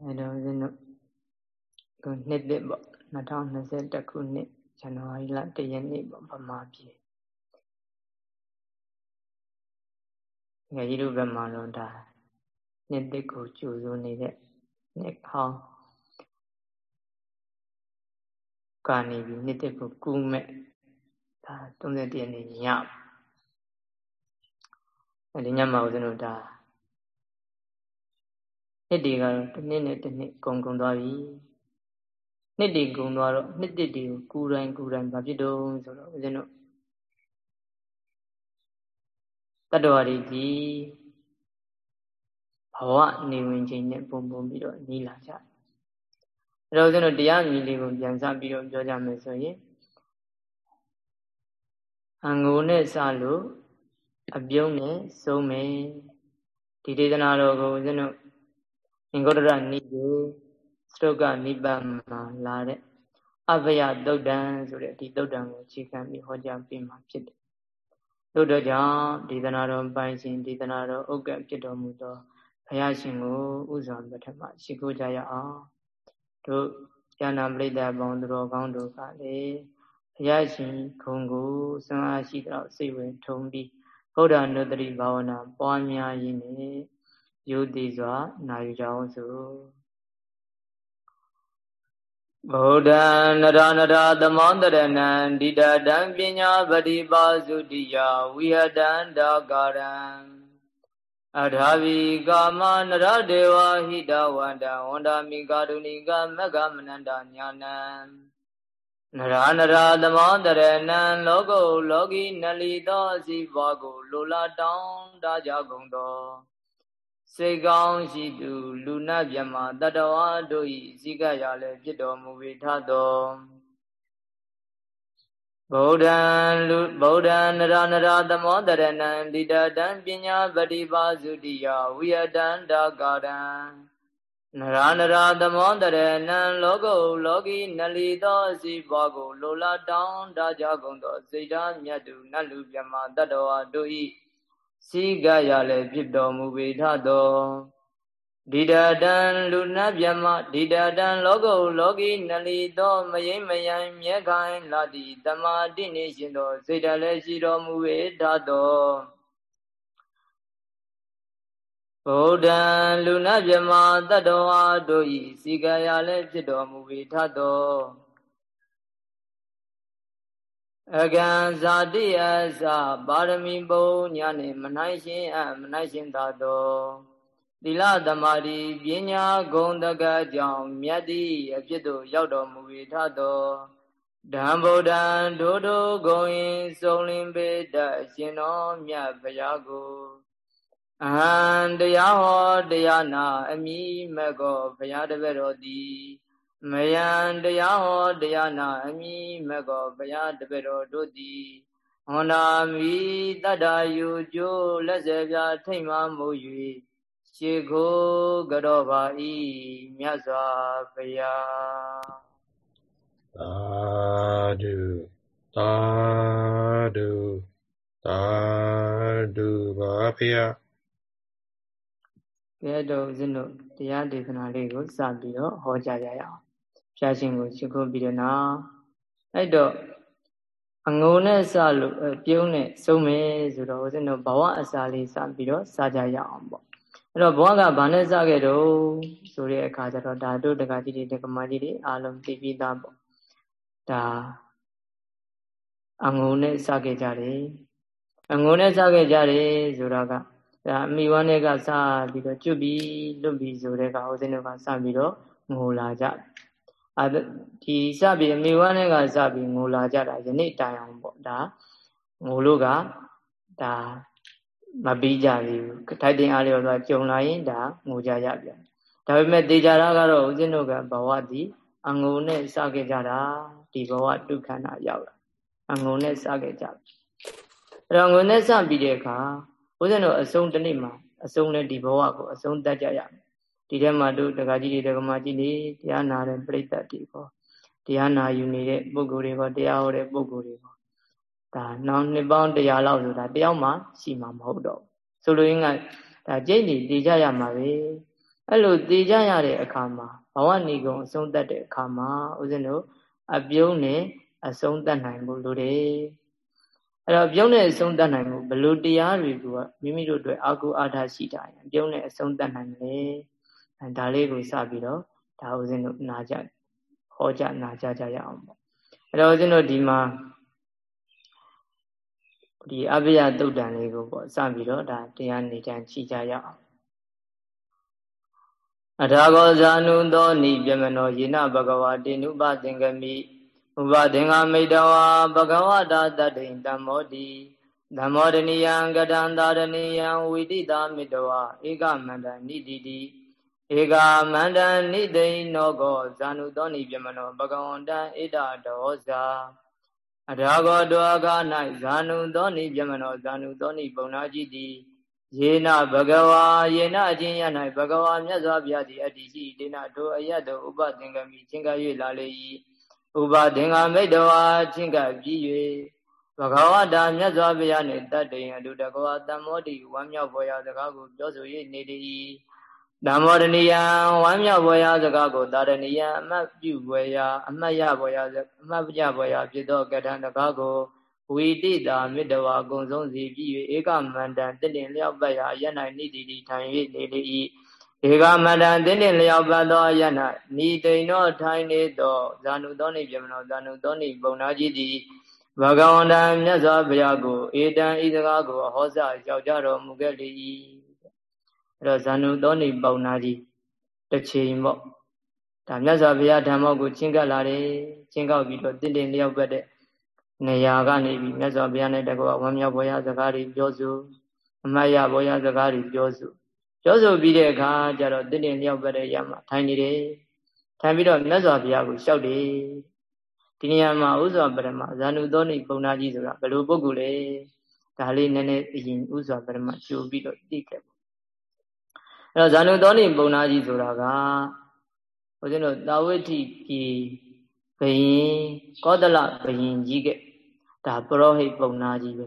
အဲတော့ဦးဇင်းတို့ခုနှစ်သစ်ပေါ့2021ခုနှစ်ဇန်နဝါရီလ1ရက်နေ့ပေါ့ဗမာပြည်ငယ်ကြီးတို့ဘက်မှာတော့ဒါနှစ်သစ်ကိုကြိုဆိုနေတဲ့နှစ်ဟောင်းကနေပြီးနှစ်သစ်ကိုကူးမဲ့ဒါ31ရက်နေ့ညအဲဒီညမှာဦးဇင်းတို့ဒါ နှစ်တွေကတော့တစ်နှစ်နဲ့တစ်နှစ်ကုန်ကုန်သွားပြီနှစ်တွေကုန်သွားတော့နှစ်တစ်တွေကိုကူတိုင်းကူတိုင်းဘာဖြစ်တော့ဆိုတော့ဦးဇင်းတို့တတ္တဝါတွေဒီဘဝနေဝင်ခြင်းနဲ့ပုံပုံပြီးတော့နီးလာကြအဲ့တော့ဦးဇင်းတို့တရားမြည်လေးကိုပြန်စပြီးတော့ပြောကြမယ်ဆိုရင်အငိုနဲ့စလို့အပြုံးနဲ့ဆုံးမယ်ဒီဒေသနာတော်ကိုဦးဇင်းတို့ င်္ဂုတ္တရနိကေစတုကနိဗ္ဗာန်မှာလာတဲ့အဘယသုတ်တံဆိုတဲ့ဒီသုတ်တံကိုအခြေခံပြီးဟောကြားပေးမှာဖြစ်တယ်။တို့တော့ကြောင့်ဒေသနာတော်ပိုင်ရှင်ဒေသနာတော်ဥက္ကဋ္ဌဖြစ်တော်မူသောဘုရားရှင်ကိုဥစွာပထမရှိခိုးကြရအောင်။တို့ဉာဏပရိသတ်ပေါင်းသူတော်ကောင်းတို့ကလည်းဘုရားရှင်ခုံကိုစွမ်းအားရှိသောစိတ်ဝင်ထုံပြီးဗုဒ္ဓနုတ္တိဘာဝနာပွားများရင်းနဲ့ ယုတိစွာနာယူကြအောင်စို့ဗုဒ္ဓံနရနရသမောတရဏံဒိဋ္ဌတံပညာပတိပါစုတိယဝိဟတံဒါကာရံအထာဝီကာမနရဒေဝဟိတဝန္တဝန္တာမိကာရုဏိကမက္ကမနန္တညာနံနရနရသမောတရဏံလောကုလောကီနလီသောအစီဘွားကိုလိုလာတောင်းတကြကုန်သော စိတ်ကောင်းရှိသူ လူနာမြမတတဝါတို့ဤစည်းကရလည်းဖြစ်တော်မူဝေထသောဗုဒ္ဓံလူဗုဒ္ဓံနရနရသမောတရဏံဒိဋ္ဌတံပညာပတိပါစုတိယဝိယတံဒါကာရံနရနရသမောတရဏံလောကုလောကီနလီသောအစီပွားကိုလိုလားတောင်းတကြကုန်သောစိတ်ဓာမြတ်သူနတ်လူမြမတတဝါတို့ဤ စိကရလည်းဖြစ်တော်မူပေထသောဒိဋ္ဌတံလူနာမြမဒိဋ္ဌတံလောကုလောကီနလီသောမယိမ့်မယံမြဲခိုင်လာသည်တမာတိနေရှင်သောစိတ်တလည်းရှိတော်မူပေထသောဗုဒ္ဓံလူနာမြမတတ္တဝါတို့ဤစိကရလည်းဖြစ်တော်မူပေထသော အကံဇာတိအစပါရမီပုံညာနှင့်မနိုင်ရှင်အမနိုင်ရှင်သာသောသီလသမာဓိပညာဂုဏ်တကကြောင့်မြတ်သည့်အဖြစ်သို့ရောက်တော်မူ၏ထသောဓမ္ဗုဒ္ဓံဒုဒုဂုံရင်စုံလင်ပေတရှင်တော်မြတ်ဘုရားကိုအဟံတရားဟောတရားနာ အမိမကောဘုရားတပည့်တော်သည် မယံတရားဟောတရားနာအမိမကောဘုရားတပည့်တော်တို့သည်ဟောနာမိတတ္တယူကျိုးလက်စေပြထိတ်မှမို့၍ရှေခိုးကြောပါဤမြတ်စွာဘုရားသာဓုသာဓုသာဓုပါဖျားကဲတော့ဦးဇင်းတို့တရားဒေသနာလေးကိုစပြီးတော့ဟောကြားကြရအောင် ဖျားရှင်ကိုရှိခိုးပြီးတော့နောက်အဲ့တော့အငုံနဲ့စလို့ပြုံးနဲ့စုံမယ်ဆိုတော့ဦးဇင်းတို့ဘဝအစာလေးစပြီးတော့စကြရအောင်ပေါ့အဲ့တော့ဘဝကဘာနဲ့စခဲ့တော့ဆိုတဲ့အခါကျတော့ဒါတို့တက္ကကြီးတွေတက္ကမကြီးတွေအားလုံးသိပြီးသားပေါ့ဒါအငုံနဲ့စခဲ့ကြတယ်အငုံနဲ့စခဲ့ကြတယ်ဆိုတော့ကဒါအမိဝမ်းတွေကစပြီးတော့ကျွတ်ပြီးလွတ်ပြီးဆိုတဲ့ကဦးဇင်းတို့ကစပြီးတော့ငိုလာကြ အဲဒီစပြီးအမိဝမ်းတွေကစပြီးငိုလာကြတာယနေ့တိုင်အောင်ပေါ့ဒါငိုလို့ကဒါမပြီးကြသေးဘူးထိုက်တင်အားလျော်စွာကြုံလာရင်ဒါငိုကြရပြန်ဒါပေမဲ့တေချာတာကတော့ဦးဇင်းတို့ကဘဝတည်အငုံနဲ့စခဲ့ကြတာဒီဘဝဒုက္ခနာရောက်တာအငုံနဲ့စခဲ့ကြအဲ့တော့ငုံနဲ့စပြီးတဲ့အခါဦးဇင်းတို့အဆုံးတစ်နေ့မှာအဆုံးနဲ့ဒီဘဝကိုအဆုံးတတ်ကြရမယ် ဒီထဲမှာတို့တက္ကကြီးတွေတက္ကမကြီးတွေတရားနာတဲ့ပြိတ္တတွေပေါ့တရားနာယူနေတဲ့ပုဂ္ဂိုလ်တွေပေါ့တရားဟောတဲ့ပုဂ္ဂိုလ်တွေပေါ့ဒါနောက်နှစ်ပေါင်း100လောက်ဆိုတာတယောက်မှရှိမှာမဟုတ်တော့ဆိုလိုရင်းကဒါကြိတ်နေတည်ကြရမှာပဲအဲ့လိုတည်ကြရတဲ့အခါမှာဘဝနေကုန်အဆုံးသတ်တဲ့အခါမှာဦးဇင်းတို့အပြုံးနဲ့အဆုံးသတ်နိုင်ဖို့လိုတယ်အဲ့တော့ပြုံးနဲ့အဆုံးသတ်နိုင်မှုဘလို့တရားတွေကမိမိတို့အတွက်အာကုအာထရှိတာရင်ပြုံးနဲ့အဆုံးသတ်နိုင်တယ် ဒါလေးကိုစပြီးတော့ဒါဦးဇင်းတို့နာကြဟောကြနာကြကြရအောင်ပေါ့အဲ့တော့ဦးဇင်းတို့ဒီမှာဒီအဘိယတုတ်တန်လေးကိုပေါ့စပြီးတော့ဒါတရားနေတန်းချီကြရအောင်အထာဂောဇာနုသောနိပြမနောယေနဘဂဝတေနုပသင်္ကမိဥပသင်္ဃမိတဝါဘဂဝတာတတိတမောတိဓမ္မောဒနိယံကတံသာရဏိယံဝိတိတာမိတဝါဧကမန္တနိတိတိ ဧကမန္တနိသိနောကောဇာနုသောနိပြမနောဘဂဝန္တံဣဒဒောဇာအထာဂောတောအခါ၌ဇာနုသောနိပြမနောဇာနုသောနိပုံနာကြည်တိယေနဘဂဝါယေနအချင်းရ၌ဘဂဝါမြတ်စွာဘုရားသည်အတ္တိရှိတေနထိုအယတ်သောဥပသင်္ကမိချင်းကပ်၍လာလေ၏ဥပသင်္ကမိတဝါချင်းကပ်ပြီး၍ဘဂဝတာမြတ်စွာဘုရားနှင့်တတ္တေယအတုတကဝတမောတိဝမ်းမြောက်ပေါ်ရာစကားကိုပြောဆို၍နေတ ည်တမောဒနိယံဝမ်းမြောက်ပေါ်ရာစကားကိုတာရဏိယံအမှတ်ပြုပေါ်ရာအမှတ်ရပေါ်ရာအမှတ်ပြပေါ်ရာဖြစ်သောကထံစကားကိုဝိတိတာမေတ္တဝါအကုန်ဆုံးစီပြီး၍ဧကမန္တန်တင့်တင်လျောက်ပတ်ရာယန္နိတိတိထိုင်၍နေလေ၏ဧကမန္တန်တင့်တင်လျောက်ပတ်သောယန္နနိတိန်သောထိုင်နေသောဇာနုသောနိပြမနောဇာနုသောနိပုံနာကြီးသည်ဘဂဝန္တမြတ်စွာဘုရားကိုဧတံဤစကားကိုဟောစကြောက်ကြတော်မူခဲ့လေ၏ အဲ့တော့ဇာနုသောနိပုံနာကြီးတစ်ချိန်ပေါ့ဒါမြတ်စွာဘုရားဓမ္မောကိုချင်းကပ်လာတယ်ချင်းကောက်ပြီးတော့တင့်တင်လျောက်ပတ်တဲ့နေရာကနေပြီးမြတ်စွာဘုရားနဲ့တကွာဝမ်းမြောက်ဘောရစကားတွေပြောဆိုအမတ်ရဘောရစကားတွေပြောဆိုပြောဆိုပြီးတဲ့အခါကျတော့တင့်တယ်လျောက်ပတ်တဲ့ရမှာထိုင်နေတယ်ထိုင်ပြီးတော့မြတ်စွာဘုရားကိုလျှောက်တယ်ဒီနေရာမှာဥစွာပရမဇာနုသောနိပုံနာကြီးဆိုတာဘယ်လိုပုဂ္ဂိုလ်လဲဒါလေးနည်းနည်းအရင်ဥစွာပရမကြိုပြီးတော့သိခဲ့ပေါ့အဲ့ တော့ဇာနုသောနိပုံနာကြီးဆိုတာကဘုရားတို့တာဝိထိပြည်ဘယင်ကောသလဘယင်ကြီးကဒါပရောဟိတ်ပုံနာကြီးပဲ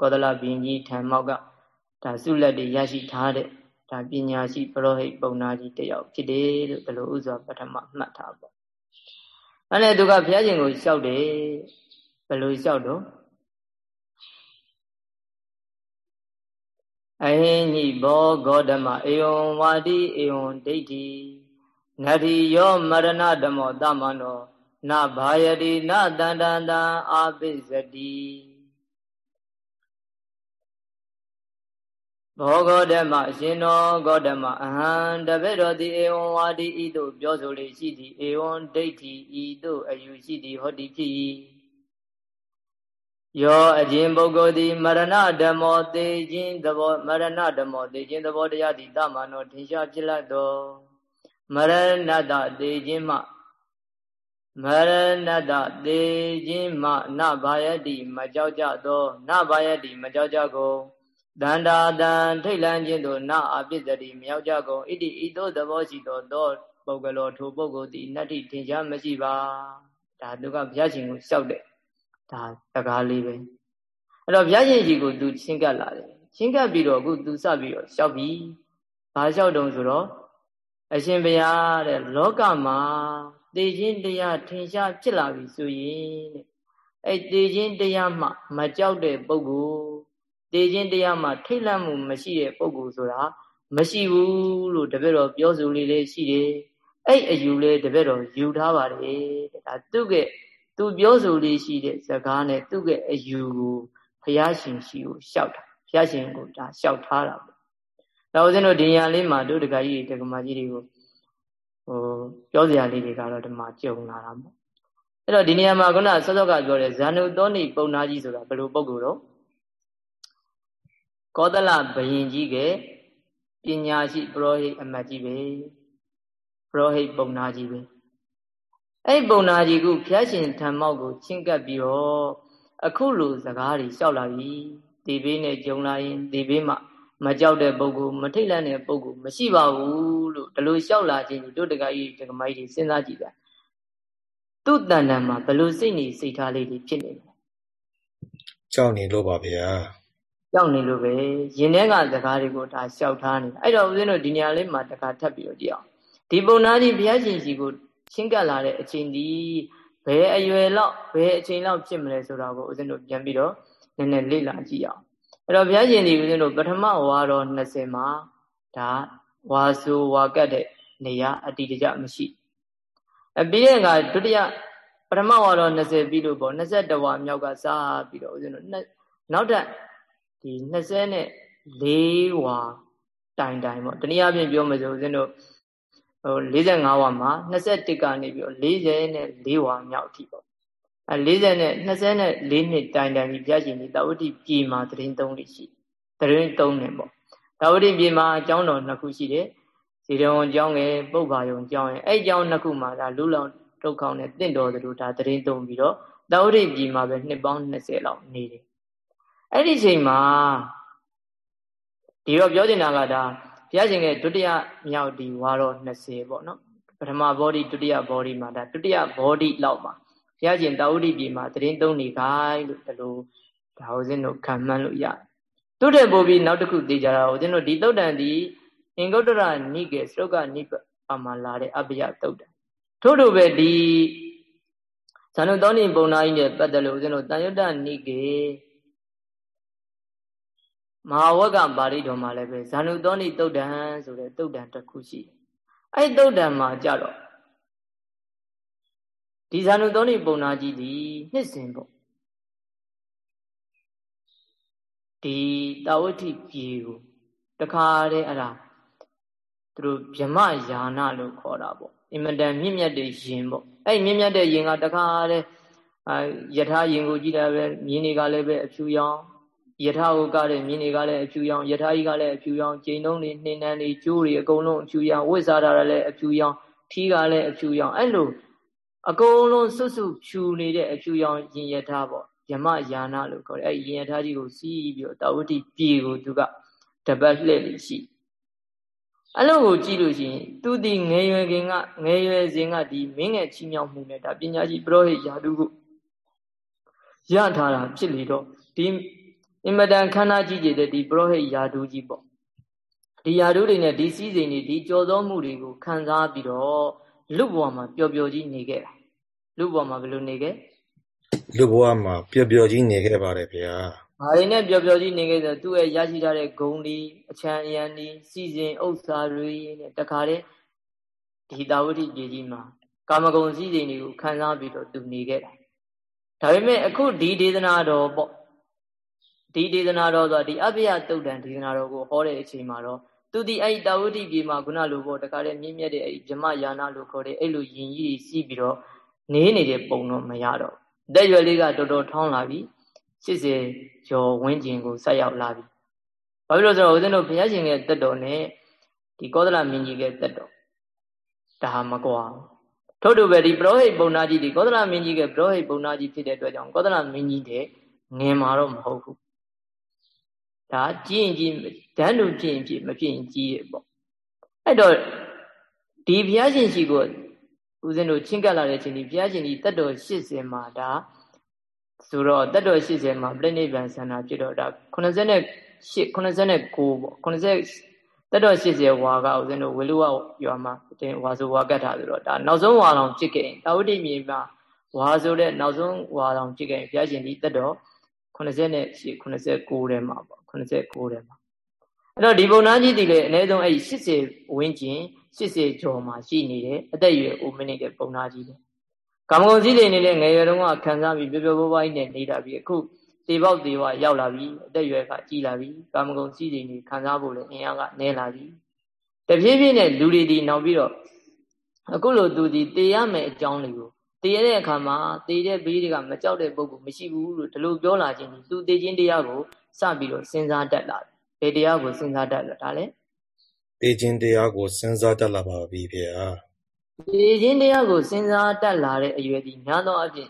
ကောသလဘယင်ကြီးထံမောက်ကဒါစုလက်တွေရရှိထားတဲ့ဒါပညာရှိပရောဟိတ်ပုံနာကြီးတယောက်ဖြစ်တယ်လို့ဒီလိုဥစွာပထမမှတ်ထားပေါ့အဲ့နဲ့သူကဘုရားရှင်ကိုလျှောက်တယ်ဘယ်လိုလျှောက်တော့ အဟိညိဘောဂေါတမအေယံဝါတိအေယံဒိဋ္ဌိနတ္တိယောမရဏဓမ္မောတမနောနဘာယတိနတန္တန္တအာပိစတိဘောဂောဓမ္မအရှင်တော်ဂေါတမအဟံတပည့်တော်သည်ဧဝံဝါဒီဤသို့ပြောဆိုလေရှိသည်ဧဝံဒိဋ္ဌိဤသို့အယူရှိသည်ဟောတိဖြစ်၏ ယောအခြင်းပုဂ္ဂိုလ်သည်မရဏဓမ္မောသေခြင်းသဘောမရဏဓမ္မောသေခြင်းသဘောတရားသည်တမနောထင်ရှားဖြစ်လက်သောမရဏတသေခြင်းမှမရဏတသေခြင်းမှနဘာယတိမကြောက်ကြသောနဘာယတိမကြောက်ကြကုန်တန္တာတံထိတ်လန့်ခြင်းသို့နအပစ္စတိမရောက်ကြကုန်ဣတိဤသို့သဘောရှိသောသောပုဂ္ဂလောထိုပုဂ္ဂိုလ်သည်နတ္တိထင်ရှားမရှိပါဒါသူကဘုရားရှင်ကိုလျှောက်တဲ့ ဒါတကားလေးပဲအဲ့တော့ဘုရားရှင်ကြီးကိုသူချင်းကပ်လာတယ်ချင်းကပ်ပြီးတော့အခုသူစပြီးတော့လျှောက်ပြီးဘာလျှောက်တုံဆိုတော့အရှင်ဘုရားတဲ့လောကမှာသေခြင်းတရားထင်ရှားဖြစ်လာပြီဆိုရင်တဲ့အဲ့သေခြင်းတရားမှ မကြောက်တဲ့ပုဂ္ဂိုလ်သေခြင်းတရားမှထိတ်လန့်မှုမရှိတဲ့ပုဂ္ဂိုလ်ဆိုတာမရှိဘူးလို့တပည့်တော်ပြောဆိုလေးလေးရှိတယ်အဲ့အယူလေးတပည့်တော်ယူထားပါတယ်တဲ့ဒါသူ့က သူပြောဆိုလေးရှိတဲ့စကားနဲ့သူ့ရဲ့အယူကိုဘုရားရှင်ရှိကိုလျှောက်တာဘုရားရှင်ကိုဒါလျှောက်ထားတာပေါ့ဒါဦးဇင်းတို့ဒီညာလေးမှာတို့တက္ကကြီးတက္ကမကြီးတွေကိုဟိုပြောစရာလေးတွေကတော့ဒီမှာကြုံလာတာပေါ့အဲ့တော့ဒီနေရာမှာခုနစောစောကပြောတဲ့ဇာနုသောနိပုံနာကြီးဆိုတာဘယ်လိုပုံကိုတော့ကောသလဘယင်ကြီးကပညာရှိပရောဟိတ်အမတ်ကြီးပဲပရောဟိတ်ပုံနာကြီးပဲ အဲ့ပုံနာကြီးကဖျားရှင်ဓမ္မောက်ကိုချင်းကပ်ပြီးတော့အခုလိုစကားတွေလျှောက်လာပြီဒီဘေးနဲ့ကြုံလာရင်ဒီဘေးမှာမကြောက်တဲ့ပုဂ္ဂိုလ်မထိတ်လန့်တဲ့ပုဂ္ဂိုလ်မရှိပါဘူးလို့ဒီလိုလျှောက်လာခြင်းတို့တကကြီးတကမိုက်ကြီးစဉ်းစားကြည့်တာသူ့တန်တန်မှာဘလို့စိတ်နေစိတ်ထားလေးတွေဖြစ်နေလဲကြောက်နေလို့ပါဗျာကြောက်နေလို့ပဲရင်ထဲကစကားတွေကိုဒါလျှောက်ထားနေအဲ့တော့ဦးဇင်းတို့ဒီနေရာလေးမှာတခါထပ်ပြီးတော့ကြည့်အောင်ဒီပုံနာကြီးဘုရားရှင်ကြီးကို ချင်းကပ်လာတဲ့အချိန်ဒီဘယ်အရွယ်လောက်ဘယ်အချိန်လောက်ဖြစ်မလဲဆိုတာကိုဦးဇင်းတို့ပြန်ပြီးတော့နည်းနည်းလေ့လာကြည့်အောင်အဲ့တော့ဘုရားရှင်ဒီဦးဇင်းတို့ပထမဝါတော်20မှာဒါဝါဆိုဝါကတ်တဲ့နေရာအတိတကျမရှိအပြီးတဲ့ကဒုတိယပထမဝါတော်20ပြီးလို့ပေါ့21ဝါမြောက်ကစားပြီးတော့ဦးဇင်းတို့နောက်ထပ်ဒီ24ဝါတိုင်တိုင်ပေါ့တနည်းအားဖြင့်ပြောမယ်ဆိုဦးဇင်းတို့ ဟို45ဝါမှာ21ကနေပြီးတော့44ဝါမြောက်အထိပေါ့အဲ40နဲ့24နှစ်တိုင်တိုင်ပြီးပြရှင်ဒီတာဝတိပြည်မှာတရင်3လေးရှိတရင်3နှစ်ပေါ့တာဝတိပြည်မှာအကြောင်းတော်နှစ်ခုရှိတယ်ဇေတဝန်ကျောင်းငယ်ပုပ္ပါယုံကျောင်းငယ်အဲ့ကျောင်းနှစ်ခုမှာဒါလူလောင်ဒုက္ခနဲ့တင့်တော်သလိုဒါတရင်သုံးပြီးတော့တာဝတိပြည်မှာပဲနှစ်ပေါင်း20လောက်နေတယ်အဲ့ဒီချိန်မှာဒီတော့ပြောနေတာကဒါဘု ရားရှင်ရဲ့ဒုတိယမြောက်ဒီဝါတော့20ပေါ့နော်ပထမဘောဓိဒုတိယဘောဓိမှာဒါဒုတိယဘောဓိလောက်မှာဘုရားရှင်တာဝတိပြည်မှာတရင်သုံးနေခိုင်းလို့ဒီလိုဒါဦးဇင်းတို့ခံမှန်းလို့ရတယ်သူတဲ့ပို့ပြီးနောက်တစ်ခုသိကြတာဦးဇင်းတို့ဒီသုတ်တန်ဒီအင်္ဂုတ္တရနိကေစရုပ်ကနိပါမှာလာတဲ့အပယသုတ်တန်ထို့ထို့ပဲဒီဇာနုသောနိပုံနာကြီးနဲ့ပတ်သက်လို့ဦးဇင်းတို့တန်ယုတ္တနိကေ မဟာဝကပါဠိတော်မှာလည်းပဲဇာနုသောနိတုတ်တံဆိုတဲ့တုတ်တံတစ်ခုရှိတယ်။အဲ့တုတ်တံမှာကြတော့ဒီဇာနုသောနိပုံနာကြီးဒီနှစ်စဉ်ပေါ့ဒီတာဝတိပြေကိုတခါတည်းအဲ့ဒါသူတို့ဗြမယာနာလို့ခေါ်တာပေါ့အင်မတန်မြင့်မြတ်တဲ့ယင်ပေါ့အဲ့မြင့်မြတ်တဲ့ယင်ကတခါတည်းအာယထာယင်ကိုကြည့်တာပဲမြင်းတွေကလည်းပဲအဖြူရောင် ယထာဟုကတဲ့မြင်းတွေကလည်းအဖြူရောင်ယထာကြီးကလည်းအဖြူရောင်ကျိန်တုံးတွေနှင်းနှန်းတွေကျိုးတွေအကုန်လုံးအဖြူရောင်ဝိဇာတာလည်းအဖြူရောင်ထီးကလည်းအဖြူရောင်အဲ့လိုအကုန်လုံးစွတ်စွဖြူနေတဲ့အဖြူရောင်ရင်ယထာပေါ့ယမယာနာလို့ခေါ်တယ်အဲ့ရင်ယထာကြီးကိုစီးပြီးတော့တာဝတိပြေကိုသူကတပတ်လှည့်လို့ရှိအဲ့လိုကိုကြည့်လို့ရှိရင်သူဒီငယ်ရွယ်ခင်ကငယ်ရွယ်စဉ်ကဒီမင်းငယ်ချီးမြှောက်မှုနဲ့ဒါပညာရှိပရောဟိတ်ယာတုကိုရထားတာဖြစ်လေတော့ဒီ အင်မတန်ခန္ဓာကြီးတဲ့ဒီပရောဟိတ်ယာတုကြီးပေါ့ဒီယာတုတွေနဲ့ဒီစည်းစိမ်တွေဒီကြော်သောမှုတွေကိုခံစားပြီးတော့လူဘဝမှာပျော်ပျော်ကြီးနေခဲ့တာလူဘဝမှာဘယ်လိုနေခဲ့လူဘဝမှာပျော်ပျော်ကြီးနေခဲ့ပါတယ်ဗျာဘာတွေနဲ့ပျော်ပျော်ကြီးနေခဲ့ဆိုသူ့ရဲ့ရရှိထားတဲ့ဂုံဒီအချမ်းအယံဒီစီစဉ်ဥစ္စာတွေနဲ့တခါတည်းဒီတာဝတိပြည်ကြီးမှာကာမဂုဏ်စည်းစိမ်တွေကိုခံစားပြီးတော့သူနေခဲ့တာဒါပေမဲ့အခုဒီဒေသနာတော်ပေါ့ ဒီဒေသနာတော်ဆိုတာဒီအပိယတုတ်တန်ဒေသနာတော်ကိုဟောတဲ့အချိန်မှာတော့သူဒီအဲ့တာဝတိပြည်မှာခုနလိုပေါ့တခါတည်းမြင့်မြတ်တဲ့အဲ့ဗြမယာနာလို့ခေါ်တဲ့အဲ့လိုယင်ကြီးကြီးစီးပြီးတော့နေနေတဲ့ပုံတော့မရတော့တက်ရွယ်လေးကတော်တော်ထောင်းလာပြီ80ကျော်ဝန်းကျင်ကိုဆက်ရောက်လာပြီ။ဘာဖြစ်လို့ဆိုတော့ဦးဇင်းတို့ဘုရားရှင်ရဲ့တက်တော်နဲ့ဒီကောသလမင်းကြီးရဲ့တက်တော်ဒါဟာမကွာဘူး။ထို့တူပဲဒီပရောဟိတ်ပုံနာကြီးဒီကောသလမင်းကြီးရဲ့ပရောဟိတ်ပုံနာကြီးဖြစ်တဲ့အတွက်ကြောင့်ကောသလမင်းကြီးတဲ့ငင်မာတော့မဟုတ်ဘူး။ ဒါကြည့်ရင်ကြည့်ဓာတ်လို့ကြည့်ရင်ကြည့်မကြည့်ရင်ကြည့်တယ်ပေါ့အဲ့တော့ဒီဘုရားရှင်ရှိကိုဦးဇင်းတို့ချင်းကပ်လာတဲ့အချိန်ဒီဘုရားရှင်ဒီတတ်တော်80မှာဒါဆိုတော့တတ်တော်80မှာပြိဋိဘံဆန္ဒဖြစ်တော့ဒါ88 89ပေါ့80တတ်တော်80ဝါကဦးဇင်းတို့ဝေလူဝရွာမှာတင်ဝါဆိုဝါကတ်ထားဆိုတော့ဒါနောက်ဆုံးဝါလောင်ဖြစ်ခဲ့ရင်တာဝတိမြေမှာဝါဆိုတဲ့နောက်ဆုံးဝါလောင်ဖြစ်ခဲ့ရင်ဘုရားရှင်ဒီတတ်တော်80 88 89ထဲမှာပေါ့89ထဲမှာအဲ့တော့ဒီပုံနာကြီးဒီလေအနည်းဆုံးအဲ့80ဝန်းကျင်80ကျော်မှာရှိနေတယ်အသက်အရွယ်ဦးမင်းနေတဲ့ပုံနာကြီးလေကာမဂုဏ်စည်းစိမ်နေတဲ့ငယ်ရွယ်တုန်းကခံစားပြီးပျော်ပျော်ပါးပါးနဲ့နေတာပြီးအခုသေပေါက်သေဝရောက်လာပြီအသက်ရွယ်ကကြီးလာပြီကာမဂုဏ်စည်းစိမ်တွေခံစားဖို့လည်းအင်အားကနည်းလာပြီတဖြည်းဖြည်းနဲ့လူတွေဒီနောက်ပြီးတော့အခုလိုသူဒီတေရမယ်အကြောင်းတွေကို တေရတဲ့အခါမှာတေတဲ့ဘေးတွေကမကြောက်တဲ့ပုံကမရှိဘူးလို့ဒီလိုပြောလာခြင်းသူတေခြင်းတရားကိုစပြီးတော့စဉ်းစားတတ်လာတယ်ဘယ်တရားကိုစဉ်းစားတတ်လာဒါလဲတေခြင်းတရားကိုစဉ်းစားတတ်လာပါပြီဖေဟာတေခြင်းတရားကိုစဉ်းစားတတ်လာတဲ့အရွယ်ဒီများသောအဖြစ်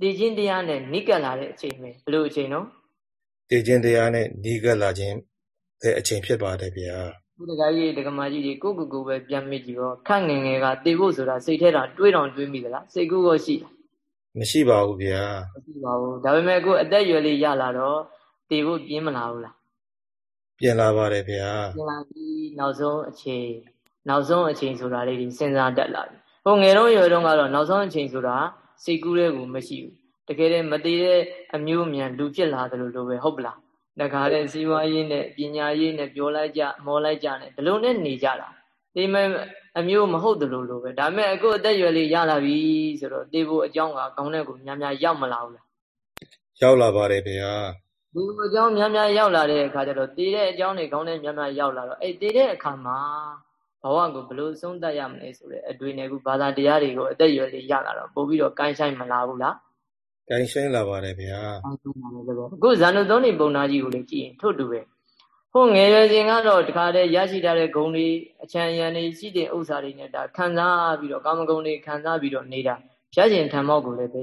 တေခြင်းတရားနဲ့နိကပ်လာတဲ့အချိန်ပဲဘယ်လိုအချိန်နော်တေခြင်းတရားနဲ့နိကပ်လာခြင်းတဲ့အချိန်ဖြစ်ပါတယ်ဗျာ ဘုရားကြီးဒကမာကြီးတွေကိုကိုကိုပဲပြန်မိကြည့်တော့ခန့်ငငယ်ကတေဖို့ဆိုတာစိတ်ထဲတာတွေးတောင်တွေးမိသလားစိတ်ကူးကိုရှိမရှိပါဘူးဗျာမရှိပါဘူးဒါပေမဲ့အခုအသက်အရွယ်လေးရလာတော့တည်ဖို့ပြင်းမလာဘူးလားပြင်လာပါတယ်ဗျာပြင်လာပြီးနောက်ဆုံးအချိန်နောက်ဆုံးအချိန်ဆိုတာလေးဒီစဉ်းစားတတ်လာပြီဟိုငယ်တော့ရွယ်တော့ကတော့နောက်ဆုံးအချိန်ဆိုတာစိတ်ကူးတဲ့ကိုမရှိဘူးတကယ်တည်းမတည်တဲ့အမျိုးမြန်လူဖြစ်လာတယ်လို့လိုပဲဟုတ်ပလား တခါတည်းစီးပွားရေးနဲ့ပညာရေးနဲ့ပြောလိုက်ကြမောလိုက်ကြနဲ့ဒီလိုနဲ့နေကြတာဒီမဲ့အမျိုးမဟုတ်တယ်လို့လိုပဲဒါမဲ့အခုအသက်ရွယ်လေးရလာပြီဆိုတော့တေဖို့အကြောင်းကကောင်းတဲ့ကိုများများရောက်မလာဘူးလားရောက်လာပါတယ်ဗျာဒီအကြောင်းများများရောက်လာတဲ့အခါကျတော့တည်တဲ့အကြောင်းတွေကောင်းတဲ့များများရောက်လာတော့အဲ့တည်တဲ့အခါမှာဘဝကိုဘလို့ဆုံးတတ်ရမလဲဆိုတဲ့အတွေ့အကြုံကိုဘာသာတရားတွေကိုအသက်ရွယ်လေးရလာတော့ပို့ပြီးတော့ကိုင်းဆိုင်မလာဘူးလား ကိုင်းဆိုင်လာပါတယ်ဗျာအခုဇာနုသုံးနေပုံနာကြီးကိုလည်းကြည့်ရင်ထို့တူပဲဟိုငယ်ရွယ်စဉ်ကတော့တခါတည်းရရှိထားတဲ့ဂုဏ်တွေအချမ်းရံတွေရှိတဲ့ဥစ္စာတွေနဲ့ဒါခံစားပြီးတော့ကာမဂုဏ်တွေခံစားပြီးတော့နေတာဖျားရှင်ထံမောက်ကိုလည်းပဲ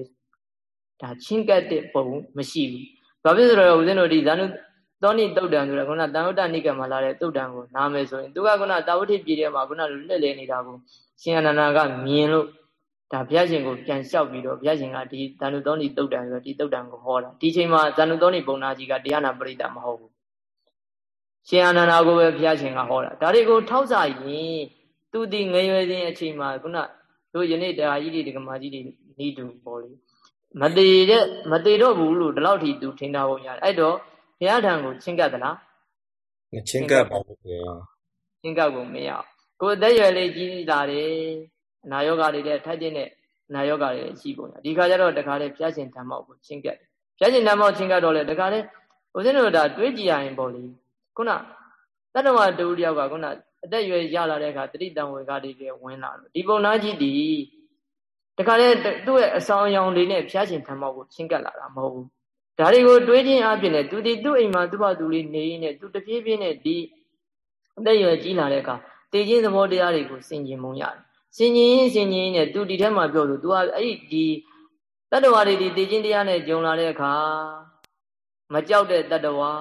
ဒါချင်းကပ်တဲ့ပုံမရှိဘူး။ဘာဖြစ်လို့လဲဦးဇင်းတို့ဒီဇာနုသောနိတုတ်တံဆိုတော့ခုနတန်ဝတ္တနိကမှာလာတဲ့တုတ်တံကိုနားမယ်ဆိုရင်သူကခုနတာဝတိပြည်ထဲမှာခုနလှည့်လည်နေတာကိုရှင်အနန္ဒာကမြင်လို့ ဒါဘုရားရှင်ကိုပြန်လျှောက်ပြီးတော့ဘုရားရှင်ကဒီဇာနုသောနိတုတ်တံဆိုတော့ဒီတုတ်တံကိုဟောတာဒီချိန်မှာဇာနုသောနိပုံနာကြီးကတရားနာပရိသတ်မဟုတ်ဘူးရှင်အာနန္ဒာကိုပဲဘုရားရှင်ကဟောတာဒါတွေကိုထောက်စားရင်သူဒီငရွယ်ခြင်းအချိန်မှာခုနတို့ယနေ့တရားကြီးတွေဒကမာကြီးတွေနေတူပေါ်လေမတည်တဲ့မတည်တော့ဘူးလို့ဒီလောက်ထိသူထင်တာပုံရတယ်အဲ့တော့ဘုရားထံကိုချင်းကပ်သလားမချင်းကပ်ပါဘူးခင်ဗျာချင်းကပ်ကိုမရကိုယ်အသက်ရွယ်လေးကြီးလာတယ်အ နာယောဂတွေတဲ့ထိုက်တဲ့အနာယောဂတွေရှိပုံရဒီခါကျတော့တခါလေဘုရားရှင်ဓမ္မောက်ကိုချင်းကပ်ဘုရားရှင်ဓမ္မောက်ချင်းကပ်တော့လေတခါလေဦးဇင်းတို့ဒါတွေးကြည့်ရရင်ပေါ့လေခုနတတ္တဝတူတယောက်ကခုနအသက်ရွယ်ရလာတဲ့အခါတတိတံဝေကတွေဝင်လာတော့ဒီပုံနာကြီးဒီတခါလေသူ့ရဲ့အဆောင်အယောင်တွေနဲ့ဖျားရှင်ထံမောက်ကိုချင်းကပ်လာတာမဟုတ်ဘူးဒါတွေကိုတွေးခြင်းအပြင်နဲ့သူဒီသူ့အိမ်မှာသူ့ဘာသူလေးနေနေသူတပြေးပြေးနဲ့ဒီအသက်ရွယ်ကြီးလာတဲ့အခါတည်ခြင်းသဘောတရားတွေကိုစင်ကြင်မုံရတယ် စင်ကြင်စင်ကြင်နဲ့သူဒီထဲမှာပြောလို့ तू ကအဲ့ဒီတတ္တဝါတွေဒီတည်ခြင်းတရားနဲ့ဂျုံလာတဲ့အခါမကြောက်တဲ့တတ္တဝါ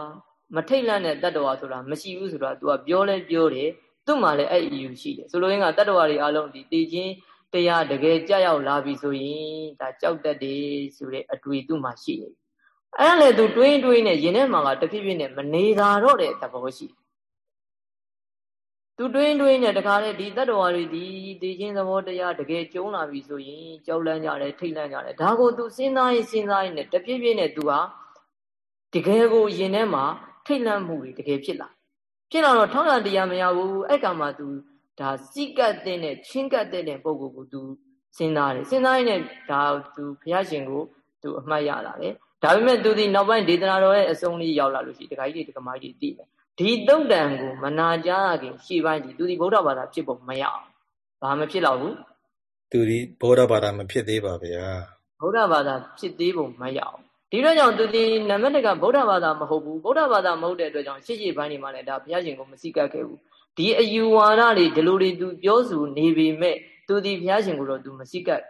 မထိတ်လန့်တဲ့တတ္တဝါဆိုတာမရှိဘူးဆိုတာ तू ကပြောလဲပြောတယ်သူ့မှာလည်းအဲ့အယူရှိတယ်ဆိုလိုရင်းကတတ္တဝါတွေအလုံးဒီတည်ခြင်းတရားတကယ်ကြောက်ရောက်လာပြီဆိုရင်ဒါကြောက်တတ်တယ်ဆိုတဲ့အတွေ့သူ့မှာရှိတယ်အဲ့ဒါလေ तू တွေးတွေးနဲ့ရင်ထဲမှာကတဖြည်းဖြည်းနဲ့မနေတာတော့တဲ့သဘောရှိတယ် သူတွင်းတွင်းနဲ့တခါလေဒီတတ္တဝါတွေဒီတည်ခြင်းသဘောတရားတကယ်ကျုံးလာပြီဆိုရင်ကြောက်လန့်ကြတယ်ထိတ်လန့်ကြတယ်ဒါကိုသူစဉ်းစားရင်စဉ်းစားရင်နဲ့တပြည့်ပြည့်နဲ့သူဟာတကယ်ကိုယင်ထဲမှာထိတ်လန့်မှုတွေတကယ်ဖြစ်လာဖြစ်လာတော့ထောင်းလန့်တရားမရဘူးအဲ့ကမှသူဒါစိကတ်တဲ့နဲ့ချင်းကတ်တဲ့နဲ့ပုံကိုယ်ကိုသူစဉ်းစားတယ်စဉ်းစားရင်လည်းဒါသူဘုရားရှင်ကိုသူအမှတ်ရလာတယ်ဒါပေမဲ့သူဒီနောက်ပိုင်းဒေသနာတော်ရဲ့အဆုံးလေးရောက်လာလို့ရှိရင်ဒကာကြီးတွေဒကာမကြီးတွေသိတယ် ဒီတုတ်တန်ကိုမနာကြခင်ရှေ့ပိုင်းဒီသူဒီဗုဒ္ဓဘာသာဖြစ်ဖို့မရအောင်ဘာမဖြစ်တော့ဘူးသူဒီဗုဒ္ဓဘာသာမဖြစ်သေးပါဗျာဗုဒ္ဓဘာသာဖြစ်သေးဖို့မရအောင်ဒီတော့ကြောင့်သူဒီနံပါတ်1ကဗုဒ္ဓဘာသာမဟုတ်ဘူးဗုဒ္ဓဘာသာမဟုတ်တဲ့အတွက်ကြောင့်ရှေ့ရှေ့ပိုင်းနေမှာလည်းဒါဘုရားရှင်ကိုမစိကပ်ခဲ့ဘူးဒီအယူဝါဒတွေဒီလိုတွေသူပြောဆိုနေပေမဲ့သူဒီဘုရားရှင်ကိုတော့သူမစိကပ်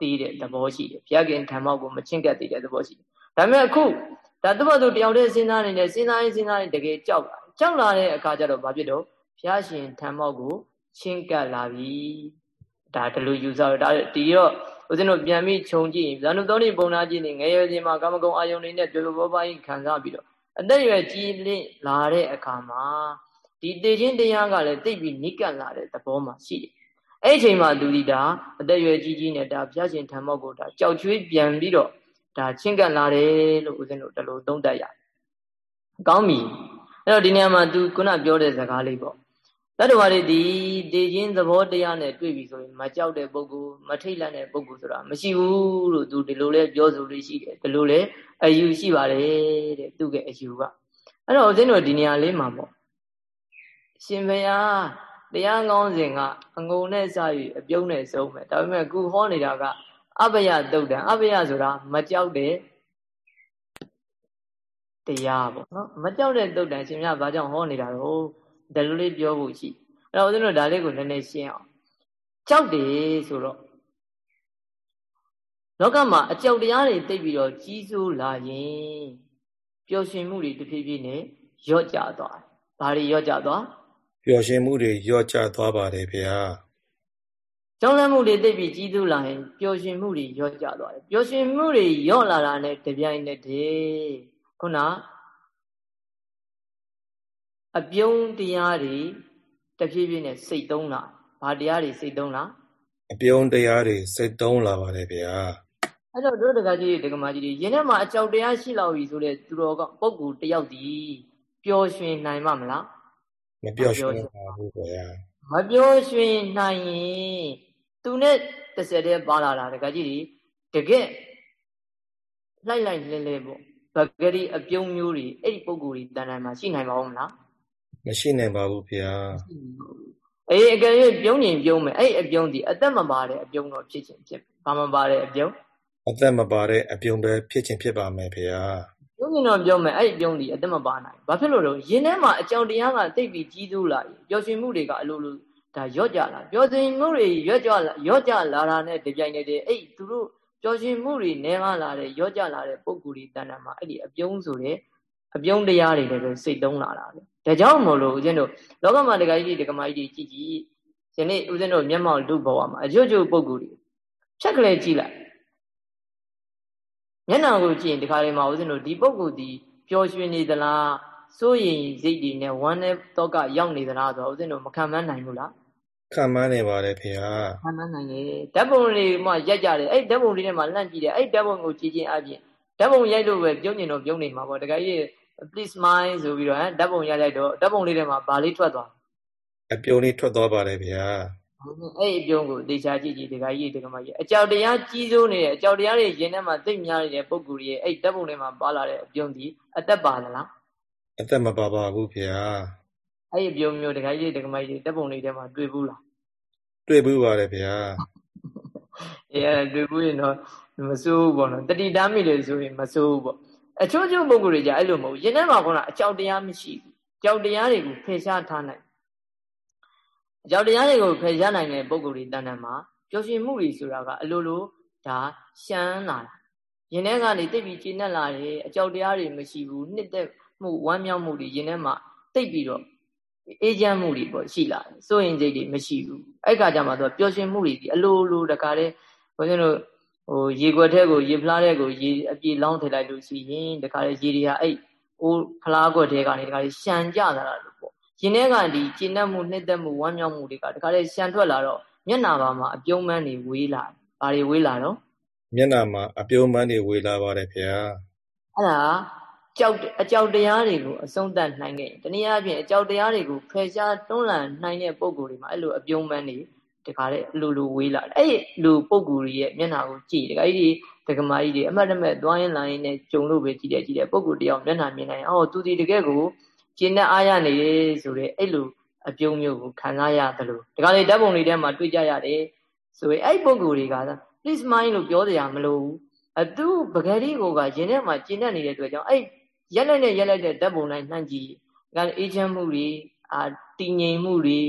သေးတဲ့သဘောရှိတယ်ဘုရားခင်ဓမ္မောက်ကိုမချင်းကပ်သေးတဲ့သဘောရှိတယ်ဒါပေမဲ့အခုဒါသူ့ဘာသူတယောက်တည်းစဉ်းစားနေတယ်စဉ်းစားရင်စဉ်းစားရင်တကယ်ကြောက်လာ ကြောက်လာတဲ့အခါကျတော့ဘာဖြစ်တော့ဘုရားရှင်ထံမောက်ကိုချင်းကပ်လာပြီဒါဒီလိုယူဆတော့ဒါဒီတော့ဦးဇင်းတို့ပြန်ပြီးခြုံကြည့်ရင်ဇာနုသောတိပုံနာကြည့်နေငယ်ရွယ်စဉ်မှာကာမဂုဏ်အာယုန်တွေနဲ့ပြေပြေပေါ်ပိုင်းခံစားပြီးတော့အသက်ရွယ်ကြီးလင့်လာတဲ့အခါမှာဒီတေခြင်းတရားကလည်းတိတ်ပြီးနိကတ်လာတဲ့သဘောမှရှိတယ်အဲ့ဒီချိန်မှာသူဒီဒါအသက်ရွယ်ကြီးကြီးနဲ့ဒါဘုရားရှင်ထံမောက်ကိုဒါကြောက်ချွေးပြန်ပြီးတော့ဒါချင်းကပ်လာတယ်လို့ဦးဇင်းတို့ဒီလိုသုံးသပ်ရတယ်။ကောင်းပြီ အဲ့တော့ဒီနေရာမှာ तू ခုနပြောတဲ့စကားလေးပေါ့တတ္တဝါတွေဒီတည်ခြင်းသဘောတရားနဲ့တွေ့ပြီဆိုရင်မကြောက်တဲ့ပုဂ္ဂိုလ်မထိတ်လန့်တဲ့ပုဂ္ဂိုလ်ဆိုတာမရှိဘူးလို့ तू ဒီလိုလဲပြောဆိုလို့ရှိတယ်ဒီလိုလဲအယူရှိပါတယ်တဲ့သူကအယူကအဲ့တော့ဦးဇင်းတို့ဒီနေရာလေးမှာပေါ့ရှင်ဘုရားတရားကောင်းစဉ်ကအငုံနဲ့စ၍အပြုံးနဲ့ဆုံးမယ်ဒါပေမဲ့ခုဟောနေတာကအဘယတုတ်တံအဘယဆိုတာမကြောက်တဲ့ တရားပေါ့နော်မကြောက်တဲ့တုတ်တန်ရှင်များဘာကြောင့်ဟောနေတာတော့ဒါလိုလေးပြောဖို့ရှိအဲ့တော့ဦးဇင်းတို့ဒါလေးကိုနည်းနည်းရှင်းအောင်ကြောက်တယ်ဆိုတော့လောကမှာအကြောက်တရားတွေသိပြီးတော့ကြီးစိုးလာရင်ပျော်ရွှင်မှုတွေတဖြည်းဖြည်းနဲ့ရော့ကျသွားတယ်။ဘာတွေရော့ကျသွားပျော်ရွှင်မှုတွေရော့ကျသွားပါတယ်ဗျာ။ကြောင်းလန့်မှုတွေသိပြီးကြီးစိုးလာရင်ပျော်ရွှင်မှုတွေရော့ကျသွားတယ်။ပျော်ရွှင်မှုတွေရော့လာတာနဲ့တပြိုင်နက်တည်း ခုနအပြုံးတရားတွေတဖြည်းဖြည်းနဲ့စိတ်သုံးလာဘာတရားတွေစိတ်သုံးလာအပြုံးတရားတွေစိတ်သုံးလာပါတယ်ဗျာအဲ့တော့တို့တကကြီးဒကမာကြီးတွေယင်းထဲမှာအကြောက်တရားရှိလောက်ပြီဆိုတဲ့သူတော်ကပုဂ္ဂိုလ်တယောက်ဒီပျော်ရွှင်နိုင်မှာမလားမပျော်ရွှင်ပါဘူးဗျာမပျော်ရွှင်နိုင်ရင်သူနဲ့တစ်ဆက်တည်းပါလာတာတကကြီးတွေတကယ်လိုက်လိုက်လဲလဲပေါ့ ဘဂရီအပြုံးမျိုးတွေအဲ့ဒီပုံကိုယ်တွေတန်တန်မှာရှိနိုင်ပါဦးမလားမရှိနိုင်ပါဘူးဗျာအေးအကယ်၍ပြုံးရင်ပြုံးမယ်အဲ့အပြုံးဒီအသက်မပါတဲ့အပြုံးတော့ဖြစ်ချင်းဖြစ်ဘာမပါတဲ့အပြုံးအသက်မပါတဲ့အပြုံးပဲဖြစ်ချင်းဖြစ်ပါမယ်ဗျာပြုံးရင်တော့ပြုံးမယ်အဲ့အပြုံးဒီအသက်မပါနိုင်ဘာဖြစ်လို့လဲရင်ထဲမှာအကြောင်တရားကတိတ်ပြီးကြီးစိုးလာပြီပျော်ရွှင်မှုတွေကအလိုလိုဒါရော့ကြလာပျော်ရွှင်မှုတွေရော့ကြလာရော့ကြလာတာနဲ့တပြိုင်တည်းအဲ့သူတို့ ပျော်ရွှင်မှုတွေနဲကားလာတဲ့ရော့ကြလာတဲ့ပုံကူတွေတဏ္ဍာမှာအဲ့ဒီအပြုံးဆိုတဲ့အပြုံးတရားတွေလည်းပဲစိတ်သုံးလာတာပဲဒါကြောင့်မို့လို့ဦးဇင်းတို့လောကမှာတကကြီးတကမာကြီးကြီးကြည့်ကြည့်ယနေ့ဦးဇင်းတို့မျက်မှောက်လူဘဝမှာအကျိုးကျိုးပုံကူတွေဖြက်ကလေးကြည့်လိုက်မျက်နှာကိုကြည့်ရင်ဒီခါလေးမှာဦးဇင်းတို့ဒီပုံကူဒီပျော်ရွှင်နေသလားစိုးရင်စိတ်တွေနဲ့ဝမ်းနဲ့တော့ကရောက်နေသလားဆိုတော့ဦးဇင်းတို့မခံမနိုင်ဘူးလား ခံမနေပါတယ်ဖေဟာခံမနိုင်လေဓာတ်ပုံလေးမှရိုက်ကြတယ်အဲ့ဓာတ်ပုံလေးထဲမှာလှန့်ကြည့်တယ်အဲ့ဓာတ်ပုံကိုကြည့်ချင်းအပြင်ဓာတ်ပုံရိုက်လို့ပဲပြုံးနေတော့ပြုံးနေမှာပေါ့တခါကြီး please smile ဆိုပြီးတော့ဟမ်ဓာတ်ပုံရိုက်လိုက်တော့ဓာတ်ပုံလေးထဲမှာဗာလေးထွက်သွားအပြုံးလေးထွက်သွားပါတယ်ဗျာအဲ့အပြုံးကိုတေချာကြည့်ကြည့်တခါကြီးတခါမကြီးအကြောက်တရားကြီးစိုးနေတဲ့အကြောက်တရားတွေရင်ထဲမှာသိများနေတဲ့ပုံကူရဲ့အဲ့ဓာတ်ပုံထဲမှာပါလာတဲ့အပြုံးဒီအသက်ပါလားအသက်မပါပါဘူးဗျာ အဲ့ဒီပြုံးမျိုးတခါကြီးတခါမကြီးဓာတ်ပုံလေးထဲမှာတွေ့ဘူးလားတွေ့ဘူးပါတယ်ဗျာအေးတွေ့ဘူးရင်တော့မစိုးဘူးပေါ့နော်တတိတားမိလေဆိုရင်မစိုးဘူးပေါ့အချို့ချို့ပုဂ္ဂိုလ်တွေကြအဲ့လိုမဟုတ်ရင်ထဲမှာခေါင်းကအကြောက်တရားမရှိဘူးကြောက်တရားတွေကိုဖယ်ရှားထားနိုင်အကြောက်တရားတွေကိုဖယ်ရှားနိုင်တဲ့ပုဂ္ဂိုလ်တွေတဏ္ဍာမှာပျော်ရွှင်မှုတွေဆိုတာကအလိုလိုဒါရှမ်းလာတာရင်ထဲကနေတိတ်ပြီးကျဉ်တ်လာတယ်အကြောက်တရားတွေမရှိဘူးနှစ်သက်မှုဝမ်းမြောက်မှုတွေရင်ထဲမှာတိတ်ပြီးတော့ အေးချမ်းမှုတွေပေါ့ရှိလာတယ်စိုးရင်စိတ်တွေမရှိဘူးအဲ့ကကြမှာသူကပျော်ရွှင်မှုတွေဒီအလိုလိုတခါတည်းဘုန်းကြီးတို့ဟိုရေခွက်ထဲကိုရေဖလားထဲကိုရေအပြေလောင်းထည့်လိုက်လို့ရှိရင်တခါတည်းရေတွေဟာအဲ့အိုးဖလားခွက်ထဲကနေတခါတည်းရှံကြလာတာလို့ပေါ့ရင်ထဲကဒီကျဉ်တ်မှုနှစ်သက်မှုဝမ်းမြောက်မှုတွေကတခါတည်းရှံထွက်လာတော့မျက်နာပါမှာအပြုံးမန်းတွေဝေးလာဘာတွေဝေးလာတော့မျက်နာမှာအပြုံးမန်းတွေဝေးလာပါတယ်ခင်ဗျာအဲ့ဒါ ကြောက်အကြောက်တရားတွေကိုအဆုံးသတ်နိုင်ခဲ့တနည်းအားဖြင့်အကြောက်တရားတွေကိုဖယ်ရှားတွန်းလှန်နိုင်တဲ့ပုံကိုယ်တွေမှာအဲ့လိုအပြုံးပန်းတွေတခါလေလူလူဝေးလာအဲ့ဒီလူပုံကိုယ်ရဲ့မျက်နှာကိုကြည့်တခါကြီးတက္ကမကြီးတွေအမှတ်တမဲ့သွားရင်လာရင်နဲ့ဂျုံလို့ပဲကြည့်တယ်ကြည့်တယ်ပုံကိုယ်တယောက်မျက်နှာမြင်နိုင်အော်သူဒီတကယ်ကိုကျင်းတဲ့အားရနေဆိုတဲ့အဲ့လိုအပြုံးမျိုးကိုခံစားရတယ်လို့တခါလေဓာတ်ပုံတွေထဲမှာတွေ့ကြရတယ်ဆိုရင်အဲ့ပုံကိုယ်တွေက please mind လို့ပြောကြရမလို့အသူပဂရီကိုကရင်ထဲမှာကျင်းတဲ့နေတဲ့အတွက်ကြောင့်အဲ့ ရက်လိုက်နဲ့ရက်လိုက်တဲ့ဓာတ်ပုံတိုင်းနှံ့ကြည့်ဒါအေးချမ်းမှုတွေအာတည်ငြိမ်မှုတွေ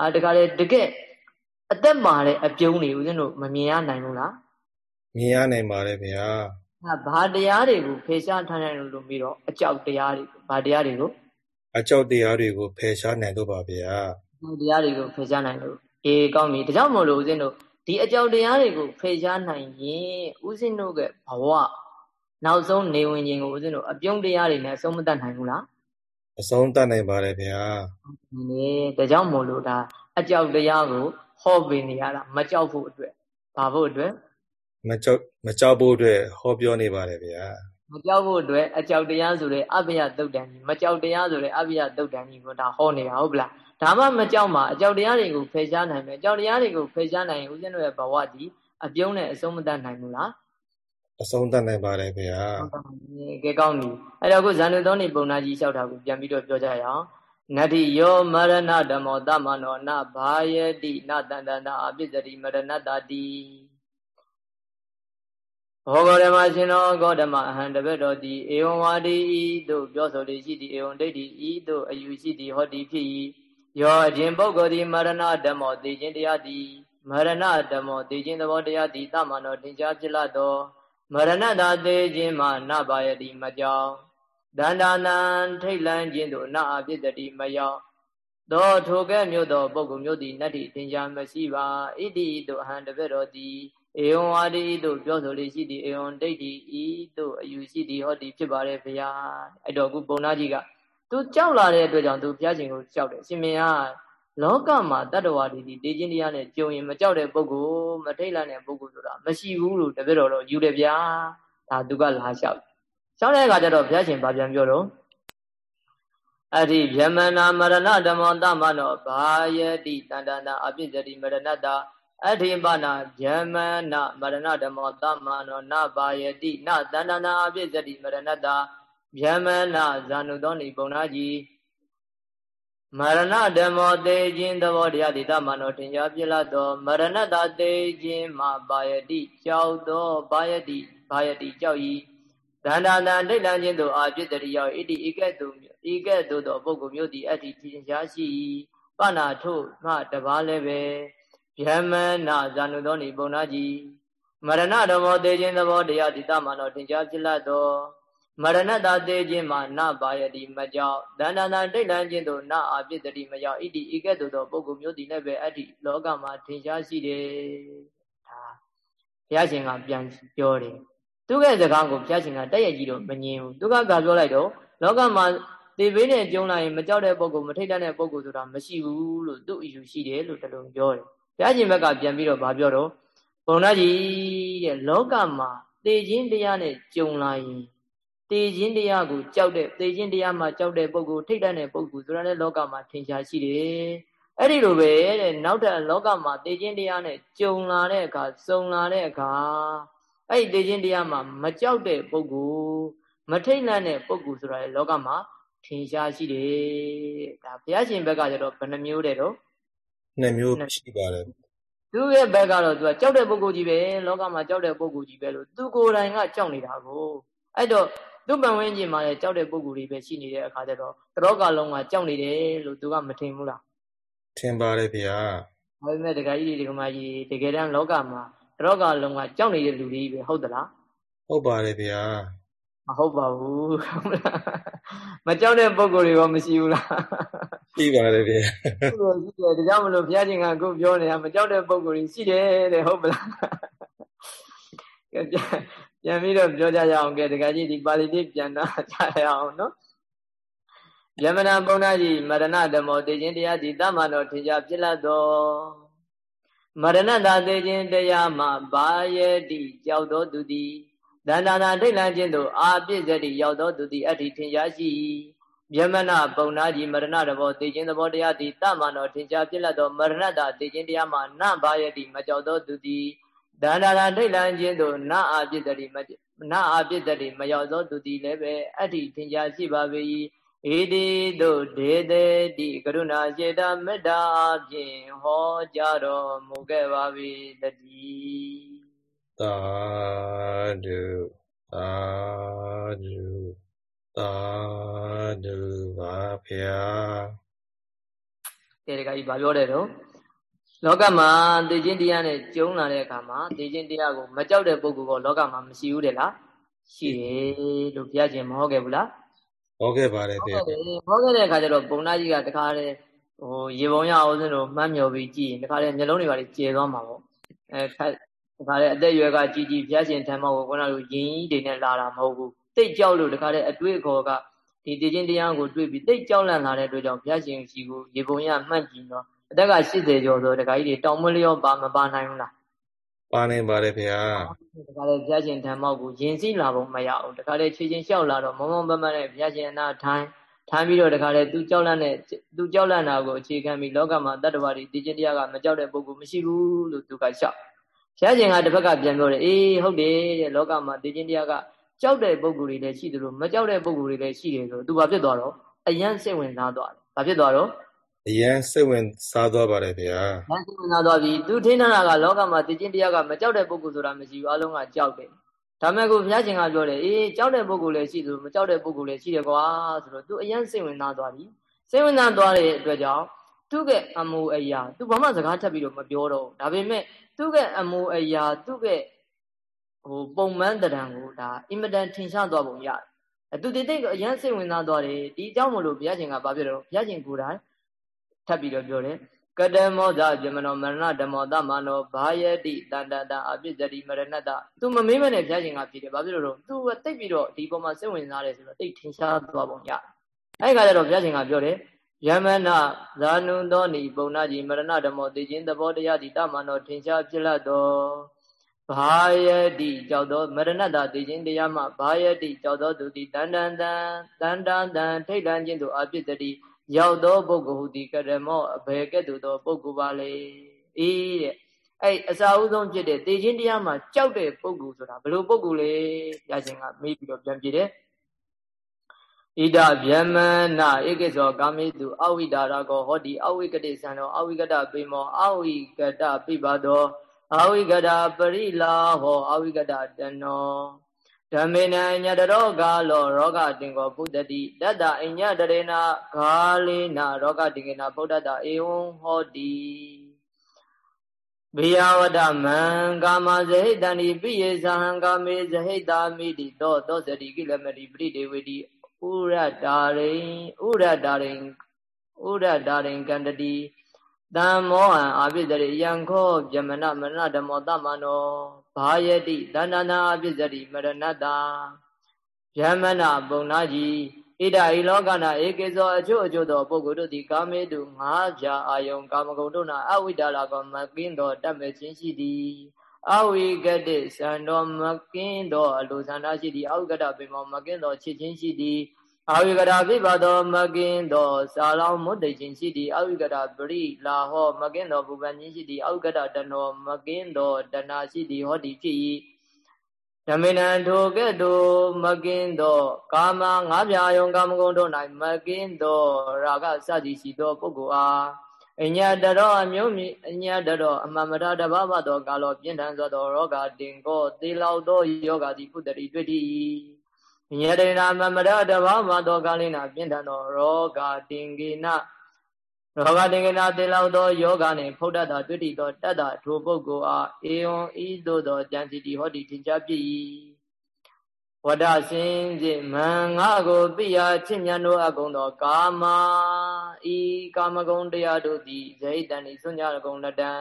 အာတခါလေတကယ်အသက်မာတဲ့အပြုံးတွေဦးဇင်းတို့မမြင်ရနိုင်ဘူးလားမြင်ရနိုင်ပါတယ်ဗျာဟာဘာတရားတွေကိုဖယ်ရှားထားနိုင်လို့ပြီးတော့အကြောက်တရားတွေဘာတရားတွေကိုအကြောက်တရားတွေကိုဖယ်ရှားနိုင်တော့ပါဗျာတရားတွေကိုဖယ်ရှားနိုင်လို့အေးကောင်းပြီဒါကြောင့်မို့လို့ဦးဇင်းတို့ဒီအကြောက်တရားတွေကိုဖယ်ရှားနိုင်ရင်ဦးဇင်းတို့ကဘဝ နောက်ဆုံးနေဝင်ခြင်းကိုဦးဇင်းတို့အပြုံးတရားတွေနဲ့အဆုံးမတတ်နိုင်ဘူးလားအဆုံးတတ်နိုင်ပါတယ်ဗျာနေဒါကြောင့်မို့လို့ဒါအကြောက်တရားကိုဟောပေးနေရတာမကြောက်ဖို့အတွက်ဘာဖို့အတွက်မကြောက်မကြောက်ဖို့အတွက်ဟောပြောနေပါတယ်ဗျာမကြောက်ဖို့အတွက်အကြောက်တရားဆိုတဲ့အဘိယသုတ်တန်ကြီးမကြောက်တရားဆိုတဲ့အဘိယသုတ်တန်ကြီးကိုဒါဟောနေတာဟုတ်ပလားဒါမှမကြောက်မှာအကြောက်တရားတွေကိုဖယ်ရှားနိုင်မယ်အကြောက်တရားတွေကိုဖယ်ရှားနိုင်ရင်ဦးဇင်းတို့ရဲ့ဘဝဒီအပြုံးနဲ့အဆုံးမတတ်နိုင်ဘူးလား အဆုံးသတ်နိုင်ပါတယ်ခင်ဗျာကဲကောင်းပြီအဲ့တော့ခုဇန်နုသုံးနေပုံနာကြီးလျှောက်တာကိုပြန်ပြီးတော့ပြောကြရအောင်နတ္တိယောမရဏဓမ္မောတမနောနဘာယတိနတန္တနာအပိစရိမရဏတတိဘောဂရမရှင်တော်ဂေါတမအဟံတပည့်တော်သည်ဧဝံဝါဒီဤသို့ပြောဆိုသည်ရှိသည်ဧဝံဒိဋ္ဌိဤသို့အယူရှိသည်ဟောသည်ဖြစ်၏ယောအခြင်းပုဂ္ဂိုလ်သည်မရဏဓမ္မောသိခြင်းတရားသည်မရဏဓမ္မောသိခြင်းသဘောတရားသည်တမနောတင်ကြားဖြစ်လာသော မရဏတာသေးခြင်းမှနပါယတိမကြောင်ဒန္တာနံထိတ်လန်းခြင်းသို့နအပြစ်တိမရောက်သောထိုကဲ့မြို့သောပုဂ္ဂိုလ်မျိုးသည်နတ္တိသင်္ချာမရှိပါဣတိသို့အဟံတပည့်တော်သည်ဧဝံဝါဒီသို့ပြောဆိုလေရှိသည်ဧဝံဒိဋ္ဌိဤသို့အယူရှိသည်ဟောသည်ဖြစ်ပါれဗျာအဲ့တော့ခုပုံနာကြီးကသူကြောက်လာတဲ့အတွက်ကြောင့်သူဘုရားရှင်ကိုကြောက်တယ်ရှင်မင်းက လောကမှာတတ္တဝါတွေဒီတေခြင်းတရားနဲ့ကြုံရင်မကြောက်တဲ့ပုဂ္ဂိုလ်မထိတ်လန့်တဲ့ပုဂ္ဂိုလ်ဆိုတာမရှိဘူးလို့တပည့်တော်တော့ယူတယ်ဗျာဒါသူကလာလျှောက်လျှောက်တဲ့အခါကျတော့ဘုရားရှင်ဗာပြန်ပြောတော့အရိဗျမနာမရဏဓမ္မောတမနောဘာယတိတန္တနာအပိစ္ဆတိမရဏတအထိပနာဗျမနာမရဏဓမ္မောတမနောနဘာယတိနတန္တနာအပိစ္ဆတိမရဏတဗျမနာဇာနုသောနိပုံနာကြီး မရဏဓမ္မောတေခြင်းသဘောတရားတိတမနောထင်ရှားပြလတ်သောမရဏတတေခြင်းမှာဘာယတိကြောက်သောဘာယတိဘာယတိကြောက်ဤဒန္တာတံဒိဋ္ဌံခြင်းတို့အာပြစ်တရိယောဣတိဧကဲ့သို့ဤကဲ့သို့သောပုဂ္ဂိုလ်မျိုးသည်အတ္တိထင်ရှားရှိပနာထုမှတပါးလည်းပဲဗျမနာဇာနုသောနိပုံနာကြီးမရဏဓမ္မောတေခြင်းသဘောတရားတိတမနောထင်ရှားပြလတ်သော မရဏတာသေးခြင်းမှာနပါယတိမကြောက်ဒန္တနာတိတ်လန်းခြင်းတို့နအာပြစ်တိမကြောက်ဣတိဤကဲ့သို့သောပုဂ္ဂိုလ်မျိုးတည်လည်းပဲအဲ့ဒီလောကမှာထင်ရှားရှိတယ်ဒါဘုရားရှင်ကပြန်ပြောတယ်သူကစကားကိုဘုရားရှင်ကတက်ရကြီးတော့မငြင်းဘူးသူကကပြောလိုက်တော့လောကမှာတေဘေးနဲ့ကြုံလာရင်မကြောက်တဲ့ပုဂ္ဂိုလ်မထိတ်တဲ့ပုဂ္ဂိုလ်ဆိုတာမရှိဘူးလို့သူ့အယူရှိတယ်လို့တလုံးပြောတယ်ဘုရားရှင်ဘက်ကပြန်ပြီးတော့ဗာပြောတော့ဘုံနာကြီးတဲ့လောကမှာတေခြင်းတရားနဲ့ကြုံလာရင် တေခြင်းတရားကိုကြောက်တဲ့တေခြင်းတရားမှာကြောက်တဲ့ပုဂ္ဂိုလ်ထိတ်တဲ့ပုဂ္ဂိုလ်ဆိုတာလည်းလောကမှာထင်ရှားရှိတယ်အဲ့ဒီလိုပဲတဲ့နောက်ထပ်လောကမှာတေခြင်းတရားနဲ့ကြုံလာတဲ့အခါစုံလာတဲ့အခါအဲ့ဒီတေခြင်းတရားမှာမကြောက်တဲ့ပုဂ္ဂိုလ်မထိတ်လန့်တဲ့ပုဂ္ဂိုလ်ဆိုတာလည်းလောကမှာထင်ရှားရှိတယ်ဒါဘုရားရှင်ဘက်ကကျတော့ဘယ်နှမျိုးတဲ့တော့နှစ်မျိုးရှိပါတယ်သူရဲ့ဘက်ကတော့သူကကြောက်တဲ့ပုဂ္ဂိုလ်ကြီးပဲလောကမှာကြောက်တဲ့ပုဂ္ဂိုလ်ကြီးပဲလို့သူကိုယ်တိုင်ကကြောက်နေတာကိုအဲ့တော့ သူ့ပံဝန်းကျင်မှာလည်းကြောက်တဲ့ပုဂ္ဂိုလ်တွေပဲရှိနေတဲ့အခါကျတော့တရောကလုံးကကြောက်နေတယ်လို့သူကမထင်ဘူးလားထင်ပါတယ်ဗျာဒါပေမဲ့ဒကာကြီးတွေဒကာမကြီးတကယ်တမ်းလောကမှာတရောကလုံးကကြောက်နေတဲ့လူတွေပဲဟုတ်သလားဟုတ်ပါတယ်ဗျာမဟုတ်ပါဘူးမကြောက်တဲ့ပုံကိုယ်တွေရောမရှိဘူးလားရှိပါတယ်ဗျာဟုတ်လို့ရှိတယ်ဒါကြောင့်မလို့ဘုရားရှင်ကအခုပြောနေတာမကြောက်တဲ့ပုံကိုယ်တွေရှိတယ်တဲ့ဟုတ်ပလား ပြန်ပြီးတော့ပြောကြရအောင်ကဲတခါကြီးဒီပါဠိလေးပြန်နာကြရအောင်နော်ယမနာပုံနာကြီးမရဏဓမ္မောတေခြင်းတရားဒီတမ္မာတော်ထင်ရှားဖြစ်လက်တော်မရဏတာတေခြင်းတရားမှာဘာယေတိကြောက်တော်သူသည်ဒန္တာနာဒိဋ္ဌံခြင်းတို့အာပြည့်စတိရောက်တော်သူသည်အဋ္ဌိထင်ရှားရှိယမနာပုံနာကြီးမရဏတဘောတေခြင်းသဘောတရားသည်တမ္မာတော်ထင်ရှားဖြစ်လက်တော်မရဏတာတေခြင်းတရားမှာနဘာယေတိမကြောက်တော်သူသည် ဒါနရာထိတ်လန့်ခြင်းတို့နာအာပြစ်တတိမနာအာပြစ်တတိမရောက်သောသူသည်လည်းပဲအဋ္ဌိထင်ရှားရှိပါပေ၏ဣတိတို့ဒေသေတိကရုဏာစေတမေတ္တာဖြင့်ဟောကြားတော်မူခဲ့ပါ၏တည်းသာဓုသာဓုသာဓုပါဗျာကဲဒီကကြီးဗာပြောတယ်တော့ လောကမှာသိခြင်းတရားနဲ့ကျုံလာတဲ့အခါမှာသိခြင်းတရားကိုမကြောက်တဲ့ပုဂ္ဂိုလ်ကလောကမှာမရှိဘူးတဲ့လားရှိတယ်လို့ဘုရားရှင်မဟုတ်ခဲ့ဘူးလားဟုတ်ခဲ့ပါတယ်ဗျာဟုတ်ခဲ့တဲ့အခါကျတော့ပုံနာကြီးကတခါတည်းဟိုရေပုံရအောင်စင်းတို့မှတ်မြော်ပြီးကြည့်ရင်တခါတည်းမျက်လုံးတွေပါလေကျေသွားမှာပေါ့အဲတခါတည်းအသက်ရွယ်ကကြီးကြီးဘုရားရှင်ထံမှာကိုခုနကယင်းကြီးတွေနဲ့လာတာမဟုတ်ဘူးတိတ်ကြောက်လို့တခါတည်းအတွေ့အခေါ်ကဒီတည်ခြင်းတရားကိုတွေ့ပြီးတိတ်ကြောက်လန့်လာတဲ့အတွက်ကြောင့်ဘုရားရှင်ရှိကိုရေပုံရမှတ်ကြည့်တော့ အသက်က80ကျော်ဆိုတခါကြီးတွေတောင်မလျောပါမပါနိုင်ဘူးလားပါနိုင်ပါတယ်ခင်ဗျာတခါလေဘုရားရှင်ဓမ္မောက်ကိုယင်စီလာဖို့မရအောင်တခါလေခြေချင်းလျှောက်လာတော့မုံမုံပမနဲ့ဘုရားရှင်အနာထိုင်ထိုင်ပြီးတော့တခါလေသူကြောက်လန့်တဲ့သူကြောက်လန့်တာကိုအခြေခံပြီးလောကမှာတတ္တဝါတွေတည်ခြင်းတရားကမကြောက်တဲ့ပုဂ္ဂိုလ်မရှိဘူးလို့သူကလျှောက်ဘုရားရှင်ကတစ်ဖက်ကပြန်ပြောတယ်အေးဟုတ်တယ်တဲ့လောကမှာတည်ခြင်းတရားကကြောက်တဲ့ပုဂ္ဂိုလ်တွေလည်းရှိတယ်လို့မကြောက်တဲ့ပုဂ္ဂိုလ်တွေလည်းရှိတယ်ဆိုသူဘာဖြစ်သွားတော့အယံစိတ်ဝင်စားသွားတယ်ဘာဖြစ်သွားတော့ အရန်စိတ်ဝင်စားသွားပါတယ်ဗျာ။စိတ်ဝင်စားသွားပြီ။သူထင်တာကလောကမှာတည်ခြင်းတရားကမကြောက်တဲ့ပုဂ္ဂိုလ်ဆိုတာမရှိဘူး။အလုံးကကြောက်တယ်။ဒါမဲ့ကိုဘုရားရှင်ကပြောတယ်အေးကြောက်တဲ့ပုဂ္ဂိုလ်လည်းရှိသလိုမကြောက်တဲ့ပုဂ္ဂိုလ်လည်းရှိတယ်ကွာဆိုတော့သူအရန်စိတ်ဝင်စားသွားပြီ။စိတ်ဝင်စားသွားတဲ့အတွက်ကြောင့်သူ့ရဲ့အမူအရာသူဘာမှစကားထပ်ပြီးတော့မပြောတော့ဘူး။ဒါပေမဲ့သူ့ရဲ့အမူအရာသူ့ရဲ့ဟိုပုံမှန်တရံကိုဒါအင်မတန်ထင်ရှားသွားပုံရတယ်။အဲသူတိတ်တိတ်အရန်စိတ်ဝင်စားသွားတယ်။ဒီအကြောင်းမလို့ဘုရားရှင်ကဘာပြောတယ်ဘုရားရှင်ကိုယ်တိုင် ထပ်ပြီးတော့ပြောတယ်ကတမောဇဗြဟ္မနောမရဏဓမ္မောတမနောဘာယတိတန္တတအပိစတိမရဏတသူမမေးမနဲ့ဘုရားရှင်ကဖြစ်တယ်ဘာဖြစ်လို့လဲသူကတိတ်ပြီးတော့ဒီပုံမှာစိတ်ဝင်စားတယ်ဆိုတော့တိတ်ထင်ရှားသွားပုံရအဲ့ခါကျတော့ဘုရားရှင်ကပြောတယ်ယမနာဇာနုသောနိပုံနာကြီးမရဏဓမ္မောသိခြင်းသဘောတရားသည်တမန်တော်ထင်ရှားဖြစ်လက်တော်ဘာယတိကြောက်သောမရဏတာသိခြင်းတရားမှဘာယတိကြောက်သောသူသည်တန်တန်တန်တန်တန်တန်ထိတ်တန်ခြင်းသို့အပြစ်တည်း ရောက်သောပုဂ္ဂိုလ်ဟူသည်ကရမောအဘယ်ကဲ့သို့သောပုဂ္ဂိုလ်ပါလေအေးတဲ့အဲ့အစာအုပ်ဆုံးဖြစ်တဲ့သိခြင်းတရားမှာကြောက်တဲ့ပုဂ္ဂိုလ်ဆိုတာဘယ်လိုပုဂ္ဂိုလ်လဲရရှင်ကမေးပြီးတော့ပြန်ပြတယ်ဣဒဗျမနဧကိသောကာမိတုအဝိဒါရကောဟောတိအဝိကတိသံတော်အဝိကတပိမောအဝိကတပိပါသောအဝိကတပရိလာဟောအဝိကတတနော ဓမ္မေနညတရောဂါလောရောဂတင်ကောပုတ္တိတတ္တအညတရေနာဂါလေနာရောဂတင်ကေနာဗုဒ္ဓတဧဝံဟောတိဘေယဝတမံကာမဇဟိတန္တိပိယေဇဟံကာမေဇဟိတာမိတိသောသောစတိကိလမတိပရိဒေဝတိဥရတာရိဥရတာရိဥရတာရိကန္တတိတံမောဟံအာပိတရိယံခောပြမနမရဏဓမ္မောတမနော ဘာယတိတဏ္ဍနာအပိစရိမရဏတာဗျမနပုံနာကြီးဣဒဤလောကနာဧကေသောအချို့အချို့သောပုဂ္ဂိုလ်တို့သည်ကာမေတုငါးဖြာအာယုံကာမဂုဏ်တို့၌အဝိဒါလာကောမကင်းသောတတ်မဲ့ခြင်းရှိသည်အဝိကတိစံတော်မကင်းသောအလိုဆန္ဒရှိသည်အဝိကတပိမောမကင်းသောချစ်ချင်းရှိသည် အဝိကတာပိပါသောမကင်းသောစာလောင်းမွတ်တိတ်ခြင်းရှိသည်အဝိကတာပရိလာဟောမကင်းသောပူပန်ခြင်းရှိသည်အဝိကတာတနောမကင်းသောတဏရှိသည်ဟောဒီဖြစ်၏ဓမေနံထိုကဲ့သို့မကင်းသောကာမငါးပြာယုံကာမဂုဏ်တို့၌မကင်းသောရာဂစသည်ရှိသောပုဂ္ဂိုလ်အားအညာတရောအမျိုးမြအညာတရောအမှန်မတာတဘာဝသောကာလောပြင်းထန်သောရောဂါတင်ကောသေလောက်သောယောဂါသည်ပုတ္တိတွေ့၏ ယတနာမမရတဘာမသောကာလိနာပြင်းထန်သောရောဂါတင်ကိနရောဂတင်ကိနတေလောက်သောယောဂနှင့်ဖုဒ္ဒတာတွေ့တိသောတတ္တထိုပုဂ္ဂိုလ်အားအေယွန်ဤသို့သောကြံစီတိဟောတိထင်ရှားပြ၏ဝဒစင်ဖြင့်မံငါကိုပိယချစ်မြတ်တို့အကုံသောကာမဤကာမဂုဏ်တရားတို့သည်ဇိတန်ဤစွညရကုံလက်တံ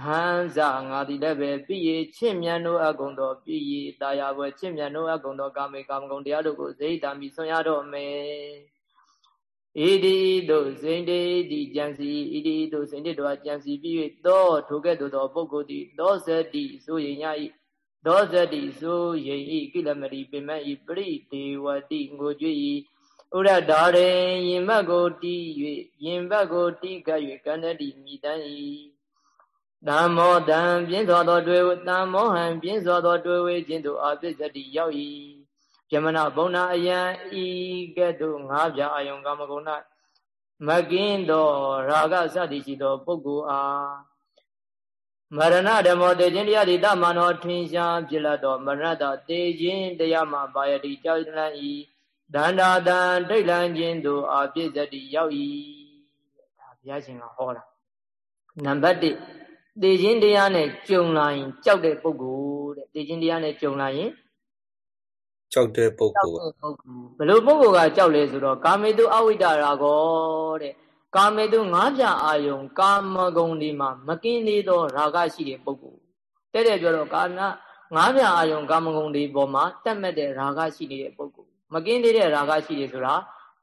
ဟန်ဇာငါသည်လည်းပဲပြည့်ရချင့်မြတ်နိုးအကုံတော်ပြည့်ရတာယာပွဲချင့်မြတ်နိုးအကုံတော်ကာမေကာမဂုံတရားတို့ကိုဇိတာမိဆွံရတော့မယ်ဣတိတို့စိန်တေတိကြံစီဣတိတို့စိန်တေတို့ကြံစီပြီး၍သောထိုကဲ့သို့သောပုဂ္ဂိုလ်သည်သောဇတိဆိုရင်ည၏သောဇတိဆိုရင်ဤကိလမတိပိမတ်ဤပရိဒေဝတိငိုကြွ၏ဥရဒါရေယင်ဘတ်ကိုတီး၍ယင်ဘတ်ကိုတီးကပ်၍ကန္တတိမိတန်း၏ တမ္မောတံပြင်းစွာသောတွေ့တမ္မောဟံပြင်းစွာသောတွေ့ဝေခြင်းသို့အပစ္စတိရောက်၏ယမနာဘုံနာအယံဤကဲ့သို့ငါးပြအာယုံကာမဂုဏမကင်းသောရာဂစသည်ရှိသောပုဂ္ဂိုလ်အားမရဏဓမ္မောတေခြင်းတရားသည်တမနောထင်ရှားဖြစ်လာသောမရဏတတေခြင်းတရားမှာပါယတိကြောက်လန့်၏ဒန္တာတံဒိဋ္ဌံခြင်းသို့အပြည့်စတိရောက်၏ဒါဘုရားရှင်ကဟောတာနံပါတ်1 သေခြင်းတရားနဲ့ကြုံလာရင်ကြောက်တဲ့ပုဂ္ဂိုလ်တဲ့သေခြင်းတရားနဲ့ကြုံလာရင်ကြောက်တဲ့ပုဂ္ဂိုလ်ဘယ်လိုပုဂ္ဂိုလ်ကကြောက်လဲဆိုတော့ကာမေတုအဝိတ္တရာကောတဲ့ကာမေတုငါးပြအာယုံ ကာမဂုဏ်ဒီမှာမကင်းသေးသောရာဂရှိတဲ့ပုဂ္ဂိုလ်တဲ့တဲ့ပြောတော့ကာမငါးပြအာယုံကာမဂုဏ်ဒီပေါ်မှာတက်မဲ့တဲ့ရာဂရှိနေတဲ့ပုဂ္ဂိုလ်မကင်းသေးတဲ့ရာဂရှိတယ်ဆိုတာ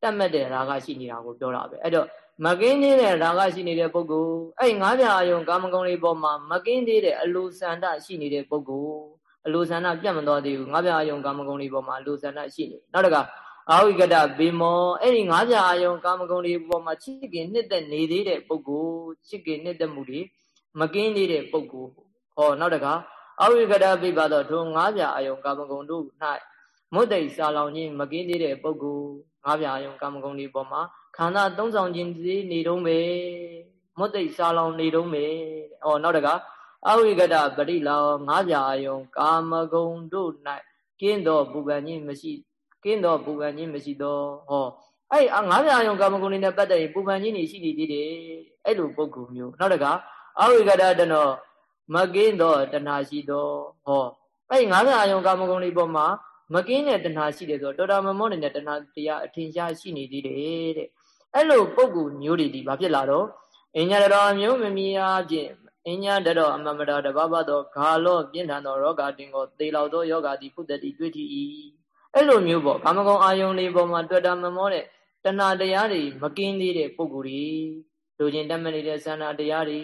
တက်မဲ့တဲ့ရာဂရှိနေတာကိုပြောတာပဲအဲ့တော့ မကင်းသေးတဲ့ရာဂရှိနေတဲ့ပုဂ္ဂိုလ်အဲ့ငါးပြာအယုံကာမဂုဏ်တွေပေါ်မှာမကင်းသေးတဲ့အလိုဆန္ဒရှိနေတဲ့ပုဂ္ဂိုလ်အလိုဆန္ဒပြတ်မသွားသေးဘူးငါးပြာအယုံကာမဂုဏ်တွေပေါ်မှာအလိုဆန္ဒရှိနေနောက်တကအာဝိကတဘေမောအဲ့ဒီငါးပြာအယုံကာမဂုဏ်တွေပေါ်မှာချစ်ခင်နှစ်သက်နေသေးတဲ့ပုဂ္ဂိုလ်ချစ်ခင်နှစ်သက်မှုတွေမကင်းသေးတဲ့ပုဂ္ဂိုလ်ဟောနောက်တကအဝိကတပိပါတော့ထိုငါးပြာအယုံကာမဂုဏ်တို့၌မုတ်တိတ်စာလောင်ခြင်းမကင်းသေးတဲ့ပုဂ္ဂိုလ်ငါးပြာအယုံကာမဂုဏ်တွေပေါ်မှာ ခန္ဓာသုံးဆောင်ခြင်းစီနေတုံးပဲမွတ်သိစာလောင်နေတုံးပဲဩနောက်တကအဝိကတပရိလောငါးပြာယုံ ကာမဂုဏ်တို့၌ကင်းသောပူပန်ခြင်းမရှိကင်းသောပူပန်ခြင်းမရှိသောဟောအဲ့ငါးပြာယုံကာမဂုဏ်တွေနဲ့ပတ်သက်ရင်ပူပန်ခြင်းတွေရှိနေသေးတယ်အဲ့လိုပုဂ္ဂိုလ်မျိုးနောက်တကအဝိကတတနောမကင်းသောတဏှာရှိသောဟောအဲ့ငါးပြာယုံကာမဂုဏ်တွေပေါ်မှာမကင်းတဲ့တဏှာရှိတယ်ဆိုတော့တော်တော်မမောနေတဲ့တဏှာတရားအထင်ရှားရှိနေသေးတယ်တဲ့ အဲ့လိုပုံကူမျိုးတွေဒီဘာဖြစ်လာတော့အညာတော်မျိုးမမီအားဖြင့်အညာတော်အမမတော်တဘာဘသောဂါလောပြင်းထန်သောရောဂါတင်ကိုသေလောက်သောယောဂါသည်ဖုတ္တိတွေ့ထီ၏အဲ့လိုမျိုးပေါ့ကာမဂုဏ်အာယုန်လေးပေါ်မှာတွေ့တာမမောတဲ့တဏှာတရားတွေမကင်းသေးတဲ့ပုဂ္ဂိုလ်တွေလူချင်းတတ်မနေတဲ့ဆန္ဒတရားတွေ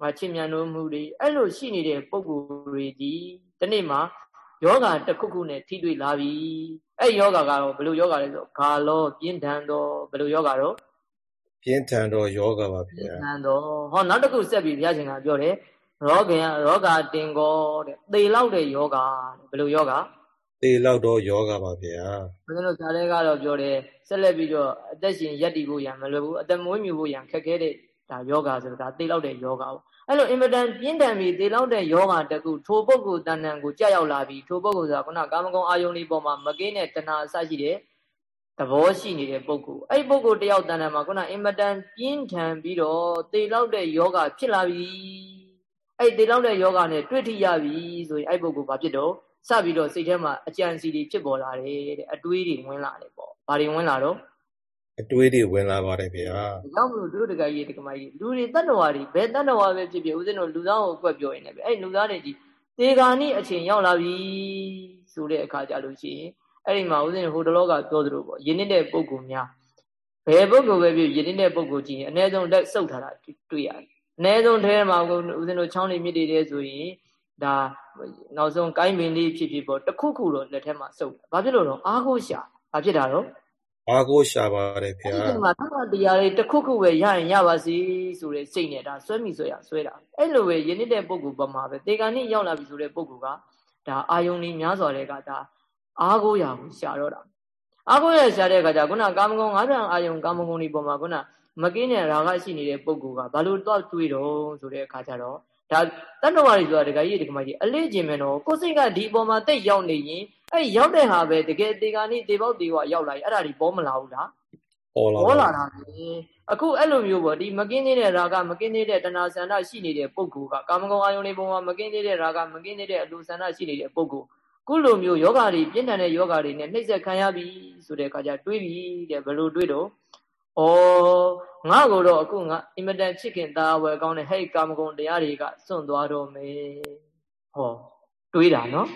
ငါချစ်မြတ်လို့မှုတွေအဲ့လိုရှိနေတဲ့ပုဂ္ဂိုလ်တွေဒီဒီနေ့မှာ ယောဂတစ်ခုခုနဲ့ထိတွေ့လာပြီအဲ့ယောဂကတော့ဘယ်လိုယောဂလဲဆိုဂါလောပြင်းထန်သောဘယ်လိုယောဂတော့ပြင်းထန်သောယောဂပါဗျာပြင်းထန်သောဟောနောက်တစ်ခုဆက်ပြီးဘုရားရှင်ကပြောတယ်ရောဂင်ရောဂတင်ကောတဲ့သေလောက်တဲ့ယောဂဘယ်လိုယောဂသေလောက်တော့ယောဂပါဗျာဘုရားတို့ဇာတဲ့ကတော့ပြောတယ်ဆက်လက်ပြီးတော့အသက်ရှင်ရက်တည်ဖို့ရံမလွယ်ဘူးအသက်မွေးမြူဖို့ရံခက်ခဲတဲ့ဒါယောဂဆိုတာသေလောက်တဲ့ယောဂပေါ့ အဲ့လိုအင်မတန်ပြင်းထန်ပြီးသေလောက်တဲ့ယောဂတကူထိုပုဂ္ဂိုလ်တဏ္ဍန်ကိုကြာရောက်လာပြီးထိုပုဂ္ဂိုလ်ဆိုတာခုနကာမဂုဏ်အာယုန်လေးပေါ်မှာမကင်းတဲ့တဏှာအစရှိတဲ့သဘောရှိနေတဲ့ပုဂ္ဂိုလ်အဲ့ပုဂ္ဂိုလ်တယောက်တဏ္ဍန်မှာခုနအင်မတန်ပြင်းထန်ပြီးတော့သေလောက်တဲ့ယောဂဖြစ်လာပြီအဲ့သေလောက်တဲ့ယောဂနဲ့တွေ့ထိရပြီဆိုရင်အဲ့ပုဂ္ဂိုလ်ဘာဖြစ်တော့စပြီးတော့စိတ်ထဲမှာအကြံစီတွေဖြစ်ပေါ်လာတယ်တဲ့အတွေးတွေဝင်လာတယ်ပေါ့ဘာတွေဝင်လာတော့ အတွေးတွေဝင်လာပါတယ်ဗျာ။ရောက်မလို့တို့တကကြီးတကမကြီးလူတွေတတ္တဝါတွေဘယ်တတ္တဝါပဲဖြစ်ဖြစ်ဦးဇင်းတို့လူသားကိုအကွက်ပြောရင်လည်းအဲ့လူသားတွေကြီးတေဂာနိအချိန်ရောက်လာပြီဆိုတဲ့အခါကြလို့ရှိရင်အဲ့ဒီမှာဦးဇင်းဟိုတလောကပြောသလိုပေါ့ယဉ်နေတဲ့ပုံကူများဘယ်ပုဂ္ဂိုလ်ပဲဖြစ်ယဉ်နေတဲ့ပုံကူကြည့်ရင်အ ਨੇ ဆုံးလက်စုပ်ထားတာတွေ့ရတယ်။အ ਨੇ ဆုံးထဲမှာဦးဇင်းတို့ချောင်းလေးမြစ်တွေတဲ့ဆိုရင်ဒါနောက်ဆုံးကိုင်းပင်လေးဖြစ်ဖြစ်ပေါ့တခုခုတော့လက်ထဲမှာစုပ်။ဘာဖြစ်လို့တော့အားကိုးရှာ။ဘာဖြစ်တာတော့ အားကိုးရှာပါတယ်ဗျာအဲ့ဒီမှာသမာတရားတွေတစ်ခုခုပဲရရင်ရပါစေဆိုတဲ့စိတ်နဲ့ဒါဆွဲမိဆွဲရဆွဲတာအဲ့လိုပဲယဉ်နေတဲ့ပုဂ္ဂိုလ်ပမာပဲတေဂာနိရောက်လာပြီဆိုတဲ့ပုဂ္ဂိုလ်ကဒါအာယုန်ကြီးများစွာတဲ့ကဒါအားကိုးရကိုရှာတော့တာအားကိုးရရှာတဲ့အခါကျခုနကာမဂုဏ်ငါးပြန်အာယုန်ကာမဂုဏ်ဒီပုံမှာခုနမကင်းတဲ့ရာဂရှိနေတဲ့ပုဂ္ဂိုလ်ကဘာလို့တော့တွေးတော့ဆိုတဲ့အခါကျတော့ ဒါတဏ္ဍဝါတွေဆိုတာဒကာကြီးဒကာမကြီးအလေးကျင်မယ်နော်ကိုယ်စိတ်ကဒီအပေါ်မှာတိတ်ရောက်နေရင်အဲ့ရောက်တဲ့ဟာပဲတကယ်တေကာနိတေပေါက်တေဝရောက်လာရင်အဲ့ဒါဒီပေါ်မလာဘူးလားပေါ်လာပေါ်လာတာလေအခုအဲ့လိုမျိုးပေါ့ဒီမကင်းသေးတဲ့ရာဂမကင်းသေးတဲ့တဏှာဆန္ဒရှိနေတဲ့ပုဂ္ဂိုလ်ကကာမဂုဏ်အာယုန်တွေပုံမှာမကင်းသေးတဲ့ရာဂမကင်းသေးတဲ့အလိုဆန္ဒရှိနေတဲ့ပုဂ္ဂိုလ်ခုလိုမျိုးယောဂါတွေပြင်းထန်တဲ့ယောဂါတွေနဲ့နှိမ့်ဆက်ခံရပြီဆိုတဲ့အခါကျတွေးပြီတဲ့ဘယ်လိုတွေးတော့ ဩငါ့ကိုတော့အခုငါအင်မတန်ချစ်ခင်သားဝယ်ကောင်းတဲ့ဟဲ့ကာမဂုဏ်တရားတွေကစွန့်သွားတော့မယ်ဟောတွေးတာနော်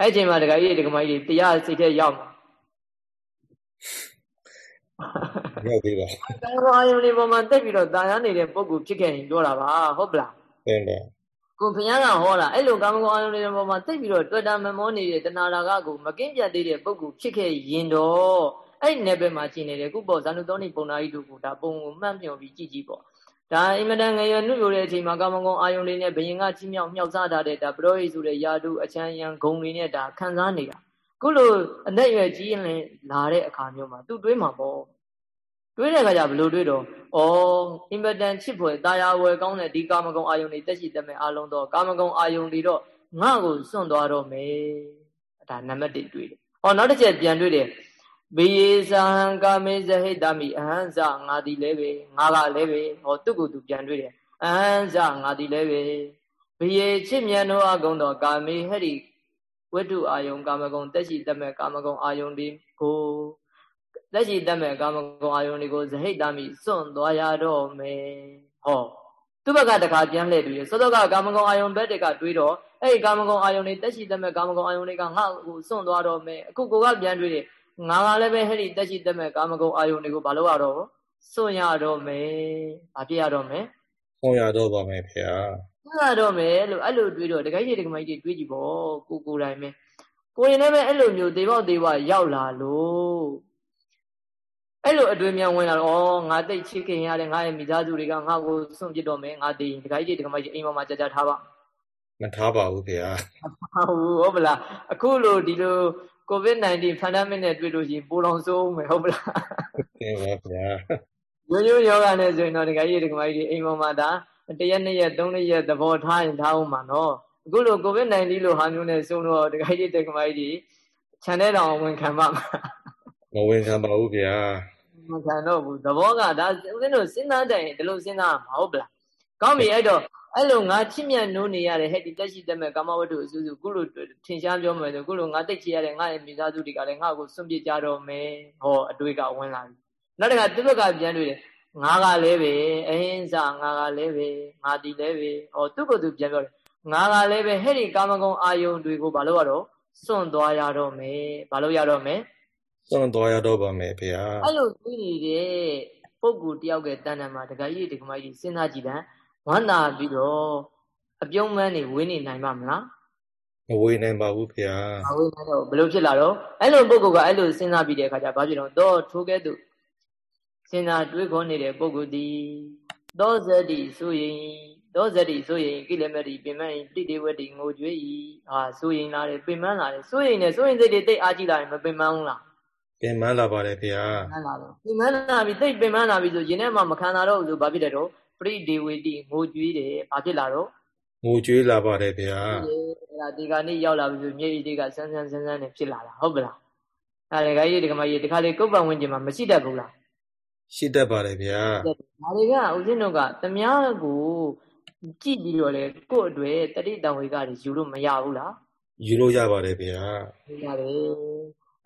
အဲ့ချိန်မှာဒကာကြီးဒကာမကြီးတရားစိတ်ထဲရောက်ရောက်သေးတာကာမဂုဏ်အာယုန်တွေပေါ်မှာတက်ပြီးတော့တာယာနေတဲ့ပုံကူဖြစ်ခဲ့ရင်ပြောတာပါဟုတ်ပလားဟုတ်တယ်ကိုဘုရားကဟောတာအဲ့လိုကာမဂုဏ်အာယုန်တွေပေါ်မှာတက်ပြီးတော့တွေ့တာမမောနေတဲ့တဏှာရာဂကိုမကင်းပြတ်သေးတဲ့ပုံကူဖြစ်ခဲ့ရင်တော့ အဲ့ဒီနယ်ပယ်မှာရှင်းနေတယ်ခုပေါ့ဇာနုသောနိပုံနာဤတို့ကဒါပုံကိုမှတ်မြော်ပြီးကြည့်ကြည့်ပေါ့ဒါအင်မတန်ငယ်ရွယ်နှုတ်ရိုတဲ့အချိန်မှာကာမဂုဏ်အာယုန်လေးနဲ့ဘယင်ကချီးမြှောက်မြှောက်စားထားတဲ့ဒါပရောဟိတ်ဆိုတဲ့ယာတုအချမ်းယံဂုံတွေနဲ့ဒါခံစားနေတာခုလိုအသက်ရွယ်ကြီးရင်လာတဲ့အခါမျိုးမှာသူတွေးမှာပေါ့တွေးတဲ့အခါကျဘလို့တွေးတော့ဩအင်မတန်ချစ်ဖွယ်တာယာဝယ်ကောင်းတဲ့ဒီကာမဂုဏ်အာယုန်တွေတက်ရှိတတ်မဲ့အလုံးတော့ကာမဂုဏ်အာယုန်တွေတော့ငါ့ကိုစွန့်သွားတော့မယ်ဒါနံပါတ်1တွေးတယ်ဟောနောက်တစ်ချက်ပြန်တွေးတယ် ဘေယေသဟံကာမေဇဟိတမိအဟံဇငါတိလည်းပဲငါကလည်းပဲဟောသူ့ကိုသူပြန်တွေ့တယ်အဟံဇငါတိလည်းပဲဘေယေချစ်မြတ်သောအကုံတော်ကာမေဟရိဝတ္ထုအာယုံကာမဂုံတက်ရှိတတ်မဲ့ကာမဂုံအာယုံဒီကိုတက်ရှိတတ်မဲ့ကာမဂုံအာယုံဒီကိုဇဟိတမိစွန့်သွားရတော့မယ်ဟောသူ့ဘက်ကတခါပြန်လှည့်တွေ့တယ်စောစောကကာမဂုံအာယုံဘက်တကတွေးတော့အဲ့ဒီကာမဂုံအာယုံတွေတက်ရှိတတ်မဲ့ကာမဂုံအာယုံတွေကငါ့ကိုစွန့်သွားတော့မယ်အခုကိုကပြန်တွေ့တယ် ငါကလည်းပဲဟဲ့ဒီတက်ရှိတက်မဲ့ကာမဂုဏ်အာယုန်တွေကိုမလုပ်ရတော့စွန့်ရတော့မယ်။ဘာဖြစ်ရတော့မယ်။စွန့်ရတော့ပါမယ်ဖေဟာ။စွန့်ရတော့မယ်လို့အဲ့လိုတွေးတော့တခိုင်းကြီးတကမိုင်းကြီးတွေးကြည့်ပေါ့ကိုကိုတိုင်းပဲ။ကိုရင်လည်းပဲအဲ့လိုမျိုးတေပေါတေဝရောက်လာလို့အဲ့လိုအတွင်မြန်ဝင်လာတော့ဩငါတိတ်ချစ်ခင်ရတဲ့ငါရဲ့မိသားစုတွေကငါ့ကိုစွန့်ပစ်တော့မယ်ငါတည်တခိုင်းကြီးတကမိုင်းကြီးအိမ်ပေါ်မှာကြာကြာထားပါမထားပါဘူးခင်ဗျာဟုတ်ဟုတ်ပလားအခုလိုဒီလို COVID-19 pandemic နဲ့တွေ့လို့ရှိရင်ပိုလောင်ဆိုးမယ်ဟုတ်ပလားဟုတ်ပါဗျာရိုးရိုးယောဂနဲ့ဆိုရင်တော့ဒကာကြီးဒကာမကြီးအိမ်ပေါ်မှာဒါတရက်နှစ်ရက်သုံးရက်သဘောထားရင်ထားအောင်ပါနော်အခုလို COVID-19 လို့ဟာမျိုးနဲ့ဆိုတော့ဒကာကြီးဒကာမကြီးခြံထဲတောင်ဝင်ခံပါမှာမဝင်ခံပါဘူးဗျာမခံတော့ဘူးသဘောကဒါဦးဇင်းတို့စဉ်းစားတယ်ဒီလိုစဉ်းစားမှာဟုတ်ပလား ကောင်းပြီအဲ့တော့အဲ့လိုငါချစ်မြတ်နိုးနေရတဲ့ဟဲ့ဒီတက်ရှိတက်မဲ့ကာမဝတ္ထုအစုစုခုလိုထင်ရှားပြောမယ်ဆိုခုလိုငါတိတ်ချရတဲ့ငါရဲ့မိသားစုတွေကလည်းငါ့ကိုစွန့်ပစ်ကြတော့မယ်ဟောအတွေ့ကဝင်လာပြီနောက်တခါသူ့ဘက်ကပြန်တွေ့တယ်ငါကလည်းပဲအဟင်းစာငါကလည်းပဲငါတီလည်းပဲဟောသူ့ကိုယ်သူပြန်ပြောတယ်ငါကလည်းပဲဟဲ့ဒီကာမဂုဏ်အာယုန်တွေကိုဘာလို့ရတော့စွန့်သွားရတော့မယ်ဘာလို့ရတော့မယ်စွန့်သွားရတော့ပါမယ်ဗျာအဲ့လိုသိနေတဲ့ပုဂ္ဂိုလ်တယောက်ရဲ့တဏ္ဍာမှာဒကာကြီးဒကာမကြီးစဉ်းစားကြည့်တယ် ဝန္တာပြီးတော့အပြုံးမန်းနေဝင်းနေနိုင်ပါမလားမဝေးနိုင်ပါဘူးဗျာမဝေးနိုင်တော့ဘယ်လိုဖြစ်လာတော့အဲ့လိုပုဂ္ဂိုလ်ကအဲ့လိုစဉ်းစားပြီးတဲ့အခါကျဘာဖြစ်တော့တော့ထိုးကဲ့သို့စဉ်းစားတွေးခေါ်နေတဲ့ပုဂ္ဂိုလ်ဒီသောဇတိဆိုရင်သောဇတိဆိုရင်ကိလမတိပင်မရင်တိတေဝတိငိုကြွေးဤဟာဆိုရင်လာတယ်ပင်မလာတယ်ဆိုရင်နဲ့ဆိုရင်စိတ်တွေတိတ်အားကြည့်လာရင်မပင်မဘူးလားပင်မလာပါတယ်ဗျာပင်မလာတယ်ပင်မလာပြီတိတ်ပင်မလာပြီဆိုရင်ထဲမှာမခံတာတော့ဘူးဆိုဘာဖြစ်တယ်တော့ ပရိဒေဝတိငိုကြွေးတယ်ဘာဖြစ်လာတော့ငိုကြွေးလာပါတယ်ဗျာအဲ့ဒါဒီကနေ့ရောက်လာပြီဆိုမြေကြီးကဆန်းဆန်းဆန်းဆန်းနဲ့ဖြစ်လာတာဟုတ်ပလားအဲ့ဒါကြီးဒီကမကြီးဒီခါလေးကုတ်ပံဝင်ကျင်မှာမရှိတတ်ဘူးလားရှိတတ်ပါတယ်ဗျာဒါတွေကဦးဇင်းတို့ကတမ ्या ကိုကြည့်ပြီးတော့လေကို့အတွေ့တတိတံဝေကတွေယူလို့မရဘူးလားယူလို့ရပါတယ်ဗျာရတယ်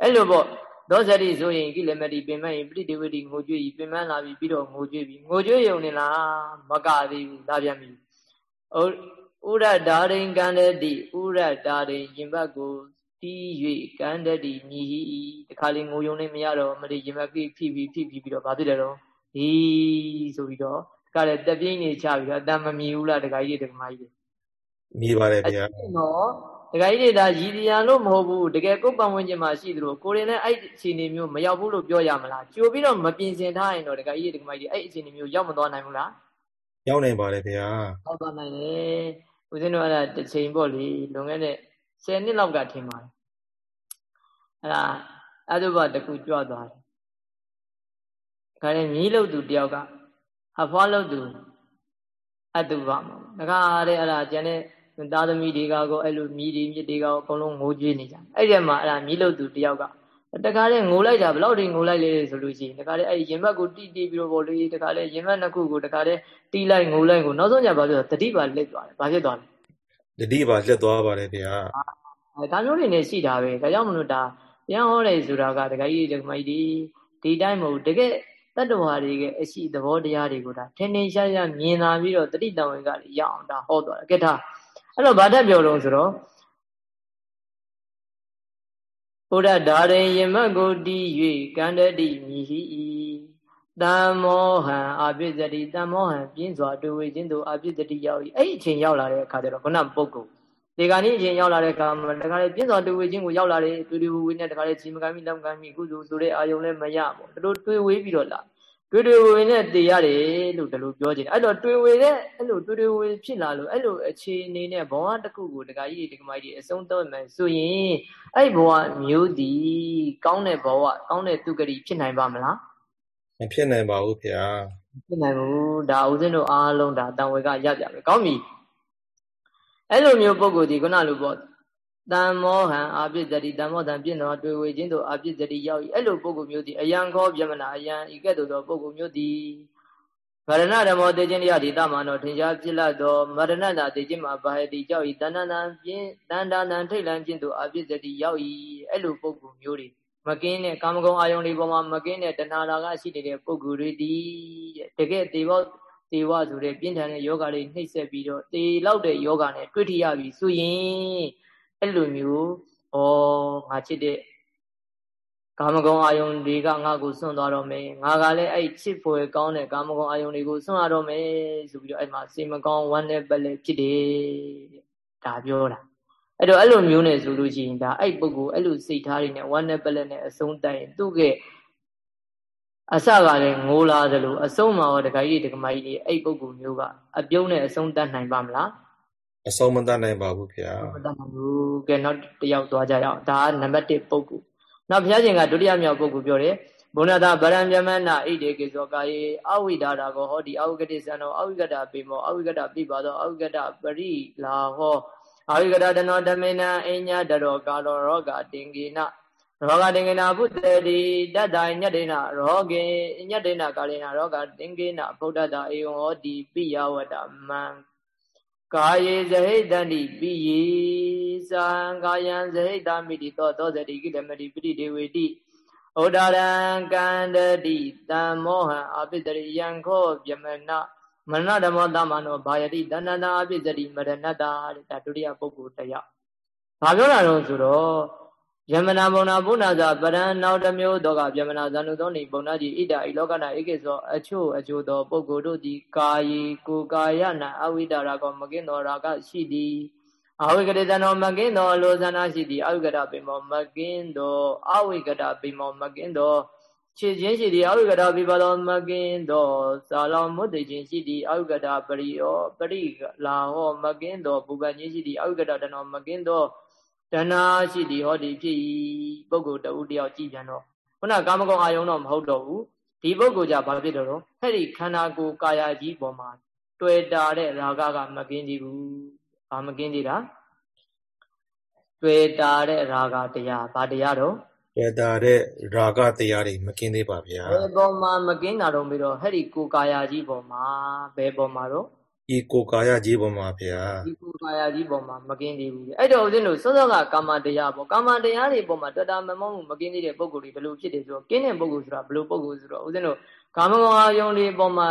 အဲ့လိုပေါ့ သောဇတိဆိုရင်ကိလမတိပင်မရင်ပရိဒေဝတိငိုကြွေးပင်မလာပြီးပြီးတော့ငိုကြွေးပြီးငိုကြွေးရုံနဲ့လားမကသေးဘူးလာပြန်ပြီဥရဒါရိန်ကန္တတိဥရဒါရိန်ရင်ဘတ်ကိုတီး၍ကန္တတိမြည်ဟီတခါလေးငိုယုံနေမရတော့မတိရင်ဘတ်ဖိဖိဖိဖိပြီးတော့ဗာဖြစ်တယ်တော့ဒီဆိုပြီးတော့ကလည်းတပြင်းနေချပြီးတော့အတမ်းမမြည်ဘူးလားတခါကြီးတွေတခါကြီးတွေမြည်ပါတယ်ဗျာနော်တ ခါကြီးတွေဒါရည်တရားလို့မဟုတ်ဘူးတကယ်ကိုယ်ပတ်ဝန်းကျင်မှာရှိသလိုကိုယ်ရင်လည်းအဲ့အခြေအနေမျိုးမရောက်ဘူးလို့ပြောရမလားကြိုပြီးတော့မပြင်ဆင်ထားရင်တော့တခါကြီးတွေတခါကြီးတွေအဲ့အခြေအနေမျိုးရောက်မသွားနိုင်ဘူးလားရောက်နိုင်ပါတယ်ဗျာရောက်သွားနိုင်တယ်ဦးဇင်းတို့အဲ့ဒါတစ်ချိန်ပေါ့လေလွန်ခဲ့တဲ့10နှစ်လောက်ကထင်ပါတယ်အဲ့ဒါအတုပတခုကြွသွားတယ်ခါရင်မြည်လို့သူတယောက်ကဟဖွားလို့သူအတုပမှာတခါတဲ့အဲ့ဒါကျန်တဲ့ သားသမီးတွေကကိုအဲ့လိုမြည်တွေမြစ်တွေကကိုအကုန်လုံးငိုကြွေးနေကြအဲ့ဒီမှာအဲ့ဒါမြည်လို့သူတယောက်ကတခါလေငိုလိုက်တာဘလောက်ထိငိုလိုက်လဲဆိုလို့ရှိရင်တခါလေအဲ့ရင်ဘတ်ကိုတီးတီးပြီးတော့ဗောလေတခါလေရင်ဘတ်နှစ်ခုကိုတခါလေတီးလိုက်ငိုလိုက်ကိုနောက်ဆုံးညဘာဖြစ်တော့တတိပါလက်သွားတယ်ဘာဖြစ်သွားလဲတတိပါလက်သွားပါတယ်ဗျာအဲဒါမျိုးတွေနဲ့ရှိတာပဲဒါကြောင့်မလို့ဒါပြန်ဟောတယ်ဆိုတာကတခါကြီးတခါမကြီးဒီတိုင်းမဟုတ်တကယ်တတ္တဝါတွေရဲ့အရှိသဘောတရားတွေကိုဒါထင်ထင်ရှားရှားမြင်လာပြီးတော့တတိတံဝင်ကရအောင်ဒါဟောသွားတယ်ကဲဒါ အဲ့တော့ဗာတတ်ပြောလို့ဆိုတော့ဘုရားဓာရင်ယမတ်ကိုတီး၍ကန္တတိမြည်ဟိတမ္မောဟံအပိစတိတမ္မောဟံပြင်းစွာတွေ့ဝေခြင်းတို့အပိစတိရောက်၏အဲ့ဒီအချိန်ရောက်လာတဲ့အခါကျတော့ခုနပုဂ္ဂိုလ်ဒီကနေ့အချိန်ရောက်လာတဲ့အခါမှာတခါလေပြင်းစွာတွေ့ဝေခြင်းကိုရောက်လာတယ်တွေ့တွေ့ဝေဝေနဲ့တခါလေချိန်မကမ်းမိတောက်ကမ်းမိကုသိုလ်ဆိုတဲ့အာယုံလည်းမရဘူးတို့တွေ့ဝေပြီးတော့လာ တွေ့တွေ့ဝေနဲ့တည်ရတယ်လို့ဒီလိုပြောကြတယ်အဲ့တော့တွေ့ဝေတဲ့အဲ့လိုတွေ့တွေ့ဝေဖြစ်လာလို့အဲ့လိုအခြေအနေနဲ့ဘဝတစ်ခုကိုတခါကြီးဒီကမကြီးအဆုံးတော့မယ်ဆိုရင်အဲ့ဘဝမျိုးဒီကောင်းတဲ့ဘဝကောင်းတဲ့သူကတိဖြစ်နိုင်ပါမလားမဖြစ်နိုင်ပါဘူးဗျာဖြစ်နိုင်ဘူးဒါဦးဇင်းတို့အားလုံးဒါတံဝေကရပြပဲကောင်းပြီအဲ့လိုမျိုးပုံကိုယ်ဒီခုနလိုပေါ့ တမ္မောဟံအာပိတတိတမ္မောတံပြင့်တော်တွေ့ဝေခြင်းတို့အာပိတတိရောက်၏အဲ့လိုပုဂ္ဂိုလ်မျိုးသည်အယံခောပြမနာအယံဤကဲ့သို့သောပုဂ္ဂိုလ်မျိုးသည်ဗရဏဓမ္မောတေခြင်းတရားဒီတမန်တော်ထင်ရှားဖြစ်လာသောမရဏတာတေခြင်းမှာဘာဟတိကြောက်၏တဏ္ဍနံပြင်းတဏ္ဍနံထိတ်လန့်ခြင်းတို့အာပိတတိရောက်၏အဲ့လိုပုဂ္ဂိုလ်မျိုးတွေမကင်းတဲ့ကာမဂုဏ်အာယုန်တွေပေါ်မှာမကင်းတဲ့တဏှာရာကရှိနေတဲ့ပုဂ္ဂိုလ်တွေဒီတကယ်တေဘောတေဝဆိုတဲ့ပြင်းထန်တဲ့ယောဂလေးနှိပ်စက်ပြီးတော့တေလောက်တဲ့ယောဂနဲ့တွေ့ထရပြီဆိုရင် အဲ့လိုမျိုးဩငါချစ်တဲ့ကာမဂုဏ်အာယုန်တွေကငါ့ကိုစွန့်သွားတော့မယ်ငါကလည်းအဲ့ချစ်ဖွယ်ကောင်းတဲ့ကာမဂုဏ်အာယုန်တွေကိုစွန့်ရတော့မယ်ဆိုပြီးတော့အဲ့မှာစိတ်မကောင်းဝမ်းနဲ့ပက်လက်ဖြစ်တယ်ဒါပြောတာအဲ့တော့အဲ့လိုမျိုးနဲ့ဆိုလို့ရှိရင်ဒါအဲ့ပုဂ္ဂိုလ်အဲ့လိုစိတ်ထားတွေနဲ့ဝမ်းနဲ့ပလက်နဲ့အဆုံးတိုင်သူ့ရဲ့အစကလည်းငိုလာသလိုအဆုံးမှာတော့ဒကာကြီးဒကာမကြီးတွေအဲ့ပုဂ္ဂိုလ်မျိုးကအပြုံးနဲ့အဆုံးတတ်နိုင်ပါမလား အဆုံးမတတ်နိုင်ပါဘူးခင်ဗျာမတတ်နိုင်ဘူးကဲနောက်တစ်ယောက်သွားကြရအောင်ဒါကနံပါတ်1ပုဂ္ဂိုလ်နောက်ဘုရားရှင်ကဒုတိယမြောက်ပုဂ္ဂိုလ်ပြောတယ်ဘုဏတာဗရံမြမနာဣတေကေသောကာယေအဝိဒါတာကောဟောဒီအဝိကတိသံတော်အဝိကတပေမောအဝိကတပိပါသောအဝိကတပရိလာဟောအာဝိကတတနောဓမေနအညတရောကာလောရောဂတင်ကေနရောဂတင်ကေနဘုတ္တိတတ္တညတေနရောဂေညတေနကာလေနရောဂတင်ကေနဗုဒ္ဓတာအေယဟောတိပိယဝတမံ ကာယေဇဟိတန္တိပိယေသံကာယံဇဟိတမိတိသောသောဇတိကိလမတိပိတိဒေဝေတိဩဒါရံကန္တတိတံမောဟံအပိတရိယံခောပြမနမရဏဓမ္မသမနောဘာယတိတဏ္ဍနာအပိစတိမရဏတ္တာတဲ့ဒါဒုတိယပုဂ္ဂိုလ်တရား။ဘာပြောတာတော့ဆိုတော့ ယမနာဘုံနာဘုနာသာပရံနောက်တစ်မျိုးသောကယမနာဇန္နုသောနိဘုံနာကြီးဣဒ္ဓဤလောကနာဧကေသောအချို့အချို့သောပုဂ္ဂိုလ်တို့သည်ကာယေကိုကာယနာအဝိဒါရာကောမကင်းသောရာဂရှိသည်အဝိကရတနောမကင်းသောအလိုဇနာရှိသည်အဝိကရပိမောမကင်းသောအဝိကရပိမောမကင်းသောခြေချင်းရှိသည်အဝိကရပိပါသောမကင်းသောသာလောမုတ်တိချင်းရှိသည်အဝိကရပရိယောပရိလာဟောမကင်းသောပုပ္ပချင်းရှိသည်အဝိကရတနောမကင်းသော တဏှာရှိသည်ဟောဒီဖြစ်၏ပုဂ္ဂိုလ်တဦးတယောက်ကြည်ပြန်တော့ခုနကာမဂုဏ်အာယုံတော့မဟုတ်တော့ဘူးဒီပုဂ္ဂိုလ်ကြဘာဖြစ်တော့တော့အဲ့ဒီခန္ဓာကိုယ်ကာယကြီးပေါ်မှာတွေ့တာတဲ့ရာဂကမကင်းကြဘူးဘာမကင်းကြတာတွေ့တာတဲ့ရာဂတရားဘာတရားတော့တွေ့တာတဲ့ရာဂတရားတွေမကင်းသေးပါဗျာဘယ်ပေါ်မှာမကင်းတာတော့ပြီးတော့ဟဲ့ဒီကိုကာယကြီးပေါ်မှာဘယ်ပေါ်မှာတော့ ဒီကိုကာယကြီးပေါ်မှာဗျာဒီကိုကာယကြီးပေါ်မှာမကင်းသေးဘူးအဲ့တော့ဦးဇင်းတို့စောစောကကာမတရားပေါ့ကာမတရားတွေပေါ်မှာတတမမောမှုမကင်းသေးတဲ့ပုံကိုယ်တွေဘယ်လိုဖြစ်တယ်ဆိုတော့ကင်းတဲ့ပုံကိုယ်ဆိုတာဘယ်လိုပုံကိုယ်ဆိုတော့ဦးဇင်းတို့ကာမဂုဏ်အာယုန်တွေပေါ်မှာ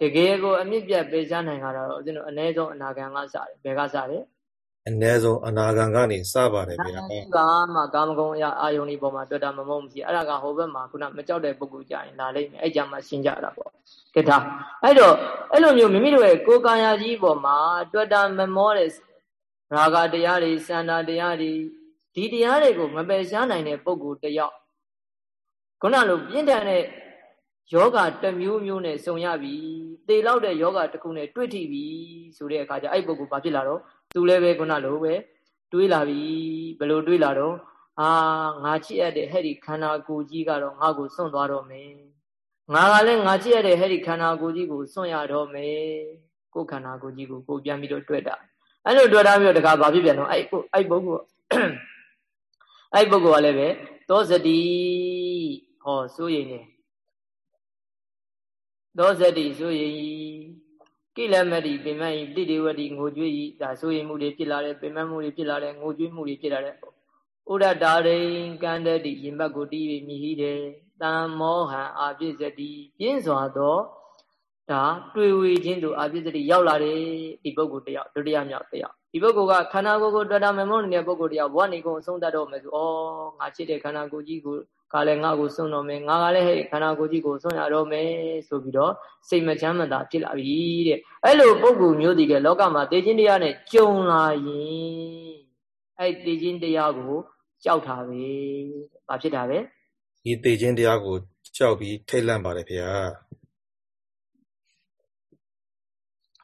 တကယ်ကိုအမြင့်ပြတ်ပေးချနိုင်တာတော့ဦးဇင်းတို့အ ਨੇ ဆုံးအနာဂံကစတယ်ဘယ်ကစတယ် အ ਨੇ ဆုံးအနာဂံကနေစပါတယ်ဗျာကာမကာမဂုဏ်အာယုန်ဒီပေါ်မှာတွေ့တာမမုန်းမရှိအဲ့ဒါကဟိုဘက်မှာခုနမကြောက်တဲ့ပုဂ္ဂိုလ်ကြရင်လာလိမ့်မယ်အဲ့ကြမှာရှင်းကြတာပေါ့ကဲဒါအဲ့တော့အဲ့လိုမျိုးမိမိတို့ရဲ့ကိုယ်ကာယကြီးပေါ်မှာတွေ့တာမမောတဲ့ရာဂတရားတွေစန္ဒတရားတွေဒီတရားတွေကိုမပယ်ရှားနိုင်တဲ့ပုဂ္ဂိုလ်တယောက်ခုနလိုပြင်းထန်တဲ့ယောဂတစ်မျိုးမျိုးနဲ့စုံရပြီသေလောက်တဲ့ယောဂတစ်ခုနဲ့တွေ့ထိပြီဆိုတဲ့အခါကျအဲ့ပုဂ္ဂိုလ်ဘာဖြစ်လာတော့ သူလည်းပဲခုနလိုပဲတွေးလာပြီဘယ်လိုတွေးလာတော့အာငါချစ်ရတဲ့ဟဲ့ဒီခန္ဓာကိုယ်ကြီးကတော့ငါ့ကိုစွန့်သွားတော့မယ်ငါကလည်းငါချစ်ရတဲ့ဟဲ့ဒီခန္ဓာကိုယ်ကြီးကိုစွန့်ရတော့မယ်ကိုယ်ခန္ဓာကိုယ်ကြီးကိုကိုပြန်ပြီးတော့တွေ့တာအဲ့လိုတွေ့တာပြီးတော့တခါဘာဖြစ်ပြန်တော့အဲ့အဲ့ပုဂ္ဂိုလ်အဲ့ပုဂ္ဂိုလ်ကလည်းပဲသောစတိဟောစိုးရိမ်နေသောစတိစိုးရိမ် ကိလမတိပင်မဤတိတိဝတိငိုကြွေးဤဒါဆိုရင်မှုတွေဖြစ်လာတယ်ပင်မမှုတွေဖြစ်လာတယ်ငိုကြွေးမှုတွေဖြစ်လာတယ်ဥရတာရိန်ကန္တတိရင်ဘတ်ကိုတီးပြီးမြည်ဟိတယ်တံမောဟံအာပြစ္ဆတိပြင်းစွာသောဒါတွေ့ဝေခြင်းတို့အာပြစ္ဆတိရောက်လာတယ်ဒီပုဂ္ဂိုလ်တယောက်ဒုတိယမြောက်တယောက်ဒီပုဂ္ဂိုလ်ကခန္ဓာကိုယ်ကိုတွေ့တာမမုန်းနေတဲ့ပုဂ္ဂိုလ်တယောက်ဘဝနေကုန်အဆုံးသတ်တော့မယ်ဆိုဩငါချစ်တဲ့ခန္ဓာကိုယ်ကြီးကို ကလည်းငါ့ကိုစွန့်တော့မယ်ငါကလည်းဟဲ့ခန္ဓာကိုယ်ကြီးကိုစွန့်ရတော့မယ်ဆိုပြီးတော့စိတ်မချမ်းမသာဖြစ်လာပြီတဲ့အဲ့လိုပုံကူမျိုးတည်တဲ့လောကမှာတေခြင်းတရားနဲ့ကြုံလာရင်အဲ့တေခြင်းတရားကိုကြောက်တာပဲဘာဖြစ်တာပဲဒီတေခြင်းတရားကိုကြောက်ပြီးထိတ်လန့်ပါတယ်ဗျာ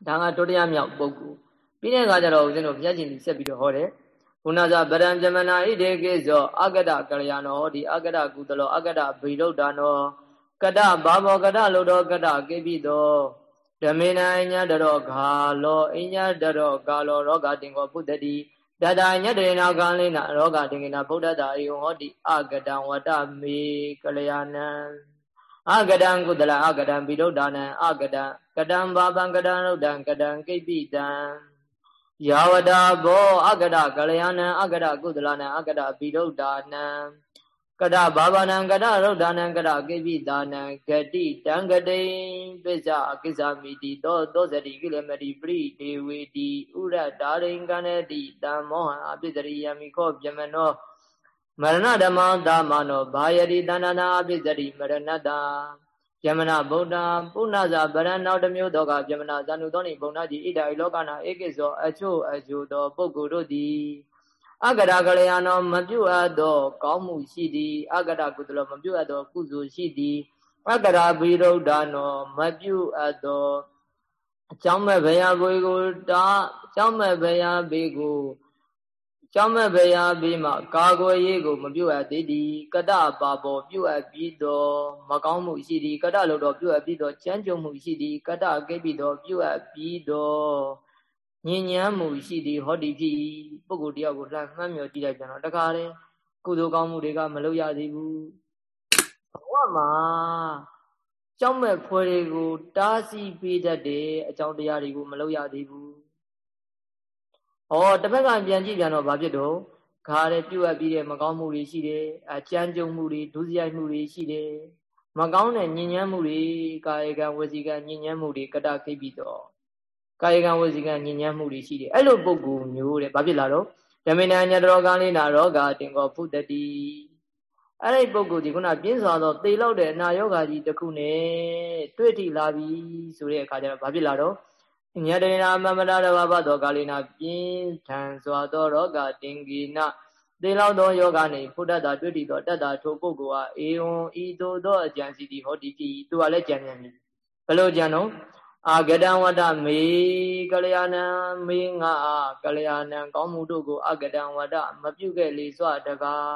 ဒါကဒုတိယမြောက်ပုဂ္ဂိုလ်ပြီးတဲ့အခါကျတော့ဦးဇင်းတို့ဘုရားရှင်ဆက်ပြီးတော့ဟောတယ် ကုဏဇဗရံဇမနာဣဒေကိဇောအကတကလျာနောဟောဒီအကတကုသလောအကတဗိရုဒ္ဓနောကတဘာဘောကတလုတော်ကတကိပိတောဓမေနအညတရောဂါလောအညတရောဂါလောရောဂတင်ကောပုတ္တိတတညတရေနာကံလေးနာရောဂတင်ကိနာဗုဒ္ဓတာယဟောတိအကတံဝတမေကလျာဏံအကတံကုသလအကတံဗိရုဒ္ဓနံအကတံကတံဘာပံကတံရုဒ္ဓံကတံကိပိတံ ယာဝတာဘောအကတကလျာဏံအကတကုသလနံအကတပိရုဒ္ဓာနံကတဘာဝနံကတရုဒ္ဓာနံကတကိပိတာနံဂတိတံဂတိပစ္စကိစ္ဆမိတိသောသောစတိကိလမတိပရိဒေဝေတိဥရတာရိင်ကနတိတံမောဟံအပိစရိယမိခောပြမနောမရဏဓမ္မသာမနောဘာယတိတဏ္ဏနာအပိစရိမရဏတာ ယမနာဗုဒ္ဓပုဏ္ဏဇာဗရဏနောက်တစ်မျိုးသောကယမနာဇာနုသောနိဘုံနာကြီးဣဒာဤလောကနာဧကိသောအချို့အချို့သောပုဂ္ဂိုလ်တို့သည်အကရကလျာနောမပြုတ်အပ်သော ကောင်းမှုရှိသည်အကရကုသလမပြုတ်အပ်သော ကုသိုလ်ရှိသည်အကရဘိရုဒ္ဓနောမပြုတ်အပ်သောအကြောင်းမဲ့ဘယကိုကိုတာအကြောင်းမဲ့ဘယဘေကို ကြောင်းမဲ့ဘရာပြီးမှကာကွယ်ရေးကိုမပြုတ်အပ်သေးသည်ကတပါပေါ်ပြုတ်အပ်ပြီးတော့မကောင်းမှုရှိသည်ကတလို့တော့ပြုတ်အပ်ပြီးတော့ကြမ်းကြုံမှုရှိသည်ကတကိပြီးတော့ပြုတ်အပ်ပြီးတော့ညဉ့်ညမ်းမှုရှိသည်ဟောဒီဖြစ်ပုဂ္ဂိုလ်တယောက်ကိုလှမ်းမှတ်မြော်ကြည့်လိုက်ကြတော့တခါတည်းကုသိုလ်ကောင်းမှုတွေကမလုပ်ရသေးဘူးဘဝမှာကြောက်မဲ့ဖွယ်တွေကိုတားဆီးပေးတတ်တဲ့အကြောင်းတရားတွေကိုမလုပ်ရသေးဘူး။ ဩတစ်ဖက်ကပြန်ကြည့်ပြန်တော့ဘာဖြစ်တော့ခါရဲပြုတ်အပ်ပြီးတဲ့မကောင်းမှုတွေရှိတယ်။အကြမ်းကြုံမှုတွေဒုစရိုက်မှုတွေရှိတယ်။မကောင်းတဲ့ညဉ့်ညမ်းမှုတွေကာယကံဝစီကံညဉ့်ညမ်းမှုတွေကတခိပြီးတော့ကာယကံဝစီကံညဉ့်ညမ်းမှုတွေရှိတယ်။အဲ့လိုပုံကူမျိုးတဲ့ဘာဖြစ်လာတော့ဓမေနညတရောကာလိနာရောဂတင်ကောဖုတတိအဲ့ဒီပုဂ္ဂိုလ်ဒီခုနပြင်းစွာသောသေလောက်တဲ့အနာယောဂါကြီးတစ်ခုနဲ့တွေ့ထိလာပြီဆိုတဲ့အခါကျတော့ဘာဖြစ်လာတော့ ညတရေနာမမတာတဘာဘသောကာလိနာပြင်းထန်စွာသောရောဂတင်ကိနာသေလောက်သောယောဂနေဖုဒ္ဒတာတွေ့ထိသောတတ္တာထိုပုဂ္ဂိုလ်ဟာအေဝံဤသို့သောအကြံစီတိဟောတိတိသူကလည်းကြံပြန်ပြီဘယ်လိုကြံတော့အာဂတံဝတ္တမေကလျာဏံမေငါကလျာဏံကောင်းမှုတို့ကိုအဂတံဝတ္တမပြုခဲ့လေစွတကား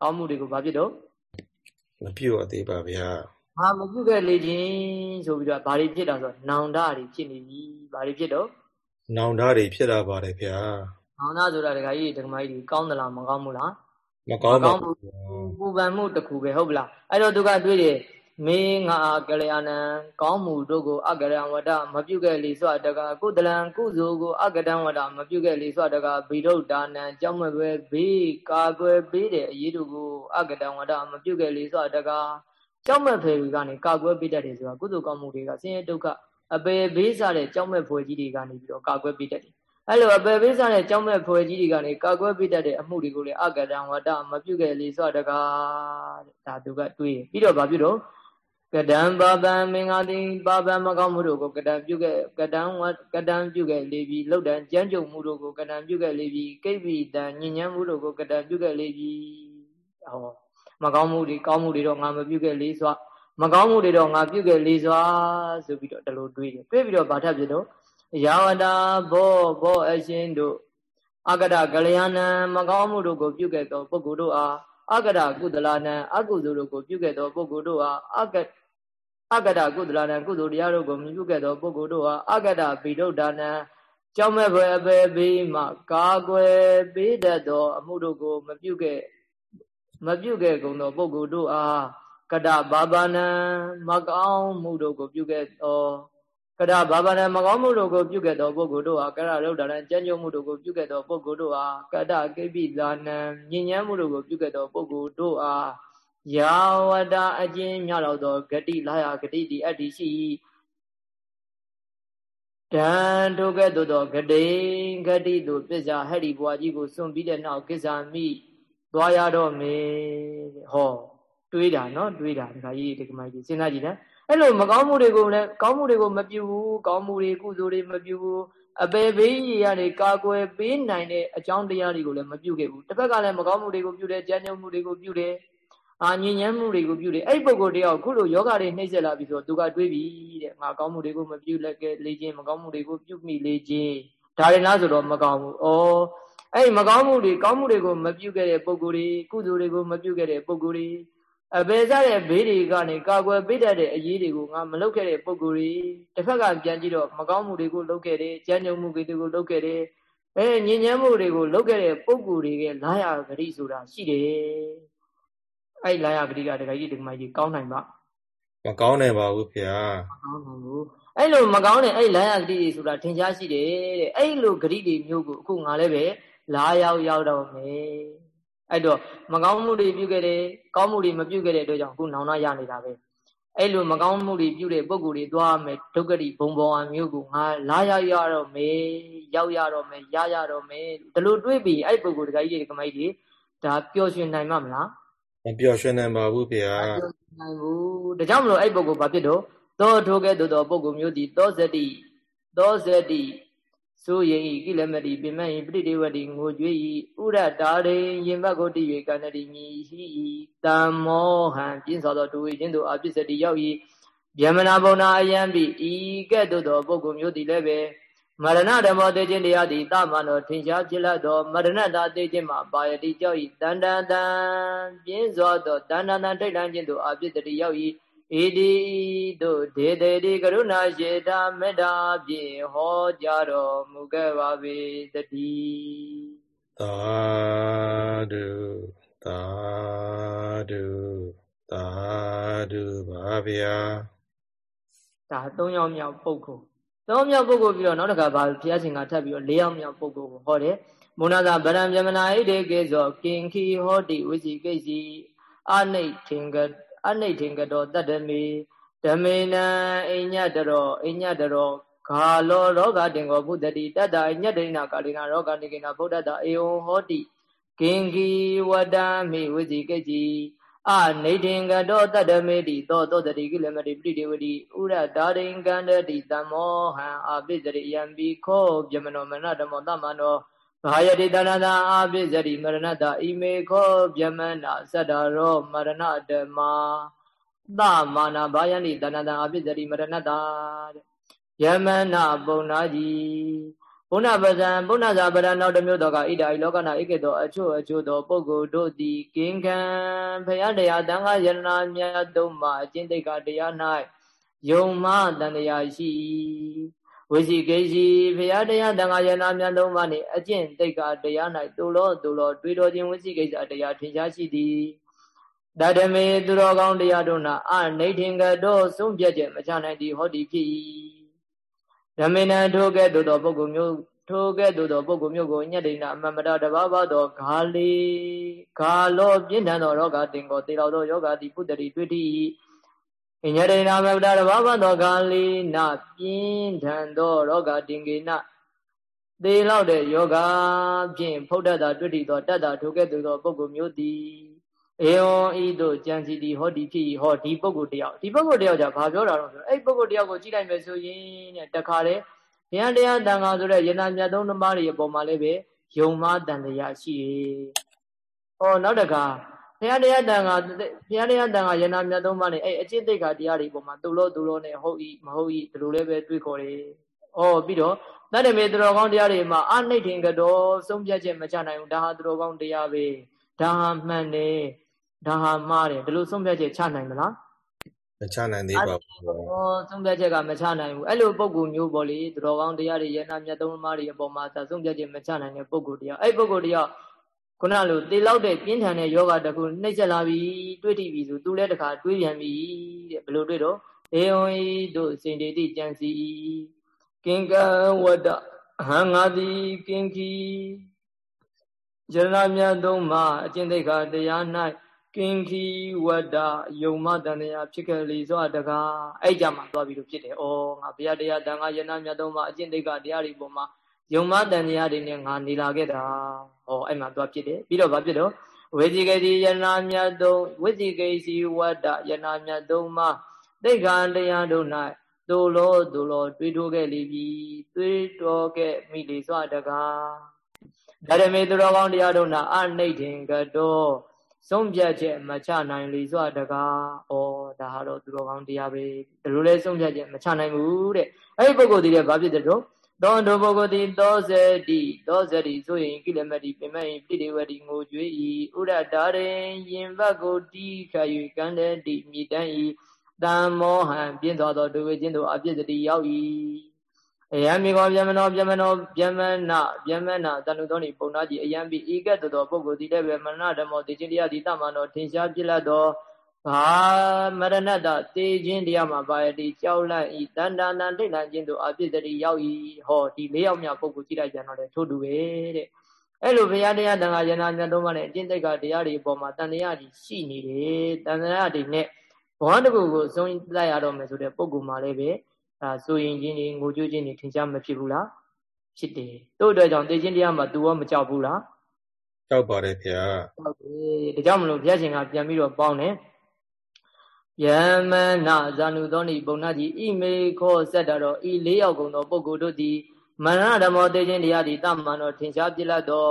ကောင်းမှုတွေကိုဘာဖြစ်တော့မပြုတ်သေးပါဗျာ ဟာမပြုခဲ့လေခြင်းဆိုပြီးတော့ဘာတွေဖြစ်တာဆိုနောင်တတွေဖြစ်နေပြီဘာတွေဖြစ်တော့နောင်တတွေဖြစ်လာပါတယ်ဗျာနောင်တဆိုတာဒကာကြီးဒကာမကြီးကောင်းသလားမကောင်းဘူးလားမကောင်းပါဘူးပူပန်မှုတစ်ခုပဲဟုတ်ပလားအဲ့တော့သူကတွေးတယ်မေငါကလျာဏံကောင်းမှုတို့ကိုအကရံဝဒမပြုခဲ့လေစွတကကုတလံကုစုကိုအကတံဝဒမပြုခဲ့လေစွတကဘိဒုဒါနံကြောင့်မဲ့ပဲဘေးကာကွယ်ပေးတဲ့အရေးတို့ကိုအကတံဝဒမပြုခဲ့လေစွတက ကြောင့်မဲ့ဖေတွေကနေကာကွယ်ပေးတတ်တယ်ဆိုတာကုသိုလ်ကောင်းမှုတွေကဆင်းရဲဒုက္ခအပေဘေးစားတဲ့ကြောင့်မဲ့ဖွယ်ကြီးတွေကနေပြီးတော့ကာကွယ်ပေးတတ်တယ်အဲ့လိုအပေပေးစားတဲ့ကြောင်းမဲ့ဖွယ်ကြီးတွေကနေကာကွယ်ပေးတတ်တဲ့အမှုတွေကိုလေအကတံဝတ္တမပြုခဲ့လေစွာတကားဒါသူကတွေးပြီးတော့ဗာပြုတော့ကတံပါပံမင်္ဂတိပါပံမကောင်းမှုတို့ကိုကတံပြုခဲ့ကတံဝကတံပြုခဲ့လေပြီလှုပ်တံကြမ်းကြုံမှုတို့ကိုကတံပြုခဲ့လေပြီကိဗ္ဗိတံညဉ့်ညမ်းမှုတို့ကိုကတံပြုခဲ့လေပြီဟော မကောင်းမှုတွေကောင်းမှုတွေတော့ငါမပြုခဲ့လေစွာမကောင်းမှုတွေတော့ငါပြုခဲ့လေစွာဆိုပြီးတော့ဒီလိုတွေးတယ်တွေးပြီးတော့ဗာထပ်ပြတော့ယာဝတာဘောဘောအရှင်တို့အကဒကလျာဏံမကောင်းမှုတို့ကိုပြုခဲ့သောပုဂ္ဂိုလ်တို့အားအကဒကုသလနံအကုသိုလ်တို့ကိုပြုခဲ့သောပုဂ္ဂိုလ်တို့အားအကအကဒကုသလနံကုသိုလ်တရားတို့ကိုမြပြုခဲ့သောပုဂ္ဂိုလ်တို့အားအကဒဗိဒုဒ္ဒနံကြောင့်မဲ့ဘယ်အပေဘေးမှကာကွယ်ပေးတတ်သောအမှုတို့ကိုမပြုခဲ့ မပြုခဲ့ကုန်သောပုဂ္ဂိုလ်တို့အားကတဘာဘာနံမကောင်းမှုတို့ကိုပြုခဲ့သောကရဘာဗရမကောင်းမှုတို့ကိုပြုခဲ့သောပုဂ္ဂိုလ်တို့ဟာကရရုဒ္ဒရံကြံ့ကြုံမှုတို့ကိုပြုခဲ့သောပုဂ္ဂိုလ်တို့ဟာကတကိပိသာနံညဉ့်ညမ်းမှုတို့ကိုပြုခဲ့သောပုဂ္ဂိုလ်တို့အားယာဝတအကျဉ်းမြတော်သောဂတိလာယဂတိတိအတ္တိရှိတံတို့ကဲ့သို့သောဂတိဂတိသို့ပစ္စာဟဲ့ဒီဘွားကြီးကိုစွန့်ပြီးတဲ့နောက်ကိစ္ဆာမိ သွားရတော့မေဟောတွေးတာနော်တွေးတာဒီခါကြီးဒီကမိုက်ကြီးစဉ်းစားကြည့်နော်အဲ့လိုမကောင်းမှုတွေကိုလည်းကောင်းမှုတွေကိုမပြုဘူးကောင်းမှုတွေကုသိုလ်တွေမပြုဘူးအပေဘေးကြီးကနေကာကွယ်ပေးနိုင်တဲ့အကြောင်းတရားတွေကိုလည်းမပြုခဲ့ဘူးတစ်ဖက်ကလည်းမကောင်းမှုတွေကိုပြုတယ်ကြမ်းကြုတ်မှုတွေကိုပြုတယ်အာညဉ့်ညမ်းမှုတွေကိုပြုတယ်အဲ့ပုဂ္ဂိုလ်တယောက်ခုလိုယောဂတွေနှိမ့်ဆက်လာပြီဆိုတော့သူကတွေးပြီတဲ့ငါကောင်းမှုတွေကိုမပြုလက်ကလေခြင်းမကောင်းမှုတွေကိုပြုမိလေခြင်းဒါရင်လားဆိုတော့မကောင်းဘူးဩ အဲ့မကောင်းမှုတွေကောင်းမှုတွေကိုမပြုခဲ့တဲ့ပုဂ္ဂိုလ်တွေကုသိုလ်တွေကိုမပြုခဲ့တဲ့ပုဂ္ဂိုလ်တွေအပေစားတဲ့ဘေးတွေကနေကာကွယ်ပေးတတ်တဲ့အရေးတွေကိုငါမလုပ်ခဲ့တဲ့ပုံကိုယ်တွေတစ်ဖက်ကပြန်ကြည့်တော့မကောင်းမှုတွေကိုလုပ်ခဲ့တယ်ကြမ်းကြုတ်မှုတွေကိုလုပ်ခဲ့တယ်အဲညဉ့်ညမ်းမှုတွေကိုလုပ်ခဲ့တဲ့ပုံကိုယ်တွေကလာရဂတိဆိုတာရှိတယ်အဲ့လာရဂတိကတခါကြီးဒီမကြီးကောင်းနိုင်ပါမကောင်းနိုင်ပါဘူးခင်ဗျာမကောင်းနိုင်ဘူးအဲ့လိုမကောင်းတဲ့အဲ့လာရဂတိတွေဆိုတာထင်ရှားရှိတယ်တဲ့အဲ့လိုဂတိတွေမျိုးကိုအခုငါလည်းပဲ လာရောက်ရောက်တော့မယ်အဲ့တော့မကောင်းမှုတွေပြုခဲ့တယ်ကောင်းမှုတွေမပြုခဲ့တဲ့အတွက်ကြောင့်အခုနောင်နာရနေတာပဲအဲ့လိုမကောင်းမှုတွေပြုတဲ့ပုံကိုယ်တွေသွားမယ်ဒုက္ခတိဘုံဘောအမျိုးကိုငါလာရရတော့မယ်ရောက်ရတော့မယ်ရရတော့မယ်ဒီလိုတွေးပြီးအဲ့ပုံကိုယ်တကကြီးတွေကမိုက်တွေဒါပျော်ရွှင်နိုင်မှာမလားမပျော်ရွှင်နိုင်ပါဘူးဗျာပျော်ရွှင်နိုင်ဘူးဒါကြောင့်မလို့အဲ့ပုံကိုဘာဖြစ်တော့သောထိုးကဲ့သို့သောပုံကိုမျိုးသည်သောဇတိသောဇတိ ဆိုရင်ဤကိလမတိပိမယိပရိဒေဝတိငိုကြွေဤဥရတာရိယင်ဘတ်ကိုတိ၍ကဏတိမြည်ရှိဤတမ္မောဟံပြင်းစောသောတူဝိခြင်းတို့အပစ္စတိရောက်ဤဗျမနာဘုံနာအယံပိဤကဲ့သို့သောပုဂ္ဂိုလ်မျိုးသည်လည်းပဲမရဏဓမ္မောတေခြင်းတရားသည်တမန်တော်ထင်ရှားဖြစ်လက်သောမရဏတာတေခြင်းမှာပါယတိကြောက်ဤတန်တန်တန်ပြင်းစောသောတန်တန်တန်ထိတ်တန့်ခြင်းတို့အပစ္စတိရောက်ဤ ဣတိတို့ဒေတေတိကရုဏာရှိတာမေတ္တာဖြင့်ဟောကြားတော်မူခဲ့ပါ၏တတိသာဓုသာဓုသာဓုပါဗျာဒါ၃ယောက်မြောက်ပုဂ္ဂိုလ်၃မြောက်ပုဂ္ဂိုလ်ပြီးတော့နောက်တစ်ခါဘာဘုရားရှင်ကထပ်ပြီးတော့၄ယောက်မြောက်ပုဂ္ဂိုလ်ကိုဟောတယ်မုဏသာဗရံမြမနာဣတေကေသောကင်ခီဟောတိဝိစီကိစီအနိဋ္ဌင်္ဂ အနိဋ္ဌင်္ကတောတတ္တမေဓမေနံအိညတရောအိညတရောဂါလောရောဂတင်ကောဘုဒ္ဓတိတတ္တညတ္တိနာကာလိနာရောဂနိကိနာဗုဒ္ဓတာအေဝံဟောတိကင်္ဂီဝတ္တမိဝိဇိကိจิအနေတင်ကတောတတ္တမေတိသောသောတတိကိလမတိပရိဒေဝတိဥရတာရိင်္ကန္တတိတမောဟံအပိစရိယံဘိခောပြမနောမနဓမ္မောတမနော ဘာယတိတဏတာအပိစရိမရဏတာဣမေခောပြမနာသတ္တရောမရဏဓမ္မာသမာနာဘာယန္တိတဏတာအပိစရိမရဏတာတဲ့ယမနာပုံနာကြီးဘုနာပဇံဘုနာဇာပရနောက်တစ်မျိုးတော့ကဣဒာဤလောကနာဧကေတောအချို့အချို့သောပုဂ္ဂိုလ်တို့သည်ကင်ခံဖယတရားတန်ခါယရနာမြတ်သုံးပါအကျင့်တိတ်ကတရား၌ယုံမတန်တရားရှိ ဝစီကေစီဖယတရားတန်ခါယရနာမြတ်သုံးပါနှင့်အကျင့်တိတ်ကတရား၌တူလောတူလောတွေးတော်ခြင်းဝစီကိစ္စတရားထင်ရှားရှိသည်တတမေသူတော်ကောင်းတရားတို့၌အနိဋ္ဌင်ကတော်ဆုံးဖြတ်ချက်မချနိုင်သည်ဟောဒီဖြစ်၏ဓမေနထိုကဲ့သို့သောပုဂ္ဂိုလ်မျိုးထိုကဲ့သို့သောပုဂ္ဂိုလ်မျိုးကိုညက်တိဏအမမတတဘာဘာသောဂါလီဂါလောပြင်းထန်သောရောဂတင်ကိုတေတော်သောယောဂတိပုတ္တရိတွေ့တိ အညတိဏမမတတဘာဘာသောဂါလီနပြင်းထန်သောရောဂတင်ကေနသေလောက်တဲ့ယောဂဖြင့်ဖုဒ္ဒတာတွေ့တိသောတတ္တထိုကဲ့သို့သောပုဂ္ဂိုလ်မျိုးသည်အေဝံဤတို့ကြံစီသည်ဟောဒီဖြစ်ဟောဒီပုဂ္ဂိုလ်တယောက်ဒီပုဂ္ဂိုလ်တယောက်じゃဘာပြောတာတော့ဆိုအဲ့ပုဂ္ဂိုလ်တယောက်ကိုကြည့်လိုက်မယ်ဆိုရင်တဲ့တခါလေဘုရားတရားတန်ခါဆိုတဲ့ယနာမြတ်သုံးဓမ္မတွေအပေါ်မှာလည်းပဲယုံမတန်တရားရှိတယ်ဟောနောက်တခါ ဘုရားတရားတန်ခါဘုရားတရားတန်ခါယနာမြတ်သုံးပါးနဲ့အဲ့အကျင့်သိက္ခာတရားတွေအပေါ်မှာသူလို့သူလို့နဲ့ဟုတ်ဤမဟုတ်ဤဒီလိုလည်းပဲတွေးခေါ်တယ်ဩပြီးတော့တတ္တမေသူတော်ကောင်းတရားတွေမှာအနှိဋ္ဌင်ကတော်ဆုံးဖြတ်ချက်မချနိုင်ဘူးဒါဟာသူတော်ကောင်းတရားပဲဒါဟာမှန်တယ်ဒါဟာမှားတယ်ဒီလိုဆုံးဖြတ်ချက်ချနိုင်မလားမချနိုင်သေးပါဘူး။ဟောဆုံးဖြတ်ချက်ကမချနိုင်ဘူး။အဲ့လိုပုံကူမျိုးပေါ့လေသူတော်ကောင်းတရားတွေယန္နာမြတ်သုံးပါးတွေအပေါ်မှာသာဆုံးဖြတ်ချက်မချနိုင်တဲ့ပုံကူတရား။အဲ့ပုံကူတရား ခုနလိုတေလောက်တဲ့ပြင်းထန်တဲ့ယောဂတခုနှိမ့်ဆက်လာပြီတွေးတိပြီဆိုသူလည်းတခါတွေးပြန်ပြီတဲ့ဘယ်လိုတွေးတော့အေဝံဤတို့စင်တေတိကြံစီကင်ကဝတ္တဟံငါတိကင်ခီယရဏမြတ်သုံးပါအကျင့်သိက္ခာတရား၌ကင်ခီဝတ္တယုံမတန်တရားဖြစ်ခဲ့လေစွာတကားအဲ့ကြမှာသွားပြီးလို့ဖြစ်တယ်။ဩငါဘုရားတရားတန်ခါယနာမြတ်သုံးပါအကျင့်သိက္ခာတရားတွေပေါ်မှာ ယုံမတန်တရားတွေနဲ့ငါနေလာခဲ့တာ။ဟောအဲ့မှာသွားဖြစ်တယ်။ပြီးတော့ဗာဖြစ်တော့ဝေစီကေစီယနာမြတ်သုံးဝေစီကေစီဝတ္တယနာမြတ်သုံးပါသိက္ခာတရားတို့၌ဒုလောဒုလော တွေးထိုးခဲ့လိပြီတွေးတော်ခဲ့မိလေစွာတကားဓရမေသူတော်ကောင်းတရားတို့၌အနိဋ္ဌင်ကတော်ဆုံးဖြတ်ချက်မချနိုင်လေစွာတကားဩဒါဟာတော့သူတော်ကောင်းတရားပဲဒီလိုလဲဆုံးဖြတ်ချက်မချနိုင်ဘူးတဲ့အဲ့ဒီပုဂ္ဂိုလ်ဒီလည်းဘာဖြစ်တဲ့တော့ သောတောပုဂ္ဂိုလ်သည်သောဇတိသောဇတိဆိုရင်ကိလမတိပင်မဲ့ပိဋိဝတိငိုကြွေးဤဥရတာရင်ယင်ဘတ်ကိုတီးခ၍ကန္တတိမိတန်ဤတံမောဟံပြင်းသွားသောဒုဝေခြင်းတို့အပြစ်တတိရောက်၏အယံမိကောဗျမနောဗျမနောဗျမနာဗျမနာတဏုသောနိပုံနာကြီးအယံပိဧကတသောပုဂ္ဂိုလ်ဒီလည်းပဲမရဏဓမ္မောတေခြင်းတရားဒီတမနောထင်ရှားပြလတ်သော ဘာမရဏတတေခြင်းတရားမှာပါရတိကြောက်လန့်ဤတန်တန်တန်ထိတ်လန့်ခြင်းတို့အပြစ်တတိရောက်၏ဟောဒီလေးယောက်မြပုဂ္ဂိုလ်ကြည့်လိုက်ကြတော့လေထို့တူပဲတဲ့အဲ့လိုဘုရားတရားတန်ခါယနာမြတ်တော်မှလည်းအကျင့်တိတ်ကတရားတွေအပေါ်မှာတန်တရားကြီးရှိနေတယ်တန်တရားတွေနဲ့ဘဝတစ်ခုကိုအဆုံးလိုက်ရတော့မယ်ဆိုတဲ့ပုဂ္ဂိုလ်မှလည်းပဲဒါဆိုရင်ချင်းတွေငိုကြွချင်းတွေထင်ရှားမဖြစ်ဘူးလားဖြစ်တယ်တို့အတွက်ကြောင့်သိချင်းတရားမှာ तू ရောမကြောက်ဘူးလားကြောက်ပါတယ်ဗျာကြောက်တယ်ဒါကြောင့်မလို့ဘုရားရှင်ကပြန်ပြီးတော့ပေါင်းတယ် ယမနာဇာနုသောနိပုံနာကြီးဣမေခောဆက်တာတော့ဤလေးယောက်ကုန်သောပုဂ္ဂိုလ်တို့သည်မရဏဓမ္မောသိခြင်းတရားသည်တမန်တော်ထင်ရှားပြလတ်သော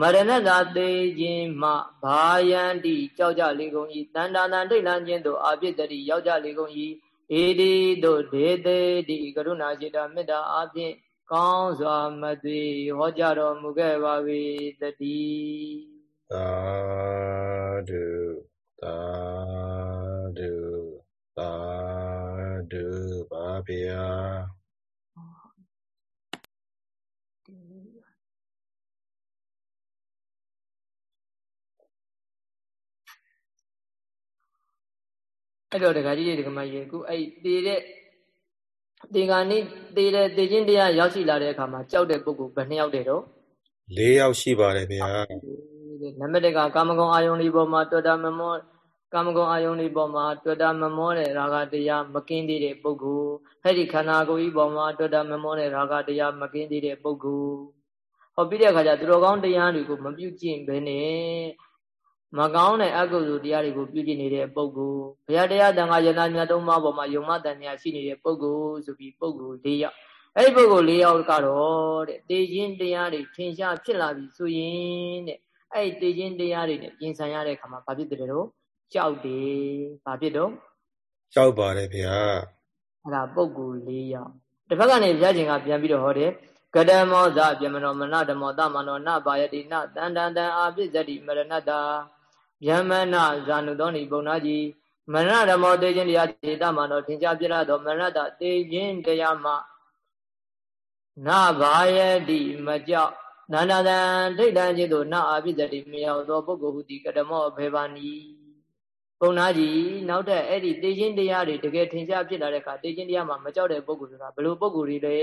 မရဏသာသိခြင်းမှဘာယန္တိကြောက်ကြလေကုန်၏တန်တာတန်ထိတ်လန့်ခြင်းတို့အာပြစ်တတိရောက်ကြလေကုန်၏ဣတိတို့ဒေသေတိကရုဏာจิตမေတ္တာအဖြင့်ကောင်းစွာမသွေဟောကြားတော်မူခဲ့ပါ၏တတိသာဓုသာဓု သာဓုပါဗျာအဲ့တော့ဒကာကြီးတွေဒကာမကြီးအခုအဲ့တည်တဲ့ဒီကနေ့တည်တဲ့တည်ခြင်းတရားရောက်ရှိလာတဲ့အခါမှာကြောက်တဲ့ပုဂ္ဂိုလ်ဘယ်နှစ်ယောက်တည်းတော့၄ယောက်ရှိပါတယ်ဗျာနံပါတ်1ကကာမဂုဏ်အာယုန်ဒီပေါ်မှာတော်တာမမော ကာမဂုဏ်အာယုန်ဒီပေါ်မှာတွေ့တာမမောတဲ့ရာဂတရားမကင်းသေးတဲ့ပုဂ္ဂိုလ်အဲ့ဒီခန္ဓာကိုယ်ကြီးပေါ်မှာတွေ့တာမမောတဲ့ရာဂတရားမကင်းသေးတဲ့ပုဂ္ဂိုလ်ဟောပြီးတဲ့အခါကျသူတော်ကောင်းတရားတွေကိုမပြုကျင့်ဘဲနဲ့မကောင်းတဲ့အကုသိုလ်တရားတွေကိုပြုကျင့်နေတဲ့ပုဂ္ဂိုလ်ဘုရားတရားတန်ခါယနာမြတ်သုံးပါးပေါ်မှာယုံမတန်မြတ်ရှိနေတဲ့ပုဂ္ဂိုလ်ဆိုပြီးပုဂ္ဂိုလ်၄ယောက်အဲ့ဒီပုဂ္ဂိုလ်၄ယောက်ကတော့တဲ့တေခြင်းတရားတွေထင်ရှားဖြစ်လာပြီဆိုရင်တဲ့အဲ့ဒီတေခြင်းတရားတွေနဲ့ပြင်ဆင်ရတဲ့အခါမှာဘာဖြစ်တယ်လို့ ကြောက်တယ်ဘာဖြစ်တော့ကြောက်ပါတယ်ဗျာအဲ့ဒါပုဂ္ဂိုလ်၄ယောက်တစ်ဖက်ကနေဘုရားရှင်ကပြန်ပြီးတော့ဟောတယ်ကတမောဇပြမနောမနဓမောတမနောနဘာယတိနတန်တန်တန်အာပိဇတိမရဏတ္တာဗျမနဇာနုသောနိပုံနာကြီးမရဏဓမောတေခြင်းတရားတေတမနောထင်ရှားပြရသောမရဏတတေခြင်းတရားမှာနဘာယတိမကြောက်နန္ဒတံဒိဋ္ဌံจิตသို့နအာပိဇတိမယောသောပုဂ္ဂိုလ်ဟုသည်ကတမောဘေဘာနီ ပုံနာကြီးနောက်ထပ်အဲ့ဒီတေခြင်းတရားတွေတကယ်ထင်ရှားဖြစ်လာတဲ့အခါတေခြင်းတရားမှာမကြောက်တဲ့ပုဂ္ဂိုလ်ဆိုတာဘယ်လိုပုဂ္ဂိုလ်တွေလဲ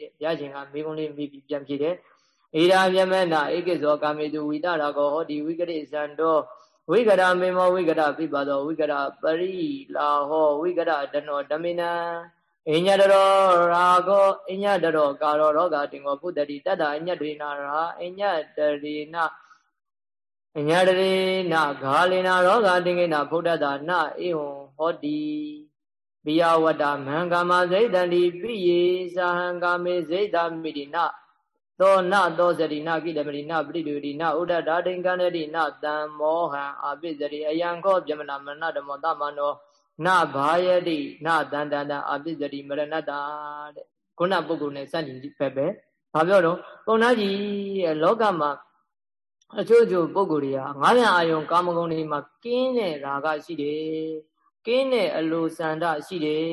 တဲ့ဘုရားရှင်ကမေးခွန်းလေးမိပြီးပြန်ဖြေတယ်ဣရာမြမနာဧကိဇောကာမေတုဝိတရာကောဟောဒီဝိကရိဇန္တောဝိကရမေမောဝိကရပိပါသောဝိကရပရိလာဟောဝိကရတနောဓမေနံအညတရောရာကောအညတရောကာရောရောဂတင်္ဂောပုတ္တိတတ္တအညတေနာရာအညတရေနာ အညာတရေနဂါလေနာရောဂာတင်္ဂိနာဗုဒ္ဓတာနဧဝံဟောတိပိယဝတ္တမံကာမဇိတန္တိပိယေသာဟံကာမေဇိတမိတိနသောနသောစရိနကိတမရိနပရိဒုရိနဥဒ္ဒတာတိင်္ကန္တိနတံမောဟံအပိစရိအယံခောပြမနာမနဓမ္မတမနောနဘာယတိနတန်တန်တအပိစရိမရဏတ္တာတဲ့ခုနပုဂ္ဂိုလ်နဲ့စัจจิပဲပဲဘာပြောတော့ပုံနာကြီးလောကမှာ အချို့အချို့ပုံကိုယ်တွေကငါးပြန်အာယုံကာမဂုဏ်တွေမှာကင်းတဲ့ရာဂရှိတယ်ကင်းတဲ့အလိုစန္ဒရှိတယ်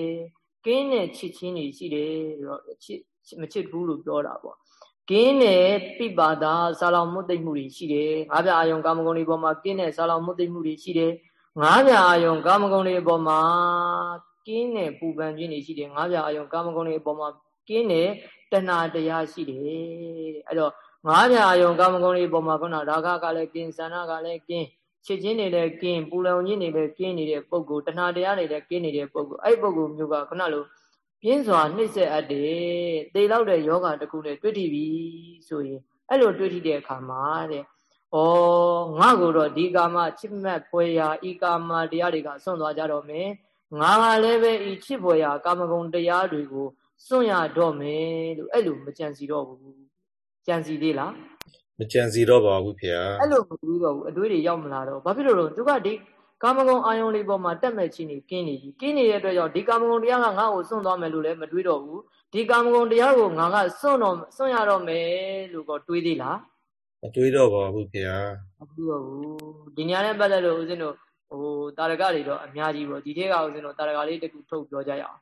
ကင်းတဲ့ချစ်ချင်းတွေရှိတယ်ဆိုတော့ချစ်မချစ်ဘူးလို့ပြောတာပေါ့ကင်းတဲ့ပိပါဒာဆာလောင်မှုသိမ့်မှုတွေရှိတယ်ငါးပြန်အာယုံကာမဂုဏ်တွေပေါ်မှာကင်းတဲ့ဆာလောင်မှုသိမ့်မှုတွေရှိတယ်ငါးပြန်အာယုံကာမဂုဏ်တွေပေါ်မှာကင်းတဲ့ပူပန်ခြင်းတွေရှိတယ်ငါးပြန်အာယုံကာမဂုဏ်တွေပေါ်မှာကင်းတဲ့တဏှာတရားရှိတယ်အဲ့တော့ ငါးပြာယုံကာမဂုဏ်တွေပေါ်မှာခုနရာဂကလည်းကင်းဆန္ဒကလည်းကင်းချစ်ချင်းတွေလည်းကင်းပူလောင်ခြင်းတွေလည်းကင်းနေတဲ့ပုဂ္ဂိုလ်တဏှာတရားတွေလည်းကင်းနေတဲ့ပုဂ္ဂိုလ်အဲ့ပုဂ္ဂိုလ်မျိုးကခုနလိုပြင်းစွာနှိမ့်ဆက်အပ်တယ်သေလောက်တဲ့ယောဂတစ်ခုနဲ့တွေ့ထိပြီဆိုရင်အဲ့လိုတွေ့ထိတဲ့အခါမှာတဲ့ဩငါ့ကိုတော့ဒီကာမချစ်မက်ဖွယ်ရာဤကာမတရားတွေကဆွန့်သွားကြတော့မယ်ငါကလည်းပဲဤချစ်ဖွယ်ရာကာမဂုဏ်တရားတွေကိုစွန့်ရတော့မယ်လို့အဲ့လိုမကြံစီတော့ဘူး ကြံစီသေးလားမကြံစီတော့ပါဘူးဖေ။အဲ့လိုမပြီးတော့ဘူးအတွေးတွေရောက်မလာတော့ဘာဖြစ်လို့လဲသူကဒီကာမဂုဏ်အာယုံလေးပေါ်မှာတက်မဲ့ချင်းနေကင်းနေပြီကင်းနေတဲ့အတွက်ကြောင့်ဒီကာမဂုဏ်တရားကငါ့ကိုစွန့်သွားမယ်လို့လည်းမတွေးတော့ဘူးဒီကာမဂုဏ်တရားကိုငါကစွန့်တော့စွန့်ရတော့မယ်လို့ก็တွေးသေးလားမတွေးတော့ပါဘူးဖေ။မတွေးတော့ဘူးဒီညနဲ့ပတ်သက်လို့ဦးဇင်းတို့ဟိုတာရကတွေတော့အများကြီးပေါ့ဒီထဲကဦးဇင်းတို့တာရကလေးတခုထုတ်ပြောကြရအောင်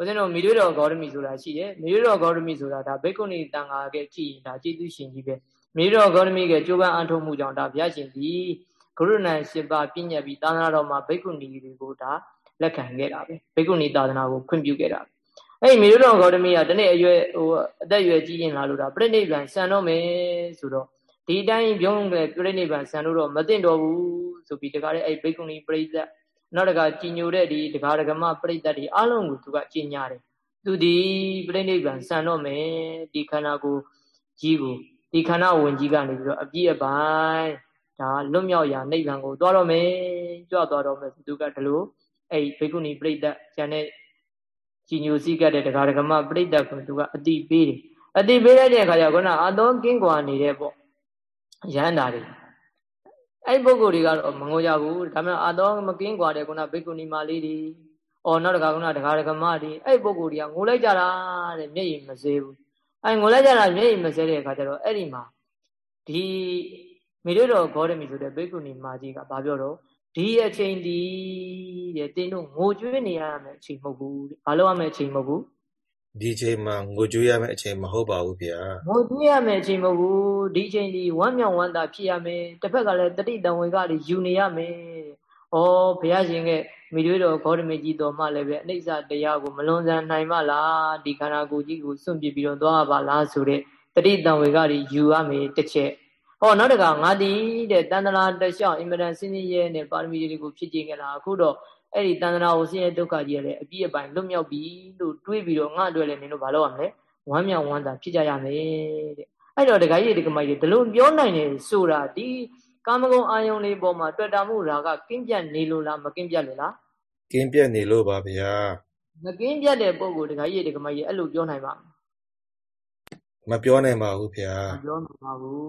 ဦးဇင်းတို့မိရွေတော်ဂေါရမီဆိုတာရှိတယ်မိရွေတော်ဂေါရမီဆိုတာဒါဘိက္ခုနီတန်ခါကကြည်ဒါကျေးဇူးရှင်ကြီးပဲမိရွေတော်ဂေါရမီကကြိုးပမ်းအထောက်မှုကြောင့်ဒါဘုရားရှင်ဒီဂရုဏာရှင်ပါပြည့်ညက်ပြီးသာသနာတော်မှာဘိက္ခုနီတွေကိုဒါလက်ခံခဲ့တာပဲဘိက္ခုနီသာသနာကိုခွင့်ပြုခဲ့တာအဲ့မိရွေတော်ဂေါရမီကဒီနေ့အရွယ်ဟိုအသက်အရွယ်ကြီးရင်လာလို့ဒါပြိဋိဘံဆန်တော့မယ်ဆိုတော့ဒီတိုင်းပြုံးတယ်ပြိဋိဘံဆန်လို့တော့မသိတော့ဘူးဆိုပြီးတကားတဲ့အဲ့ဘိက္ခုနီပြိဿ နောက်တကကြီးညိုတဲ့ဒီဒကာဒကမပရိသတ်တွေအလုံးကိုသူကကြီးညာတယ်သူဒီပြိဋိဘံဆန်တော့မယ်ဒီခန္ဓာကိုကြီးကိုဒီခန္ဓာဝင်ကြီးကနေပြီးတော့အပြည့်အပိုင်းဒါလွတ်မြောက်ရာနိဗ္ဗာန်ကိုသွားတော့မယ်ကြွသွားတော့မယ်သူကဒီလိုအဲ့ဘေကုဏီပြိဋ္ဌကျန်တဲ့ကြီးညိုစည်းကတဲ့ဒကာဒကမပြိဋ္ဌကိုသူကအတိပေးတယ်အတိပေးလိုက်တဲ့အခါကျခုနအသောကင်းကွာနေတဲ့ပေါ့ရဟန္တာတွေ အဲ့ဒီပုဂ္ဂိုလ်တွေကတော့မငိုကြဘူးဒါမှအာတော်မကင်းကွာတဲ့ခုနဘိက္ခုနီမလေးတွေအော်နောက်တခါခုနတခါတခါမတွေအဲ့ဒီပုဂ္ဂိုလ်တွေကငိုလိုက်ကြတာတဲ့မျက်ရည်မစေးဘူးအဲ့ငိုလိုက်ကြတာမျက်ရည်မစေးတဲ့အခါကျတော့အဲ့ဒီမှာဒီမိရတော်ဂေါတမီဆိုတဲ့ဘိက္ခုနီမကြီးကဘာပြောတော့ဒီအချိန်ဒီတဲ့တင်းတို့ငိုကြွေးနေရမယ့်အချိန်မဟုတ်ဘူးတဲ့ဘာလို့ရမယ့်အချိန်မဟုတ်ဘူး ဒီချိန်မှာငိုကြွေးရမယ့်အချိန်မဟုတ်ပါဘူးဗျာငိုကြွေးရမယ့်အချိန်မဟုတ်ဘူးဒီချိန်ဒီဝမ်းမြောက်ဝမ်းသာဖြစ်ရမယ်တစ်ဖက်ကလည်းတတိတံဝေကတွေယူနေရမယ်ဩဘုရားရှင်ကမိတွေတော်ဂေါတမေကြီးတော်မှလည်းပဲအနိစ္စတရားကိုမလွန်ဆန်နိုင်မလားဒီခန္ဓာကိုယ်ကြီးကိုစွန့်ပစ်ပြီးတော့သွားပါလားဆိုတဲ့တတိတံဝေကတွေယူရမယ်တစ်ချက်ဟောနောက်တကငါဒီတဲ့တန်တရာတလျှောက်အင်မတန်စင်းစင်းရဲနဲ့ပါရမီတွေကိုဖြည့်ကျင့်ကြတာအခုတော့ အဲ့ဒီတန်တရာကိုဆင်းရဲဒုက္ခကြီးရတဲ့အပြည့်အပိုင်းလွတ်မြောက်ပြီလို့တွေးပြီးတော့ငါအတွက်လည်းနင်တို့ဘာလုပ်ရမလဲဝမ်းမြောက်ဝမ်းသာဖြစ်ကြရမယ်တဲ့အဲ့တော့ဒကာကြီးဒကာမကြီးဒီလိုပြောနိုင်တယ်ဆိုတာဒီကာမဂုဏ်အာယုန်လေးပေါ်မှာတွေ့တာမှုရာကကင်းပြတ်နေလို့လားမကင်းပြတ်လို့လားကင်းပြတ်နေလို့ပါဗျာမကင်းပြတ်တဲ့ပုံကိုဒကာကြီးဒကာမကြီးအဲ့လိုပြောနိုင်ပါမပြောနိုင်ပါဘူးဗျာမပြောနိုင်ပါဘူး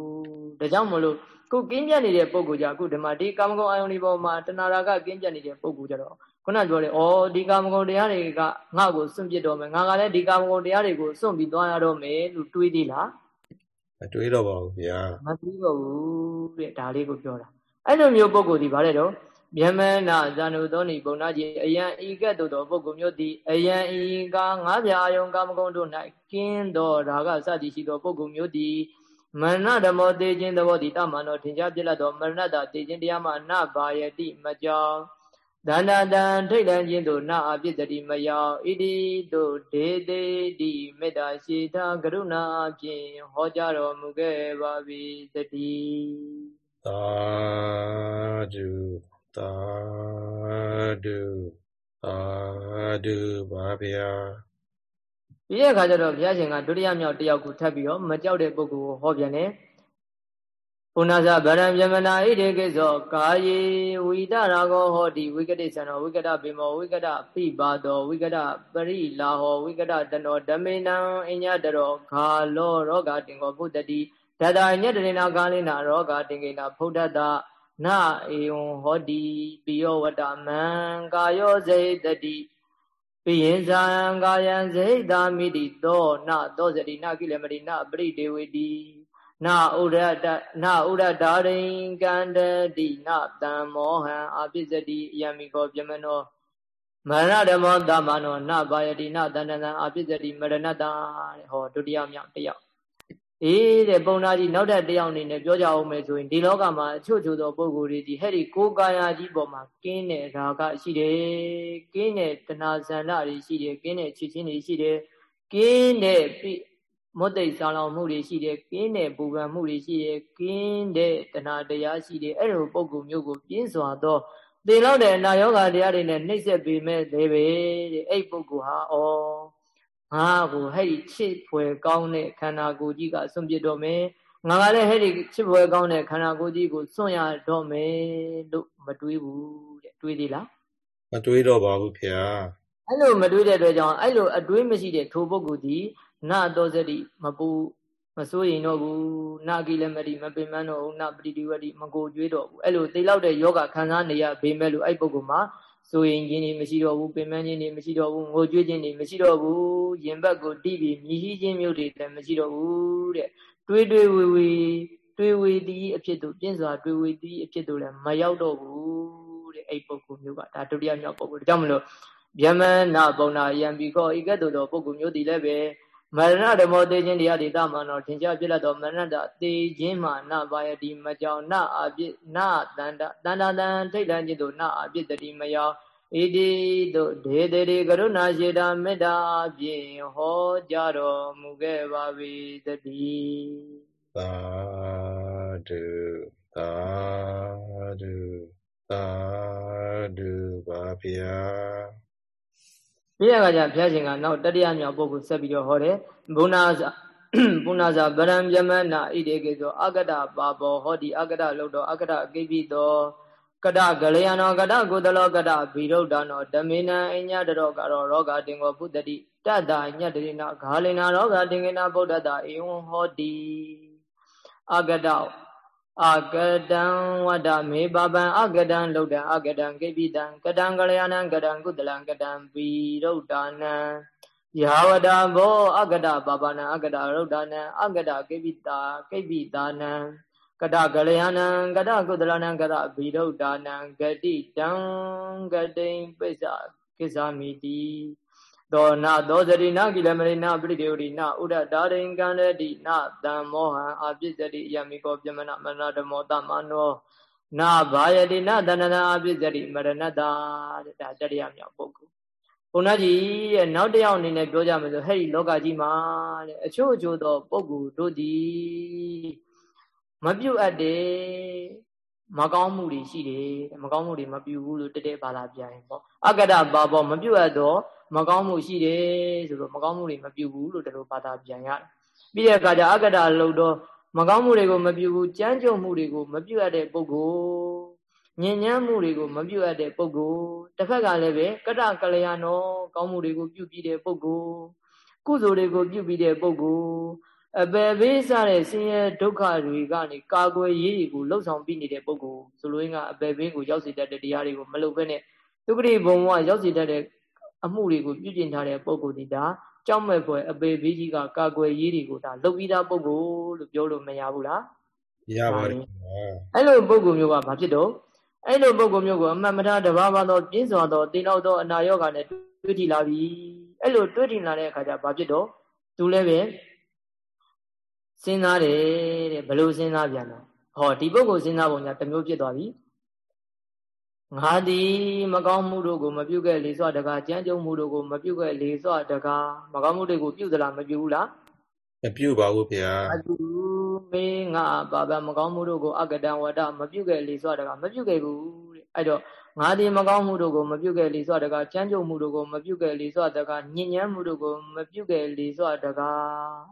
ဒါကြောင့်မလို့ ခုကင်းပြတ်နေတဲ့ပုံကိုじゃအခုဒီမှာဒီကာမဂုဏ်အာယုန်ဒီပေါ်မှာတဏှာရာကကင်းပြတ်နေတဲ့ပုံကိုကြတော့ခုနပြောတယ်ဩဒီကာမဂုဏ်တရားတွေကငါ့ကိုစွန့်ပစ်တော့မယ်ငါကလည်းဒီကာမဂုဏ်တရားတွေကိုစွန့်ပြီးသွားရတော့မယ်လို့တွေးသေးလားမတွေးတော့ပါဘူးဗျာမတွေးတော့ဘူးတဲ့ဒါလေးကိုပြောတာအဲ့လိုမျိုးပုံကိုဒီဗါတဲ့တော့မြမနာဇာနုသောနိပုံနာကြီးအယံဤကဲ့သို့သောပုဂ္ဂိုလ်မျိုးသည်အယံဤကာငါးပြာယုံကာမဂုဏ်တို့၌ကင်းသောရာဂစသည်ရှိသောပုဂ္ဂိုလ်မျိုးသည် မရဏဓမ္မောတေခြင်းသဘောသည်တမန်တော်ထင်ရှားပြလက်သောမရဏတာတေခြင်းတရားမှနဘာယတိမကြောင်းဒန္တာတံထိတ်တန်ခြင်းသို့နအပြစ်တတိမယောဣတိတို့ဒေသေးတိမေတ္တာရှိတာကရုဏာဖြင့်ဟောကြားတော်မူခဲ့ပါ၏တတိသာဓုသာဓုသာဓုပါဗျာ ပြီးတဲ့အခါကျတော့ဘုရားရှင်ကဒုတိယမြောက်တယောက်ကိုထပ်ပြီးတော့မကြောက်တဲ့ပုဂ္ဂိုလ်ကိုဟောပြန်တယ်ပုဏ္ဏဇဗရံပြမနာဣတိကိသောကာယေဝိတရာဂောဟောတိဝိကတိသံတော်ဝိကတပိမောဝိကတပိပါတောဝိကတပရိလာဟောဝိကတတနောဓမေနံအညတရောဂါလောရောဂတင်ကောဘုဒ္ဓတိတတညတရေနာကာလိနာရောဂတင်ကိနာဖုဒ္ဓတနာဧဝံဟောတိပိယောဝတမံကာယောဇေတတိ ပိယံဇံကာယံဇေတာမိတိသောနသောစတိနာကိလမတိနာပရိဒေဝတိနာဥရတနာဥရတာရိကန္တတိနာတံမောဟံအပိစတိယမိကောပြမနောမရဏဓမ္မောသမနောနဘာယတိနတန္တံအပိစတိမရဏတတဲ့ဟောဒုတိယမြောက်တယောက် အေးတဲ့ပုံနာကြီးနောက်ထပ်တယောက်အနေနဲ့ပြောကြအောင်မယ်ဆိုရင်ဒီလောကမှာအချို့ချို့သောပုဂ္ဂိုလ်တွေကြီးဟဲ့ဒီကိုယ်ကာယကြီးပေါ်မှာကင်းတဲ့ရာဂရှိတယ်ကင်းတဲ့တဏှာဇန္ဒတွေရှိတယ်ကင်းတဲ့ချစ်ချင်းတွေရှိတယ်ကင်းတဲ့မွတ်သိပ်ဆောင်လောင်မှုတွေရှိတယ်ကင်းတဲ့ပူပန်မှုတွေရှိတယ်ကင်းတဲ့တဏှာတရားရှိတယ်အဲ့လိုပုံကူမျိုးကိုပြင်းစွာသောသေလောက်တဲ့အနာယောဂတရားတွေနဲ့နှိမ့်ဆက်ပေမဲ့လည်းပဲတဲ့အဲ့ပုဂ္ဂိုလ်ဟာဩ ငါကိုဟဲ့ဒီချစ်ဖွယ်ကောင်းတဲ့ခန္ဓာကိုယ်ကြီးကစွန့်ပစ်တော့မယ်ငါကလည်းဟဲ့ဒီချစ်ဖွယ်ကောင်းတဲ့ခန္ဓာကိုယ်ကြီးကိုစွန့်ရတော့မယ်လို့မတွေးဘူးတဲ့တွေးသေးလားမတွေးတော့ပါဘူးဖေ။အဲ့လိုမတွေးတဲ့အတွက်ကြောင့်အဲ့လိုအတွေးမရှိတဲ့ထိုပုဂ္ဂိုလ်ဒီနသောစတိမပူမစိုးရင်တော့ဘူးနာကိလမတိမပင်မတော့ဘူးနာပတိတိဝတိမကိုကြွေးတော့ဘူးအဲ့လိုသိလောက်တဲ့ယောဂခံစားနေရပေမဲ့လို့အဲ့ပုဂ္ဂိုလ်မှာ စိုးရင်ခြင်းတွေမရှိတော့ဘူးပင်မခြင်းတွေမရှိတော့ဘူးငိုကြွေးခြင်းတွေမရှိတော့ဘူးရင်ဘတ်ကိုတိပြီးမြည်ရှိခြင်းမျိုးတွေလည်းမရှိတော့ဘူးတဲ့တွေးတွေးဝေဝေတွေးဝေသည်အဖြစ်တို့ပြင်းစွာတွေးဝေသည်အဖြစ်တို့လည်းမရောက်တော့ဘူးတဲ့အဲ့ပုဂ္ဂိုလ်မျိုးကဒါဒုတိယမြောက်ပုဂ္ဂိုလ်ဒါကြောင့်မလို့ဗျမနာပုံနာယံဘီခောဤကဲ့သို့သောပုဂ္ဂိုလ်မျိုးသည်လည်းပဲ မရဏဓမ္မောသေခြင်းတရားတွေတမန်တော်ထင်ရှားပြလက်တော်မရဏတသေခြင်းမှာနပါယတိမကြောင်နအပြစ်နတန္တတန္တတံထိတ်လန့်ခြင်းတို့နအပြစ်တတိမယောဣတိတို့ဒေတေရိကရုဏာရှိတာမေတ္တာဖြင့်ဟောကြားတော်မူခဲ့ပါ၏တတိသာဓုသာဓုသာဓုပါဗျာ ပြီးရကကြဘုရားရှင်ကနောက်တတိယမြောက်ပုဂ္ဂိုလ်ဆက်ပြီးတော့ဟောတယ်ဘုနာဇဘုနာဇဗရံပြမနာဣတိကေသောအကတပါဘောဟောဒီအကတလုတ်တော်အကတအကိပိသောကတကလျာနောကတကုသလောကတဘိရုဒ္ဓနောဓမေနံအညတရောကရောရောဂတင်ကိုပုတ္တိတတ္တာညတရိနာဂါလိနာရောဂတင်ကိနာဗုဒ္ဓတာဧဝံဟောတိအကတ အကတံဝတ္တမေပပံအကတံလုတ်တံအကတံကိပိတံကတံကလျာဏံကတံကုတလံကတံပိရုဒ္ဓနံယာဝတဘောအကတပပနံအကတရုဒ္ဓနံအကတကိပိတာကိပိတာနံကတကလျာဏံကတကုတလနံကတဘိရုဒ္ဓနံဂတိတံဂတိံပိစ္ဆကိစ္ဆာမိတိ သောနာသောစရိနာကိလမရိနာပရိဒေဝရိနာဥဒဒါရိင်ကံရတိနာတံမောဟံအပိစတိယမိကောပြမနာမနာဓမောတမနောနာဘာယတိနာတဏ္ဏအပိစတိမရဏတာတဲ့ဒါတရိယာမြောက်ပုဂ္ဂိုလ်ဘုန်းကြီးရဲ့နောက်တစ်ယောက်အနေနဲ့ပြောကြမယ်ဆိုဟဲ့ဒီလောကကြီးမှာတဲ့အချို့အချို့သောပုဂ္ဂိုလ်တို့သည်မပြုတ်အပ်တယ်မကောင်းမှုတွေရှိတယ်မကောင်းမှုတွေမပြုဘူးလို့တတဲ့ဘာသာပြန်ရင်ပေါ့အကဒပါပေါ့မပြုတ်အပ်တော့ မကောင်းမှုရှိတယ်ဆိုတော့မကောင်းမှုတွေမပြုဘူးလို့တလို့ဘာသာပြန်ရတယ်ပြီးတဲ့အခါကျအကဒလို့တော့မကောင်းမှုတွေကိုမပြုဘူးကြမ်းကြုတ်မှုတွေကိုမပြုတ်အပ်တဲ့ပုဂ္ဂိုလ်ညဉ့်ညမ်းမှုတွေကိုမပြုတ်အပ်တဲ့ပုဂ္ဂိုလ်တစ်ဖက်ကလည်းပဲကတကလျာဏောကောင်းမှုတွေကိုပြုပြီးတဲ့ပုဂ္ဂိုလ်ကုသိုလ်တွေကိုပြုပြီးတဲ့ပုဂ္ဂိုလ်အပယ်ပေးစတဲ့ဆင်းရဲဒုက္ခတွေကနေကာကွယ်ရေးကိုလှုပ်ဆောင်ပြီးနေတဲ့ပုဂ္ဂိုလ်ဆိုလိုရင်းကအပယ်ပေးကိုရောက်စေတတ်တဲ့တရားတွေကိုမလုပ်ဘဲနဲ့သုခတိဘုံဘဝရောက်စေတတ်တဲ့ အမှုတွေကိုပြုကျင့်ထားတဲ့ပုဂ္ဂိုလ်ဒီဒါကြောက်မဲ့ဖွယ်အပေဘေးကြီးကကာကွယ်ရေးတွေကိုဒါလုပ်ပြီးသားပုဂ္ဂိုလ်လို့ပြောလို့မရဘူးလားရပါတယ်အဲ့လိုပုဂ္ဂိုလ်မျိုးကဘာဖြစ်တော့အဲ့လိုပုဂ္ဂိုလ်မျိုးကိုအမှတ်မထားတဘာဘာသောပြင်းစွာသောတင်းနောက်သောအနာရောဂါနဲ့တွေ့ထိလာပြီအဲ့လိုတွေ့ထိလာတဲ့အခါကျဘာဖြစ်တော့သူလည်းပဲစဉ်းစားတယ်တဲ့ဘယ်လိုစဉ်းစားပြန်တော့ဟောဒီပုဂ္ဂိုလ်စဉ်းစားပုံညာတစ်မျိုးဖြစ်သွားပြီ ငါသည်မကောင်းမှုတို့ကိုမပြုတ်ခဲ့လေစွာတကားကြမ်းကြုတ်မှုတို့ကိုမပြုတ်ခဲ့လေစွာတကားမကောင်းမှုတွေကိုပြုတ်သလားမပြုတ်ဘူးလားမပြုတ်ပါဘူးဗျာအတူမေးငါဘာဘာမကောင်းမှုတို့ကိုအကတံဝတ္တမပြုတ်ခဲ့လေစွာတကားမပြုတ်ခဲ့ဘူးတဲ့အဲ့တော့ငါသည်မကောင်းမှုတို့ကိုမပြုတ်ခဲ့လေစွာတကားကြမ်းကြုတ်မှုတို့ကိုမပြုတ်ခဲ့လေစွာတကားညဉ့်ညမ်းမှုတို့ကိုမပြုတ်ခဲ့လေစွာတကား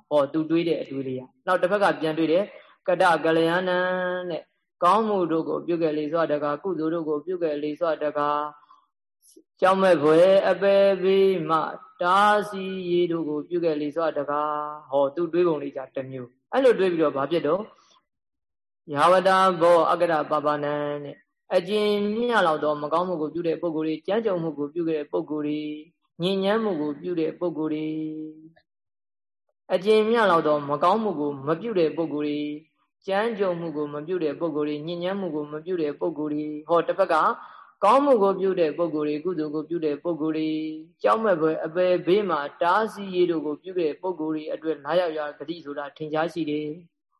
ဟောသူတွေးတဲ့အတွေးလေးရနောက်တစ်ဖက်ကပြန်တွေးတယ်ကတကလျာဏံတဲ့ ကောင်းမှုတို့ကိုပြုခဲ့လေစွာတကားကုသိုလ်တို့ကိုပြုခဲ့လေစွာတကားကြောင်းမဲ့ဘွယ်အပေဘီမတားစီရေးတို့ကိုပြုခဲ့လေစွာတကားဟောသူတွေးပုံလေးကြတစ်မျိုးအဲ့လိုတွေးပြီးတော့ဘာဖြစ်တော့ယာဝတာဘောအကရပပနံတဲ့အကျဉ်မြတ်လောက်တော့မကောင်းမှုကိုပြုတဲ့ပုဂ္ဂိုလ်တွေကြမ်းကြုတ်မှုကိုပြုခဲ့တဲ့ပုဂ္ဂိုလ်တွေညဉ့်ညမ်းမှုကိုပြုတဲ့ပုဂ္ဂိုလ်တွေအကျဉ်မြတ်လောက်တော့မကောင်းမှုကိုမပြုတဲ့ပုဂ္ဂိုလ်တွေ ကြမ်းကြုံမှုကိုမပြုတဲ့ပုဂ္ဂိုလ်တွေညဉ့်ညမ်းမှုကိုမပြုတဲ့ပုဂ္ဂိုလ်တွေဟောတစ်ဖက်ကကောင်းမှုကိုပြုတဲ့ပုဂ္ဂိုလ်တွေကုသိုလ်ကိုပြုတဲ့ပုဂ္ဂိုလ်တွေကြောက်မဲ့ဘွယ်အပယ်ဘေးမှာတားဆီးရည်တို့ကိုပြုတဲ့ပုဂ္ဂိုလ်တွေအတွက်လာရောက်ရဂတိဆိုတာထင်ရှားရှိတယ်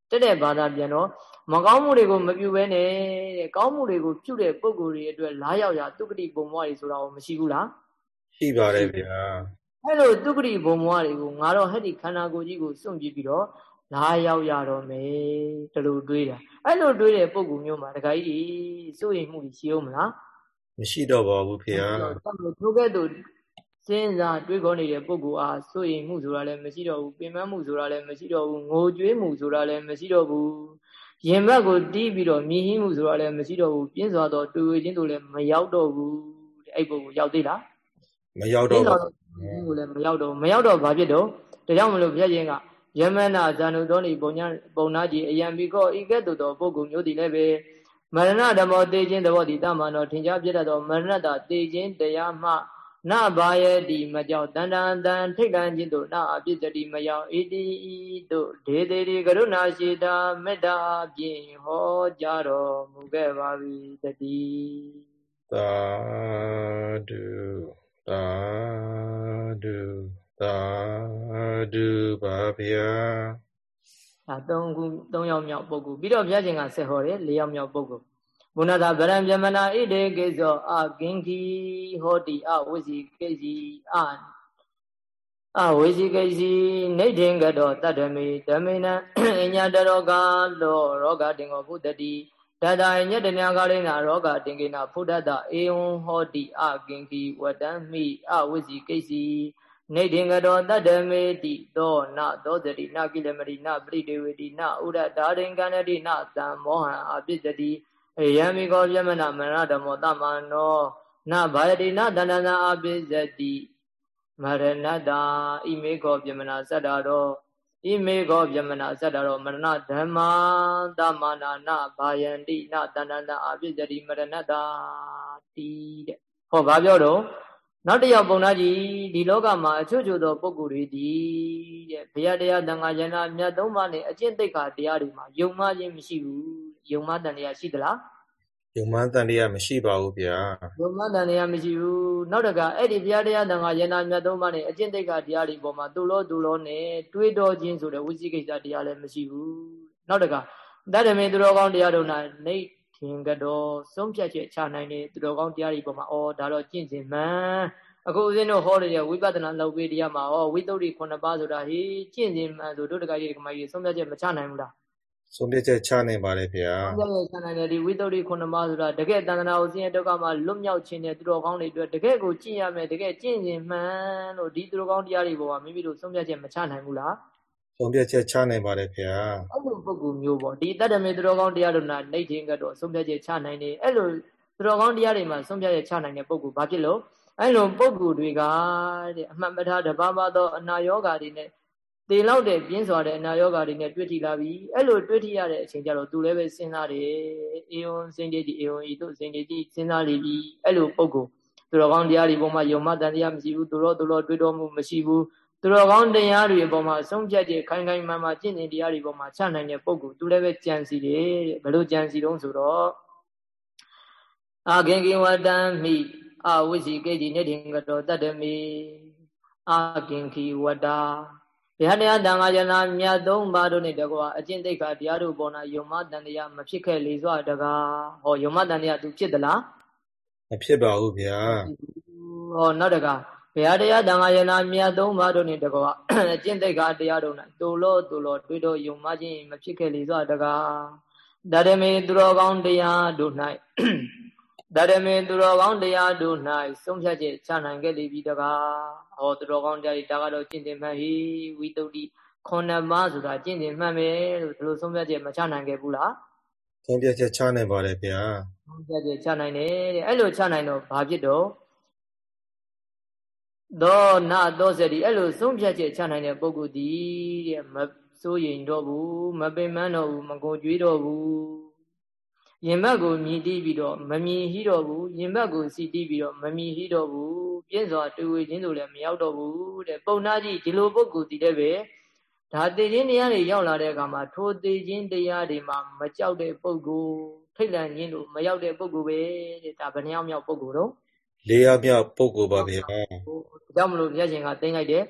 တက်တဲ့ဘာသာပြန်တော့မကောင်းမှုတွေကိုမပြုဘဲနဲ့တဲ့ကောင်းမှုတွေကိုပြုတဲ့ပုဂ္ဂိုလ်တွေအတွက်လာရောက်ရတုဂတိပုံမွားတွေဆိုတာကိုမရှိဘူးလားရှိပါတယ်ဗျာအဲ့လိုတုဂတိပုံမွားတွေကိုငါတော့ဟဲ့ဒီခန္ဓာကိုယ်ကြီးကိုစွန့်ပြပြီးတော့ လာရောက်ရတော့မယ်တလူတွေးတာအဲ့လိုတွေးတဲ့ပုံကူမျိုးမှာတခါကြီးစိုးရိမ်မှုရှိအောင်မလားမရှိတော့ပါဘူးဖေဟာထိုကဲ့သို့စဉ်းစားတွေးခေါ်နေတဲ့ပုဂ္ဂိုလ်အားစိုးရိမ်မှုဆိုတာလည်းမရှိတော့ဘူးပင်ပန်းမှုဆိုတာလည်းမရှိတော့ဘူးငိုကြွေးမှုဆိုတာလည်းမရှိတော့ဘူးရင်ဘတ်ကိုတီးပြီးတော့မြည်ဟင်းမှုဆိုတာလည်းမရှိတော့ဘူးပြင်းစွာတော့တွေ့ဝေချင်းတို့လည်းမရောက်တော့ဘူးတဲ့အဲ့ပုဂ္ဂိုလ်ရောက်သေးလားမရောက်တော့ဘူးကိုလည်းမရောက်တော့မရောက်တော့ဘာဖြစ်တော့ဒါကြောင့်မလို့ဘုရားရှင်က ယမနာဇာနုသောနိပုံညာပုံနာကြီးအယံဘီကောဤကဲ့သို့သောပုဂ္ဂိုလ်မျိုးသည်လည်းပဲမရဏဓမ္မောတေခြင်းသဘောတိတမနောထင်ရှားပြတတ်သောမရဏတာတေခြင်းတရားမှနဘာယတိမကြောက်တန်တန်တန်ထိတ်တန်ခြင်းတို့နာအပြစ်တိမရောက်ဣတိတို့ဒေသေးဒီကရုဏာရှိတာမေတ္တာဖြင့်ဟောကြားတော်မူခဲ့ပါ၏တတိသာဓုသာဓု သာဓုပါဗျာဒါ၃ခု၃ယောက်မြောက်ပုဂ္ဂိုလ်ပြီးတော့ဘုရားရှင်ကဆက်ဟောတယ်၄ယောက်မြောက်ပုဂ္ဂိုလ်မုဏတာဗရံပြမနာဣတေကိသောအကင်္ခိဟောတိအဝစီကိစီအအဝစီကိစီနေဋ္ဌင်္ဂတောတတ္တမေဓမေနအညာတရောကလောရောဂတင်္ဂောဘုဒ္ဓတိတတယညတမြကာလိနာရောဂတင်္ကေနဖုဒ္ဓတအေဝံဟောတိအကင်္ခိဝတံမိအဝစီကိစီ နေတင်္ဂတောတတ္တမေတိသောနသောတတိနကိလမတိနပရိဒေဝတိနဥရတာရင်ကန္တိနသံမောဟံအပိစတိယံမိကောပြမနာမရဓမ္မောတမနောနဘာယတိနတန္တနာအပိစတိမရဏတာဣမေကောပြမနာသတ္တရောဣမေကောပြမနာသတ္တရောမရဏဓမ္မာတမနာနဘာယန္တိနတန္တနာအပိစတိမရဏတာတိတဲ့ဟောဘာပြောတော့ နောက်တစ်ယောက်ပုံနာကြီးဒီလောကမှာအချို့ချို့သောပုဂ္ဂိုလ်တွေဒီတဲ့ဘုရားတရားတန်ခါယန္တာမြတ်သုံးပါးနဲ့အကျင့်သိက္ခာတရားတွေမှာယုံမှခြင်းမရှိဘူးယုံမှတန်တရားရှိသလားယုံမှတန်တရားမရှိပါဘူးဗျာယုံမှတန်တရားမရှိဘူးနောက်တကအဲ့ဒီဘုရားတရားတန်ခါယန္တာမြတ်သုံးပါးနဲ့အကျင့်သိက္ခာတရားတွေပေါ်မှာသူလောသူလောနဲ့တွေးတော်ခြင်းဆိုတဲ့ဝိသိကိစ္စတရားလည်းမရှိဘူးနောက်တကတတ္တမေသူတော်ကောင်းတရားတို့နာ နေထင်ကတော့ဆုံးဖြတ်ချက်ချနိုင်တဲ့သူတော်ကောင်းတရားတွေပေါ်မှာအော်ဒါတော့ကျင့်စဉ်မှန်အခုဦးဇင်းတို့ဟောတဲ့ဝိပဿနာလောက်ပေးတရားမှာဩဝိသုဒ္ဓိ9ပါးဆိုတာဟေးကျင့်စဉ်မှန်ဆိုတို့တကကြီးကမကြီးဆုံးဖြတ်ချက်မချနိုင်ဘူးလားဆုံးဖြတ်ချက်ချနိုင်ပါတယ်ဗျာဆုံးဖြတ်ချက်ချနိုင်တယ်ဒီဝိတ္တုရိခုနမဆိုတာတကယ်တန်တနာကိုဆင်းရဲဒုက္ခမှာလွတ်မြောက်ခြင်းတဲ့သူတော်ကောင်းတွေအတွက်တကယ်ကိုကျင့်ရမယ်တကယ်ကျင့်ခြင်းမှန်လို့ဒီသူတော်ကောင်းတရားတွေပေါ်မှာမိမိတို့ဆုံးဖြတ်ချက်မချနိုင်ဘူးလား ဆုံးဖြတ်ချက်ချနိုင်ပါတယ်ဗျာအဲ့လိုပုဂ္ဂိုလ်မျိုးပေါ့ဒီတတ္တမေသူတော်ကောင်းတရားတို့နာနှိတ်ထင်ကတော့ဆုံးဖြတ်ချက်ချနိုင်တယ်အဲ့လိုသူတော်ကောင်းတရားတွေမှာဆုံးဖြတ်ချက်ချနိုင်တဲ့ပုဂ္ဂိုလ်ဘာဖြစ်လို့အဲ့လိုပုဂ္ဂိုလ်တွေကတဲ့အမှန်မထားတဘာဘာသောအနာယောဂါတွေနဲ့တေလောက်တဲ့ပြင်းစွာတဲ့အနာယောဂါတွေနဲ့တွေ့ထိလာပြီအဲ့လိုတွေ့ထိရတဲ့အချိန်ကျတော့သူလည်းပဲစဉ်းစားတယ်အေယွန်စင်ကြည်ဒီအေယွန်ဤတို့စင်ကြည်ဒီစဉ်းစားလိပြီအဲ့လိုပုဂ္ဂိုလ်သူတော်ကောင်းတရားတွေပေါ်မှာယုံမတန်တရားမရှိဘူးသူတော်သူတော်တွေ့တော်မှုမရှိဘူး သူတော်ကောင်းတရားတွေအပေါ်မှာဆုံးဖြတ်ချက်ခိုင်ခိုင်မာမာကျင့်တဲ့တရားတွေပေါ်မှာချနိုင်တဲ့ပုဂ္ဂိုလ်သူလည်းပဲကြံစီတယ်တဲ့ဘယ်လိုကြံစီတုံးဆိုတော့အာဂင်ကိဝတံမိအဝိစီကေတိနေတင်ကတောတတ္တမေအာဂင်ခိဝတ္တာဘုရားတရားတန်ခါယနာမြတ်သုံးပါးတို့နဲ့တကွာအကျင့်သိက္ခာတရားတို့ပေါ်နာယုံမတန်တရားမဖြစ်ခဲ့လေစွာတကားဟောယုံမတန်တရားသူဖြစ်သလားမဖြစ်ပါဘူးဗျာဟောနောက်တကား ဘုရားတရားတန်ခါယနာမြတ်သုံးပါးတို့နဲ့တကွာအကျင့်သိက္ခာတရားတို့၌တူလို့တူလို့တွေးတော့ယုံမခြင်းမဖြစ်ခဲ့လေစွာတကားတရမေသူတော်ကောင်းတရားတို့၌တရမေသူတော်ကောင်းတရားတို့၌ဆုံးဖြတ်ချက်ချနိုင်ခဲ့လေပြီတကားဟောသူတော်ကောင်းတရားဒါကတော့ကျင့်တယ်မှန်ဟိဝိတုဒ္ဓိခုနှစ်ပါးဆိုတာကျင့်တယ်မှန်မယ်လို့ဒီလိုဆုံးဖြတ်ချက်မချနိုင်ခဲ့ဘူးလားဆုံးဖြတ်ချက်ချနိုင်ပါတယ်ဗျာဆုံးဖြတ်ချက်ချနိုင်တယ်တဲ့အဲ့လိုချနိုင်တော့ဘာဖြစ်တော့ သောနာသောစတိအဲ့လိုဆုံးဖြတ်ချက်ချနိုင်တဲ့ပုဂ္ဂိုလ်ဒီတဲ့မစိုးရင်တော့ဘူးမပင်မတော့ဘူးမကိုကြွေးတော့ဘူးရင်ဘတ်ကိုမြည်တီးပြီးတော့မမြည်ဟိတော့ဘူးရင်ဘတ်ကိုစီတီးပြီးတော့မမြည်ဟိတော့ဘူးပြင်းစွာတွေ့ဝေခြင်းတို့လည်းမရောက်တော့ဘူးတဲ့ပုံနာကြီးဒီလိုပုဂ္ဂိုလ်ဒီလည်းပဲဒါတေခြင်းတရားတွေရောက်လာတဲ့အခါမှာထိုတေခြင်းတရားတွေမှာမကြောက်တဲ့ပုဂ္ဂိုလ်ထိတ်လန့်ခြင်းတို့မရောက်တဲ့ပုဂ္ဂိုလ်ပဲတဲ့ဒါဘယ်နှယောက်မြောက်ပုဂ္ဂိုလ်တော့ လေးယောက်မြောက်ပုဂ္ဂိုလ်ပါဗျာဒါကြောင့်မလို့မြတ်ရှင်ကသိမ့်လိုက်တယ်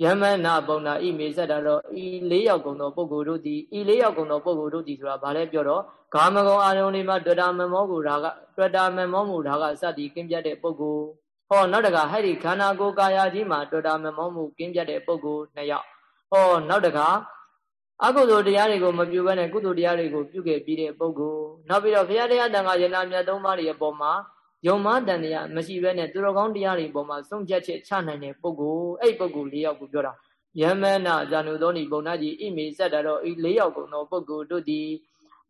ဗျမနာပုံနာဣမေဆက်တာတော့ဤ၄ယောက်ကုံသောပုဂ္ဂိုလ်တို့သည်ဤ၄ယောက်ကုံသောပုဂ္ဂိုလ်တို့သည်ဆိုတာဘာလဲပြောတော့ဂါမဂုံအာယုန်တွေမှာတွေ့တာမမောကိုဒါကတွေ့တာမမောမှုဒါကစသည်ကင်းပြတ်တဲ့ပုဂ္ဂိုလ်ဟောနောက်တကဟဲ့ဒီခန္ဓာကိုယ်ကာယကြီးမှာတွေ့တာမမောမှုကင်းပြတ်တဲ့ပုဂ္ဂိုလ်၂ယောက်ဟောနောက်တကအကုသိုလ်တရားတွေကိုမပြုဘဲနဲ့ကုသိုလ်တရားတွေကိုပြုခဲ့ပြီးတဲ့ပုဂ္ဂိုလ်နောက်ပြီးတော့ဘုရားတရားတန်ခါယနာမြတ်သုံးပါးတွေအပေါ်မှာ ယုံမတန်တရားမရှိဘဲနဲ့သူတော်ကောင်းတရားတွေပေါ်မှာဆုံးဖြတ်ချက်ချနိုင်တဲ့ပုဂ္ဂိုလ်အဲ့ပုဂ္ဂိုလ်၄ယောက်ကိုပြောတာယမနာဇာနုသောဏီပုံနာကြီးဣမေစက်တာတော့ဤ၄ယောက်ကုန်သောပုဂ္ဂိုလ်တို့သည်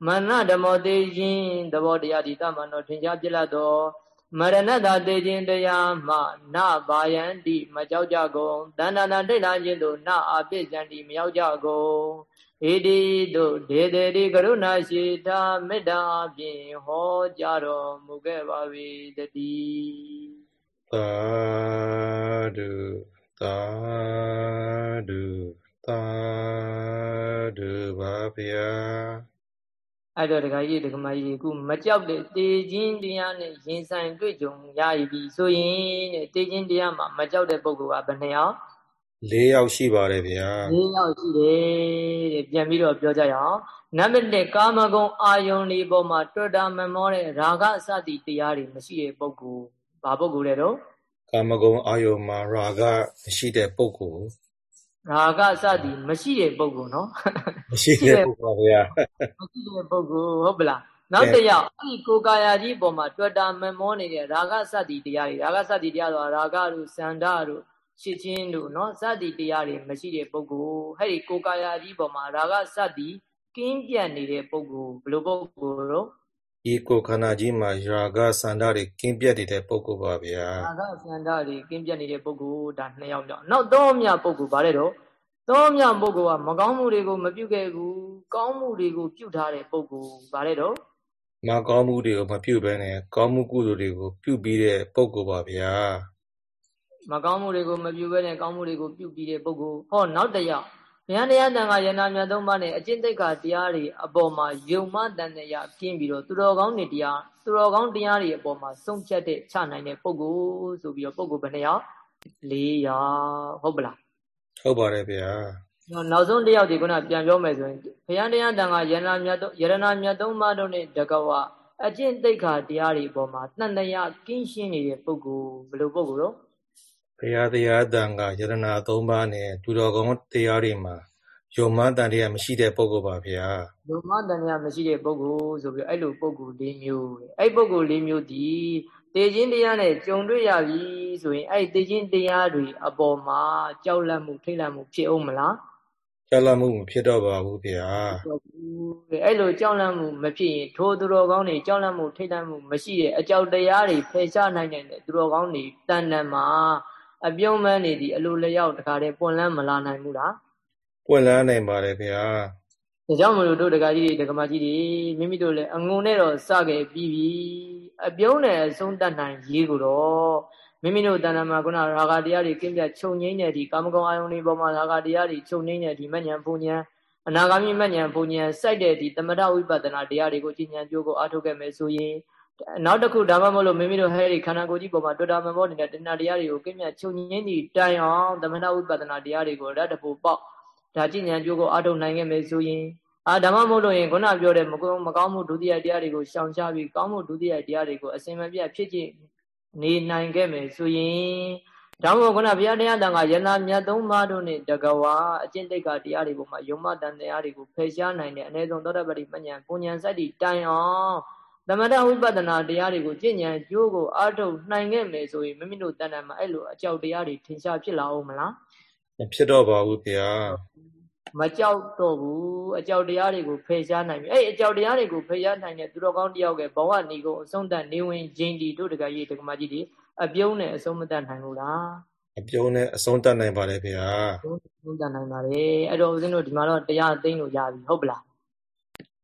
မနဓမ္မောတေခြင်းသဘောတရားဒီတမန်တော်ထင်ရှားပြလတ်သောမရဏတာတေခြင်းတရားမှနဘာယန္တိမကြောက်ကြကုန်တဏ္ဍာနာဒိဋ္ဌာခြင်းတို့နအပိဇန္တိမရောက်ကြကုန် ဣတိတို့ဒေတေတိကရုဏာရှိတာမေတ္တာဖြင့်ဟောကြားတော်မူခဲ့ပါ၏တတိသာဓုသာဓုသာဓုပါဗျာအဲ့တော့ဒကာကြီးဒကာမကြီးခုမကြောက်တဲ့တေခြင်းတရားနဲ့ရင်ဆိုင်တွေ့ကြုံရပြီဆိုရင်တဲ့တေခြင်းတရားမှာမကြောက်တဲ့ပုဂ္ဂိုလ်ကဘယ်နှယောက် လေးယောက်ရှိပါတယ်ဗျာ၄ယောက်ရှိတယ်တဲ့ပြန်ပြီးတော့ပြောကြရအောင်နံပါတ်1ကာမဂုဏ်အာယုန်ဒီပေါ်မှာတွေ့တာမမောတဲ့ရာဂစသည်တရားတွေမရှိတဲ့ပုဂ္ဂိုလ်ဘာပုဂ္ဂိုလ်လဲတော့ကာမဂုဏ်အာယုံမှာရာဂမရှိတဲ့ပုဂ္ဂိုလ်ရာဂစသည်မရှိတဲ့ပုဂ္ဂိုလ်နော်မရှိတဲ့ပုဂ္ဂိုလ်ပါဗျာမရှိတဲ့ပုဂ္ဂိုလ်ဟုတ်ပလားနောက်တစ်ယောက်အဲ့ဒီကိုယ်ကာယကြီးပေါ်မှာတွေ့တာမမောနေတဲ့ရာဂစသည်တရားတွေရာဂစသည်တရားဆိုတာရာဂတို့စန္ဒတို့ ရှစ်ချင်းတို့နော်စသည်တရားတွေမရှိတဲ့ပုဂ္ဂိုလ်ဟဲ့ဒီကိုယ်ကာယကြီးပေါ်မှာရာဂစသည်ကင်းပြတ်နေတဲ့ပုဂ္ဂိုလ်ဘယ်လိုပုဂ္ဂိုလ်တော့ဒီကိုယ်ခန္ဓာကြီးမှာရာဂစန္ဒတွေကင်းပြတ်နေတဲ့ပုဂ္ဂိုလ်ပါဗျာရာဂစန္ဒတွေကင်းပြတ်နေတဲ့ပုဂ္ဂိုလ်ဒါနှစ်ယောက်မြောက်နောက်သုံးမြောက်ပုဂ္ဂိုလ်ဗါတဲ့တော့သုံးမြောက်ပုဂ္ဂိုလ်ကမကောင်းမှုတွေကိုမပြုခဲ့ဘူးကောင်းမှုတွေကိုပြုထားတဲ့ပုဂ္ဂိုလ်ဗါတဲ့တော့မကောင်းမှုတွေကိုမပြုဘဲနဲ့ကောင်းမှုကုသိုလ်တွေကိုပြုပြီးတဲ့ပုဂ္ဂိုလ်ပါဗျာ မကောင်းမှုတွေကိုမပြုဘဲနဲ့ကောင်းမှုတွေကိုပြုပြီးတဲ့ပုဂ္ဂိုလ်ဟောနောက်တစ်ယောက်ဘုရားတရားတန်ခါယနာမြတ်သုံးပါးနဲ့အကျင့်သိက္ခာတရားတွေအပေါ်မှာယုံမတန်တရားကင်းပြီးတော့သူတော်ကောင်းတွေတရားသူတော်ကောင်းတရားတွေအပေါ်မှာဆုံးဖြတ်တဲ့ချနိုင်တဲ့ပုဂ္ဂိုလ်ဆိုပြီးတော့ပုဂ္ဂိုလ်ဘယ်နှယောက်၄ယောက်ဟုတ်ပလားဟုတ်ပါတယ်ဗျာနော်နောက်ဆုံးတစ်ယောက်ဒီခုနပြန်ပြောမယ်ဆိုရင်ဘုရားတရားတန်ခါယနာမြတ်သုံးယရနာမြတ်သုံးပါးတို့နဲ့တကဝအကျင့်သိက္ခာတရားတွေအပေါ်မှာတန်တရားကင်းရှင်းနေတဲ့ပုဂ္ဂိုလ်ဘယ်လိုပုဂ္ဂိုလ်တော့ ဘုရားတရားတန်ကယရနာသုံးပါးနဲ့သူတော်ကောင်းတရားတွေမှာယယုံမတန်တရားမရှိတဲ့ပုဂ္ဂိုလ်ပါဗျာယုံမတန်တရားမရှိတဲ့ပုဂ္ဂိုလ်ဆိုပြီးအဲ့လိုပုဂ္ဂိုလ်၄မျိုးအဲ့ပုဂ္ဂိုလ်၄မျိုးဒီတေခြင်းတရားနဲ့ကြုံတွေ့ရပြီဆိုရင်အဲ့တေခြင်းတရားတွေအပေါ်မှာကြောက်လန့်မှုထိတ်လန့်မှုဖြစ်အောင်မလားကြောက်လန့်မှုမဖြစ်တော့ပါဘူးဗျာအဲ့လိုကြောက်လန့်မှုမဖြစ်ရင်ထိုသူတော်ကောင်းတွေကြောက်လန့်မှုထိတ်လန့်မှုမရှိတဲ့အကြောက်တရားတွေဖယ်ရှားနိုင်တဲ့သူတော်ကောင်းတွေတန်တန်မှာ အပြုံးမန်းနေသည်အလိုလျောက်တခါတည်းပွင့်လန်းမလာနိုင်ဘူးလားပွင့်လန်းနိုင်ပါတယ်ဗျာဒါကြောင့်မလို့တို့တက္ကကြီးတွေတက္ကမကြီးတွေမိမိတို့လည်းအငုံနဲ့တော့စခဲ့ပြီးပြီအပြုံးနဲ့အဆုံးတတ်နိုင်ရေးကိုတော့မိမိတို့တဏ္ဍာမှာခုနရာဂတရားတွေကင်းပြချုပ်ငိမ့်တဲ့ဒီကာမဂုဏ်အာယုန်တွေပေါ်မှာရာဂတရားတွေချုပ်ငိမ့်တဲ့ဒီမဉ္ဇဉ်ဘုံဉ္ဇဉ်အနာဂါမိမဉ္ဇဉ်ဘုံဉ္ဇဉ်စိုက်တဲ့ဒီသမထဝိပဿနာတရားတွေကိုကြည်ဉာဏ်ကြိုးကိုအားထုတ်ခဲ့မယ်ဆိုရင် နောက်တစ်ခုဒါမှမဟုတ်လို့မိမိတို့ဟဲဒီခန္ဓာကိုယ်ကြီးပေါ်မှာတွေ့တာမမောနေတဲ့တဏှာတရားတွေကိုကင်းမြချုပ်ငင်းသည့်တိုင်အောင်သမဏဝိပဿနာတရားတွေကိုရတ္တဖို့ပေါ့ဒါကြည်ဉာဏ်ကြိုးကိုအားထုတ်နိုင်ခဲ့မယ်ဆိုရင်အာဓမ္မမဟုတ်လို့ရင်ခုနပြောတဲ့မကောမကောင်းမှုဒုတိယတရားတွေကိုရှောင်ရှားပြီးကောင်းမှုဒုတိယတရားတွေကိုအစင်မပြတ်ဖြစ်ချင်နေနိုင်ခဲ့မယ်ဆိုရင်ဒါမှမဟုတ်ခုနဘုရားတရားတန်ခါယန္တာမြတ်သုံးပါးတို့နဲ့တကဝါအကျင့်တိတ်ကတရားတွေပေါ်မှာယုံမတန်တရားတွေကိုဖယ်ရှားနိုင်တဲ့အ ਨੇ ဆုံးသောတပတိပညာကိုဉဏ်စက်တီတိုင်အောင် သမထဝိပဿနာတရားတွေကိုကျင့်ဉာဏ်ကျိုးကိုအားထုတ်နိုင်ခဲ့မယ်ဆိုရင်မိမိတို့တဏ္ဍာမှာအဲ့လိုအကြောက်တရားတွေထင်ရှားဖြစ်လာအောင်မလားမဖြစ်တော့ပါဘူးဗျာမကြောက်တော့ဘူးအကြောက်တရားတွေကိုဖယ်ရှားနိုင်ပြီအဲ့အကြောက်တရားတွေကိုဖယ်ရှားနိုင်တဲ့သူတော်ကောင်းတယောက်ကဘဝနေကုန်အဆုံးသတ်နေဝင်ခြင်းဒီတို့တကကြီးတကမကြီးဒီအပြုံးနဲ့အဆုံးမတတ်နိုင်ဘူးလားအပြုံးနဲ့အဆုံးတတ်နိုင်ပါတယ်ဗျာအဆုံးတတ်နိုင်ပါတယ်အဲ့တော့ဦးဇင်းတို့ဒီမှာတော့တရားသိမ့်လို့ရပြီဟုတ်ပလား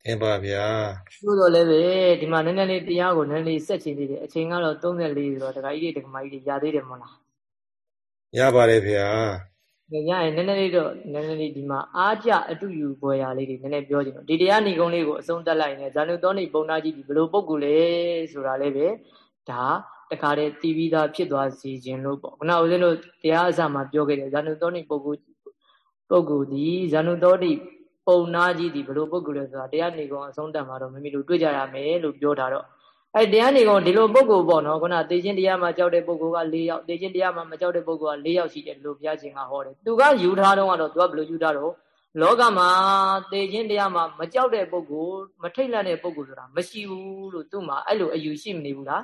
အင်းပါဗျာဆိုတော့လည်းပဲဒီမှာနည်းနည်းလေးတရားကိုနည်းနည်းလေးဆက်ချင်သေးတယ်အချိန်ကတော့34ဆိုတော့တခါကြီးတွေတခါမကြီးတွေရသေးတယ်မဟုတ်လားရပါတယ်ဗျာရရင်နည်းနည်းလေးတော့နည်းနည်းလေးဒီမှာအားကြအတူယူပွဲရာလေးတွေနည်းနည်းပြောချင်တော့ဒီတရားဏီကုံလေးကိုအဆုံးတက်လိုက်နေဇာနုသောဏိပုံနာကြီးဒီဘယ်လိုပုံကူလဲဆိုတာလေးပဲဒါတခါတည်းတီးပြီးသားဖြစ်သွားစေခြင်းလို့ပေါ့ခုနဦးဇင်းတို့တရားအစမှာပြောခဲ့တယ်ဇာနုသောဏိပုဂ္ဂိုလ်ပုဂ္ဂိုလ်ဒီဇာနုသောဏိ ပုံနာကြီးဒီဘယ်လိုပုဂ္ဂိုလ်လဲဆိုတာတရားနေကုန်အဆုံးတတ်မှာတော့မိမိတို့တွေ့ကြရမယ်လို့ပြောထားတော့အဲတရားနေကုန်ဒီလိုပုဂ္ဂိုလ်ပေါ့နော်ခုနသေခြင်းတရားမှာကြောက်တဲ့ပုဂ္ဂိုလ်က၄ယောက်သေခြင်းတရားမှာမကြောက်တဲ့ပုဂ္ဂိုလ်က၄ယောက်ရှိတယ်လို့ဘုရားရှင်ကဟောတယ်သူကယူထားတော့ကတော့သူကဘယ်လိုယူထားတော့လောကမှာသေခြင်းတရားမှာမကြောက်တဲ့ပုဂ္ဂိုလ်မထိတ်လန့်တဲ့ပုဂ္ဂိုလ်ဆိုတာမရှိဘူးလို့သူ့မှာအဲ့လိုအယူရှိမနေဘူးလား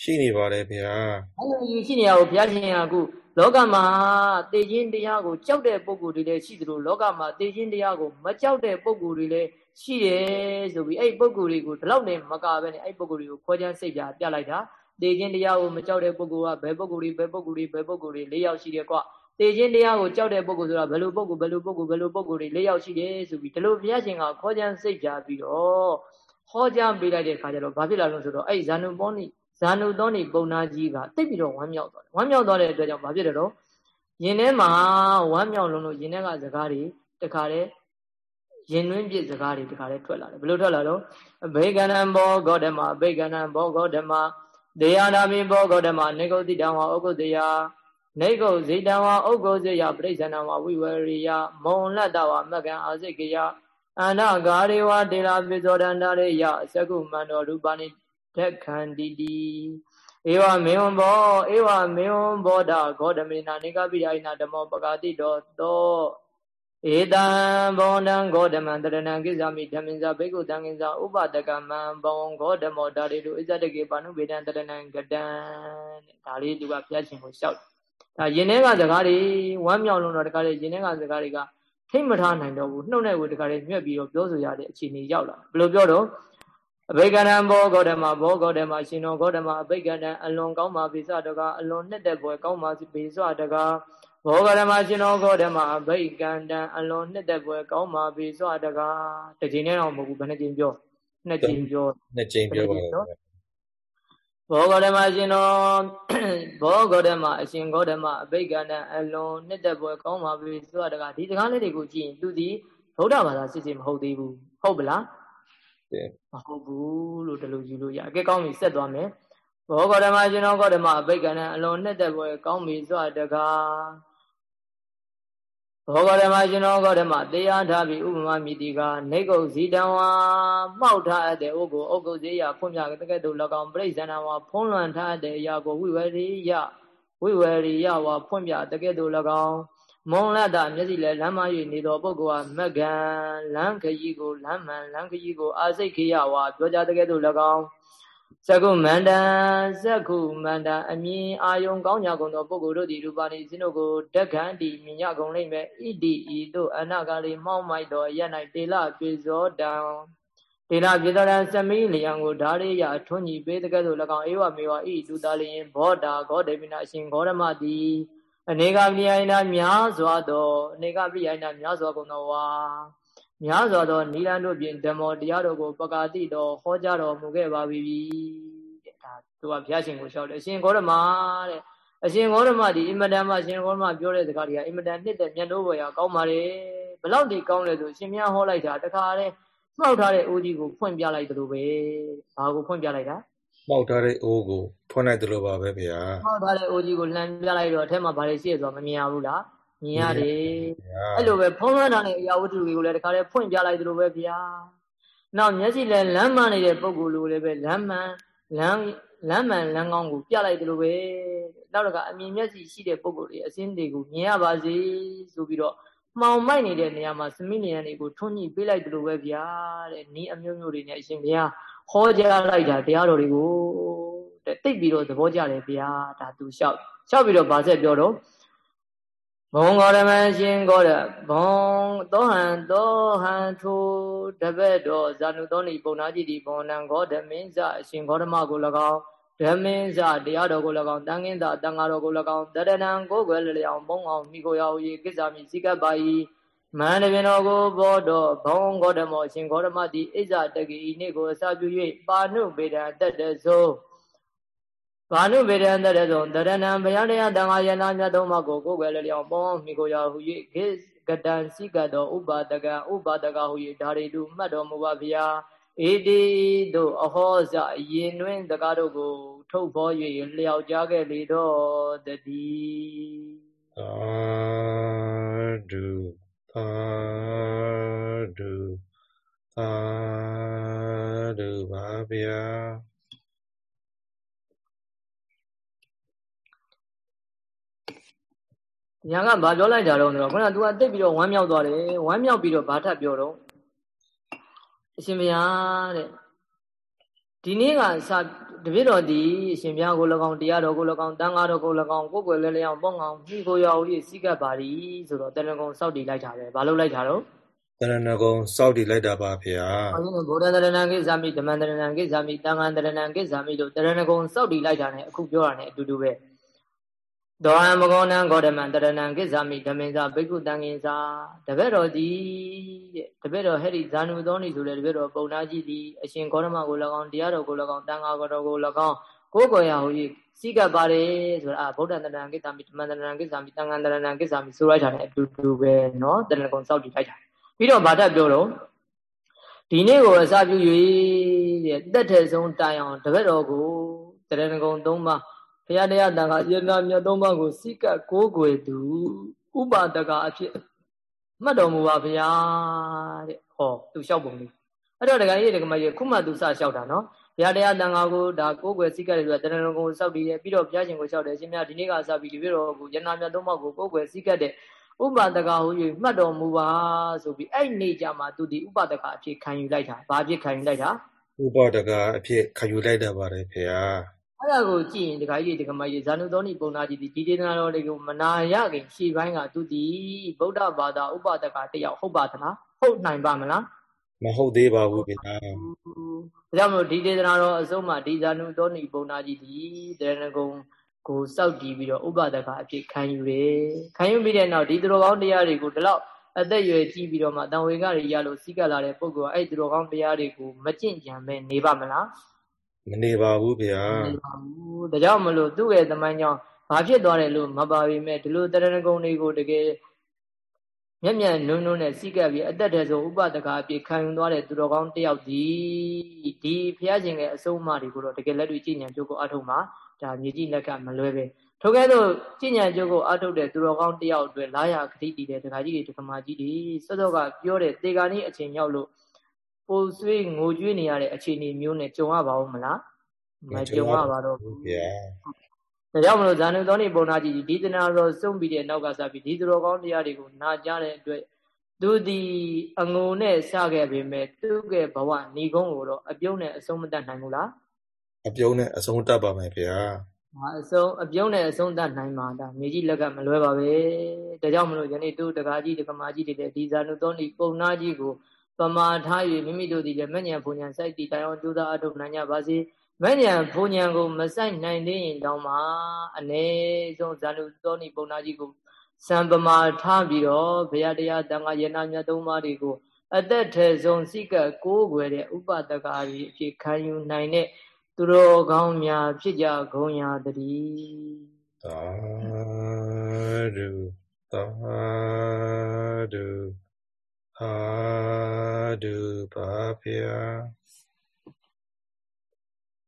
ရှိနေပါတယ်ဗျာအဲ့လိုအယူရှိနေရကိုဘုရားရှင်ကအခု လောကမှာသေခြင်းတရားကိုကြောက်တဲ့ပုဂ္ဂိုလ်တွေလည်းရှိသလိုလောကမှာသေခြင်းတရားကိုမကြောက်တဲ့ပုဂ္ဂိုလ်တွေလည်းရှိတယ်ဆိုပြီးအဲ့ပုဂ္ဂိုလ်တွေကိုဒီလောက်နဲ့မကပဲနဲ့အဲ့ပုဂ္ဂိုလ်တွေကိုခေါ်ချမ်းစိတ်ပြပြလိုက်တာသေခြင်းတရားကိုမကြောက်တဲ့ပုဂ္ဂိုလ်ကဘယ်ပုဂ္ဂိုလ်တွေဘယ်ပုဂ္ဂိုလ်တွေဘယ်ပုဂ္ဂိုလ်တွေ၄ယောက်ရှိတယ်ကွသေခြင်းတရားကိုကြောက်တဲ့ပုဂ္ဂိုလ်ဆိုတာဘယ်လိုပုဂ္ဂိုလ်ဘယ်လိုပုဂ္ဂိုလ်ဘယ်လိုပုဂ္ဂိုလ်တွေ၄ယောက်ရှိတယ်ဆိုပြီးဒီလိုဘုရားရှင်ကခေါ်ချမ်းစိတ်ပြပြီးတော့ဟောကြားပေးလိုက်တဲ့အခါကျတော့ဘာဖြစ်လာလို့ဆိုတော့အဲ့ဇာနုပေါနိ ဇာနုသောနိပုံနာကြီးကတိတ်ပြီးတော့ဝမ်းမြောက်သွားတယ်ဝမ်းမြောက်သွားတဲ့အတွက်ကြောင့်ဘာဖြစ်တယ်တော့ရင်ထဲမှာဝမ်းမြောက်လုံးလို့ရင်ထဲကစကားတွေတခါတည်းရင်တွင်းပြစ်စကားတွေတခါတည်းထွက်လာတယ်ဘယ်လိုထွက်လာတော့ဘေကနံဘောဂေါတမဘေကနံဘောဂေါတမဒေယနာမိဘောဂေါတမနေကုတိတံဝဥက္ကုတယနေကုဇိတံဝဥက္ကုဇေယပရိစ္ဆဏဝဝိဝရိယမုံလတ္တဝမကံအာစိကယအန္တဂါရေဝတေရာပိဇောဒန္တရေယအစကုမန္တောရူပနိ ဓက္ခန္တိတိဧဝမေဝံဘောဧဝမေဝံဘောဓဂေါတမေနာနေကပိယိနာဓမ္မောပကာတိတောသောဧတံဘောဓံဂေါတမံတရဏံကိစ္ဆာမိဓမ္မင်္ဇာဘိက္ခုတံကိစ္ဆာဥပဒကမံဘောဂေါတမောဒါရီတုဣဇတကေပါဏုဗေဒံတရဏံကတံဒါလေးသူကဖျက်ရှင်ကိုလျှောက်ဒါယင်ထဲကစကားတွေဝမ်းမြောက်လုံးတော့တကားလေးယင်ထဲကစကားတွေကထိတ်မထားနိုင်တော့ဘူးနှုတ်နဲ့ကိုတကားလေးမြွက်ပြီးတော့ပြောဆိုရတဲ့အခြေအနေရောက်လာဘယ်လိုပြောတော့ အဘိကရံဘောဂေါတမဘောဂေါတမရှင်တော်ဂေါတမအဘိကရံအလွန်ကောင်းပါပိစတကအလွန်နှစ်သက်ပွဲကောင်းပါပိစတကဘောဂရမရှင်တော်ဂေါတမအဘိကံတံအလွန်နှစ်သက်ပွဲကောင်းပါပိစတကတစ်ချိန်နဲ့တော့မဟုတ်ဘူးဘယ်နှချိန်ပြောနှစ်ချိန်ပြောနှစ်ချိန်ပြောပါဘောဂရမရှင်တော်ဘောဂေါတမအရှင်ဂေါတမအဘိကံတံအလွန်နှစ်သက်ပွဲကောင်းပါပိစတကဒီစကားလေးတွေကိုကြည့်ရင်သူဒီဗုဒ္ဓဘာသာစစ်စစ်မဟုတ်သေးဘူးဟုတ်ပလား တယ်မဟုတ်ဘူးလို့ဒီလိုယူလို့ရအကဲကောင်းပြီဆက်သွားမယ်ဘောဂေါတမရှင်တော်ဂေါတမအဘိက္ခဏံအလွန်နှစ်သက်ပွဲကောင်းပြီစွာတကားဘောဂရမရှင်တော်ဂေါတမတရားထားပြီးဥပမာမိတိကနေကုတ်ဇီတံဝါမှောက်ထားတဲ့ဥကိုဥကုတ်စေယဖွင့်ပြတကဲ့သို့၎င်းပြိဿနာဝါဖုံးလွှမ်းထားတဲ့အရာကိုဝိဝရိယဝိဝရိယဝါဖွင့်ပြတကဲ့သို့၎င်း မုံလတ်တာမျက်စိလည်းလမ်းမ၍နေသောပုဂ္ဂိုလ်ဟာမကံလမ်းခရီးကိုလမ်းမှန်လမ်းခရီးကိုအာစိတ်ခေယဝါပြောကြတဲ့ကဲ့သို့၎င်းဇကုမန္တံဇကုမန္တံအမြင်အာယုံကောင်းညာကုန်သောပုဂ္ဂိုလ်တို့သည်ရူပါနိစိနုကိုဓက္ခံတိမြင်ရကုန်လိမ့်မယ်ဣတိဤတို့အနာဂါလီမောင်းမိုက်သောရ၌တေလပြေဇောတံဒေနာပြေသောတံစမိလျံကိုဓာရိယထွန်းညီပေးတဲ့ကဲ့သို့၎င်းဧဝမေဝဣတုတာလျင်ဘောဓာဂောဒေမိနာအရှင်ဂေါရမတိ အနေကပိယိနာများစွာသောအနေကပိယိနာများစွာကုန်သောဝါများစွာသောနိလန်တို့ဖြင့်ဓမ္မောတရားတော်ကို ပကာတိတော်ဟောကြားတော်မူခဲ့ပါပြီတဲ့ဒါသူကဘုရားရှင်ကိုလျှောက်တယ်အရှင်ဂေါရမတဲ့အရှင်ဂေါရမဒီအင်မတန်မှအရှင်ဂေါရမပြောတဲ့စကားတွေကအင်မတန်နှစ်သက်မြတ်လို့ဘယ်ရကောင်းပါလေဘလောက်ဒီကောင်းလဲဆိုရှင်မြတ်ဟောလိုက်တာတခါတည်းမှောက်ထားတဲ့အိုးကြီးကိုဖွင့်ပြလိုက်တယ်လို့ပဲဘာကိုဖွင့်ပြလိုက်တာ မှောက်ထားတဲ့အိုးကိုဖွင့်လိုက်တယ်လို့ပါပဲဗျာမှောက်ထားတဲ့အိုးကြီးကိုလှမ်းပြလိုက်တော့အထက်မှာဘာတွေရှိရဆိုတော့မမြင်ရဘူးလားမြင်ရတယ်အဲ့လိုပဲဖုံးလွှမ်းထားတဲ့အရာဝတ္ထုတွေကိုလည်းတခါတည်းဖွင့်ပြလိုက်တယ်လို့ပဲဗျာနောက်မျက်စိလည်းလမ်းမှန်နေတဲ့ပုံကိုယ်လိုလည်းပဲလမ်းမှန်လမ်းလမ်းမှန်လမ်းကောင်းကိုပြလိုက်တယ်လို့ပဲနောက်တော့ကအမြင်မျက်စိရှိတဲ့ပုံကိုယ်တွေအစင်းတွေကိုမြင်ရပါစေဆိုပြီးတော့မှောင်မိုက်နေတဲ့နေရာမှာစမိနေရတွေကိုထွန်းညှိပေးလိုက်တယ်လို့ပဲဗျာတဲ့နီးအမျိုးမျိုးတွေနဲ့အရှင်ဘုရား ဟောကြားလိုက်တာတရားတော်တွေကိုတဲ့တိတ်ပြီးတော့သဘောကျတယ်ဗျာဒါသူလျှောက်လျှောက်ပြီးတော့ဗာဆက်ပြောတော့ဘုံဂေါရမရှင်ဂေါရဘုံသောဟံသောဟံထိုတပည့်တော်ဇာနုသောနိပုံနာကြည်ဒီဘုံနံဂေါဓမင်းစအရှင်ဂေါရမကို၎င်းဓမင်းစတရားတော်ကို၎င်းတန်ခင်းသာတန်ဃာတော်ကို၎င်းတရဏံကိုယ်ွယ်လျောင်ဘုံအောင်မိကိုရောက်၏ကိစ္ဆာမိစိကပ်ပါ၏ မန္တပင်တော်ကိုဘောတော်ဘုံဂေါတမောရှင်ဂေါတမတိဣဇတကိဤနေ့ကိုအစာပြု၍ပါဏုပေဒံတက်တသောဘာနုပေဒံတရသောတရဏံဘယတရားတန်ခါယနာမြတ်သုံးပါးကိုကိုယ်ွယ်လျောင်ပေါင်းမိကိုရောက်ဟု၍ကိကတံစိကတောဥပါဒကံဥပါဒကဟု၍ဓာရီတုမှတ်တော်မူပါဗျာဧတိတို့အဟောစရင်တွင်တကားတို့ကို ထုတ်ဖော်၍လျောက်ကြားခဲ့လေတော့တည်းသာဓု သာဓုသာဓုပါဗျာညာကဘာပြောလိုက်ကြတော့ဆိုတော့ခုနက तू ကတိတ်ပြီးတော့ဝမ်းမြောက်သွားတယ်ဝမ်းမြောက်ပြီးတော့ဘာထပ်ပြောတော့အရှင်ဘုရားတဲ့ ဒီနေ့ကစတပည့်တော်ဒီအရှင်ဘုရားကို၎င်းတရားတော်ကို၎င်းတန်ဃာတော်ကို၎င်းကိုယ်ွယ်လဲလျောင်းပေါငောင်းမိကိုရောဤစိကပ်ပါရီဆိုတော့တဏ္ဍကုံစောက်တည်လိုက်တာပဲဘာလို့လိုက်တာတော့တဏ္ဍကုံစောက်တည်လိုက်တာပါဗျာဘုရားဗုဒ္ဓတရဏံကိစ္ဆာမိဓမ္မတရဏံကိစ္ဆာမိတန်ဃာတရဏံကိစ္ဆာမိတို့တရဏကုံစောက်တည်လိုက်တာ ਨੇ အခုပြောတာ ਨੇ အတူတူပဲ သောဟံမဂောဏံဂေါတမံတရဏံကိစ္ဆာမိဓမ္မေသာဘိက္ခုတံငင်သာတပည့်တော်သည်တဲ့တပည့်တော်ဟဲ့ဒီဇာနုသောနိဆိုတဲ့တပည့်တော်ပုံနာကြီးသည်အရှင်ဂေါတမကို၎င်းတရားတော်ကို၎င်းတန်ဃာတော်ကို၎င်းကိုယ်ကိုယ်ရဟူ၍စိကပ်ပါတယ်ဆိုတာအာဗုဒ္ဓတရဏံကိစ္ဆာမိဓမ္မတရဏံကိစ္ဆာမိတန်ဃာတရဏံကိစ္ဆာမိဆိုလိုက်တာ ਨੇ အတူတူပဲเนาะတရဏကုံစောက်တည်လိုက်တာပြီးတော့ဗာတတ်ပြောတော့ဒီနေ့ကိုအစပြု၍တဲ့တက်ထဲဆုံးတိုင်အောင်တပည့်တော်ကိုတရဏကုံ၃ပါး ဘုရားတရားတန်ခါယနာမြတ်သုံးပါးကိုစိကကိုးကွယ်သူဥပါဒကအဖြစ်မှတ်တော်မူပါဗျာတဲ့ဟောသူလျှောက်ပုံလေးအဲ့တော့ဒကာကြီးဒကာမကြီးခုမှသူစလျှောက်တာနော်ဘုရားတရားတန်ခါကိုဒါကိုးကွယ်စိကတယ်ဆိုတာတရဏဂုံစောက်တည်ရပြီးတော့ဘုရားရှင်ကိုလျှောက်တယ်ရှင်များဒီနေ့ကစပြီးဒီပြတော်ကိုယနာမြတ်သုံးပါးကိုကိုးကွယ်စိကတဲ့ဥပါဒကဟူ၍မှတ်တော်မူပါဆိုပြီးအဲ့နေကြမှာသူဒီဥပါဒကအဖြစ်ခံယူလိုက်တာဘာအဖြစ်ခံယူလိုက်တာဥပါဒကအဖြစ်ခံယူလိုက်တာပါတယ်ဖေဟာ အဲ့ဒါကိုကြည့်ရင်ဒကာကြီးဒကာမကြီးဇာနုသောဏိပုံနာကြီးဒီဒီဒေသနာတော်တွေကိုမနာရခင်ရှေ့ပိုင်းကသူဒီဗုဒ္ဓဘာသာဥပဒကတယောက်ဟုတ်ပါသလားဟုတ်နိုင်ပါမလားမဟုတ်သေးပါဘူးဗျာဒါကြောင့်မလို့ဒီဒေသနာတော်အစုံမှာဒီဇာနုသောဏိပုံနာကြီးဒီတရဏဂုံကိုစောက်တည်ပြီးတော့ဥပဒကအဖြစ်ခံယူတယ်ခံယူပြီးတဲ့နောက်ဒီသူတော်ကောင်းတရားတွေကိုဒီလောက်အသက်ရွယ်ကြီးပြီးတော့မှတန်ဝေကတွေရလို့စီးကပ်လာတဲ့ပုဂ္ဂိုလ်ကအဲ့သူတော်ကောင်းတရားတွေကိုမကျင့်ကြံပဲနေပါမလား မနေပါဘူးဗျာမနေပါဘူးဒါကြောင့်မလို့သူ့ရဲ့သမိုင်းကြောင့်ဘာဖြစ်သွားတယ်လို့မပါပေမဲ့ဒီလိုတရဏဂုံတွေကိုတကယ်မျက်မျက်နုံနုံနဲ့စီးကပ်ပြီးအသက်တည်းဆိုဥပဒကအပြည့်ခံယူသွားတဲ့သူတော်ကောင်းတယောက်ဒီဒီဖះရှင်ရဲ့အဆုံးအမတွေကိုတော့တကယ်လက်တွေ့ကြည်ညာကြိုးကိုအထုံးမှာဒါမြေကြီးလက်ကမလွဲပဲထို့ကဲ့သို့ကြည်ညာကြိုးကိုအထုပ်တဲ့သူတော်ကောင်းတယောက်အတွက်လာရခတိတည်တဲ့ဒကာကြီးတွေဒကမာကြီးတွေစောစောကပြောတဲ့တေဂာနီအချိန်ရောက်လို့ ပိုဆွေးငိုကြွေးနေရတဲ့အခြေအနေမျိုးနဲ့ကြုံရပါဦးမလားမကြုံရပါတော့ဘူးဗျာဒါကြောင့်မလို့ဇာနုသောနိပုံနာကြီးဒီသနာတော်စုံပြီးတဲ့နောက်ကစပြီးဒီသူတော်ကောင်းတရားတွေကိုနာကြားတဲ့အတွက်သူဒီအငုံနဲ့စခဲ့ပေမဲ့သူ့ရဲ့ဘဝဏီကုန်းကိုတော့အပြုံးနဲ့အဆုံးမတတ်နိုင်ဘူးလားအပြုံးနဲ့အဆုံးတတ်ပါမယ်ဗျာဟာအဆုံးအပြုံးနဲ့အဆုံးတတ်နိုင်မှာဒါမြေကြီးလက်ကမလွဲပါပဲဒါကြောင့်မလို့ယနေ့သူတကာကြီးတကမာကြီးတွေဒီဇာနုသောနိပုံနာကြီးကို ပမာထား၍မိမိတို့ဒီလည်းမညံဘုံညာစိုက်တည်တိုင်အောင်ကြိုးစားအထုတ်နိုင်ကြပါစေ။မဉ္ဇဉ်ဘုံဉဏ်ကိုမဆိုင်နိုင်သေးရင်တောင်မှအ ਨੇ ဆုံးဇာနုသောနိပုံနာကြီးကိုစံပမာထားပြီးတော့ဘုရားတရားတန်ခါယနာမြတ်သုံးပါးတွေကိုအသက်ထေဆုံးစိကကိုးွယ်တဲ့ဥပဒကာကြီးအဖြစ်ခံယူနိုင်တဲ့သူတော်ကောင်းများဖြစ်ကြကုန်ရာတည်းသာဓုသာဓု သာဓုပါဗျာ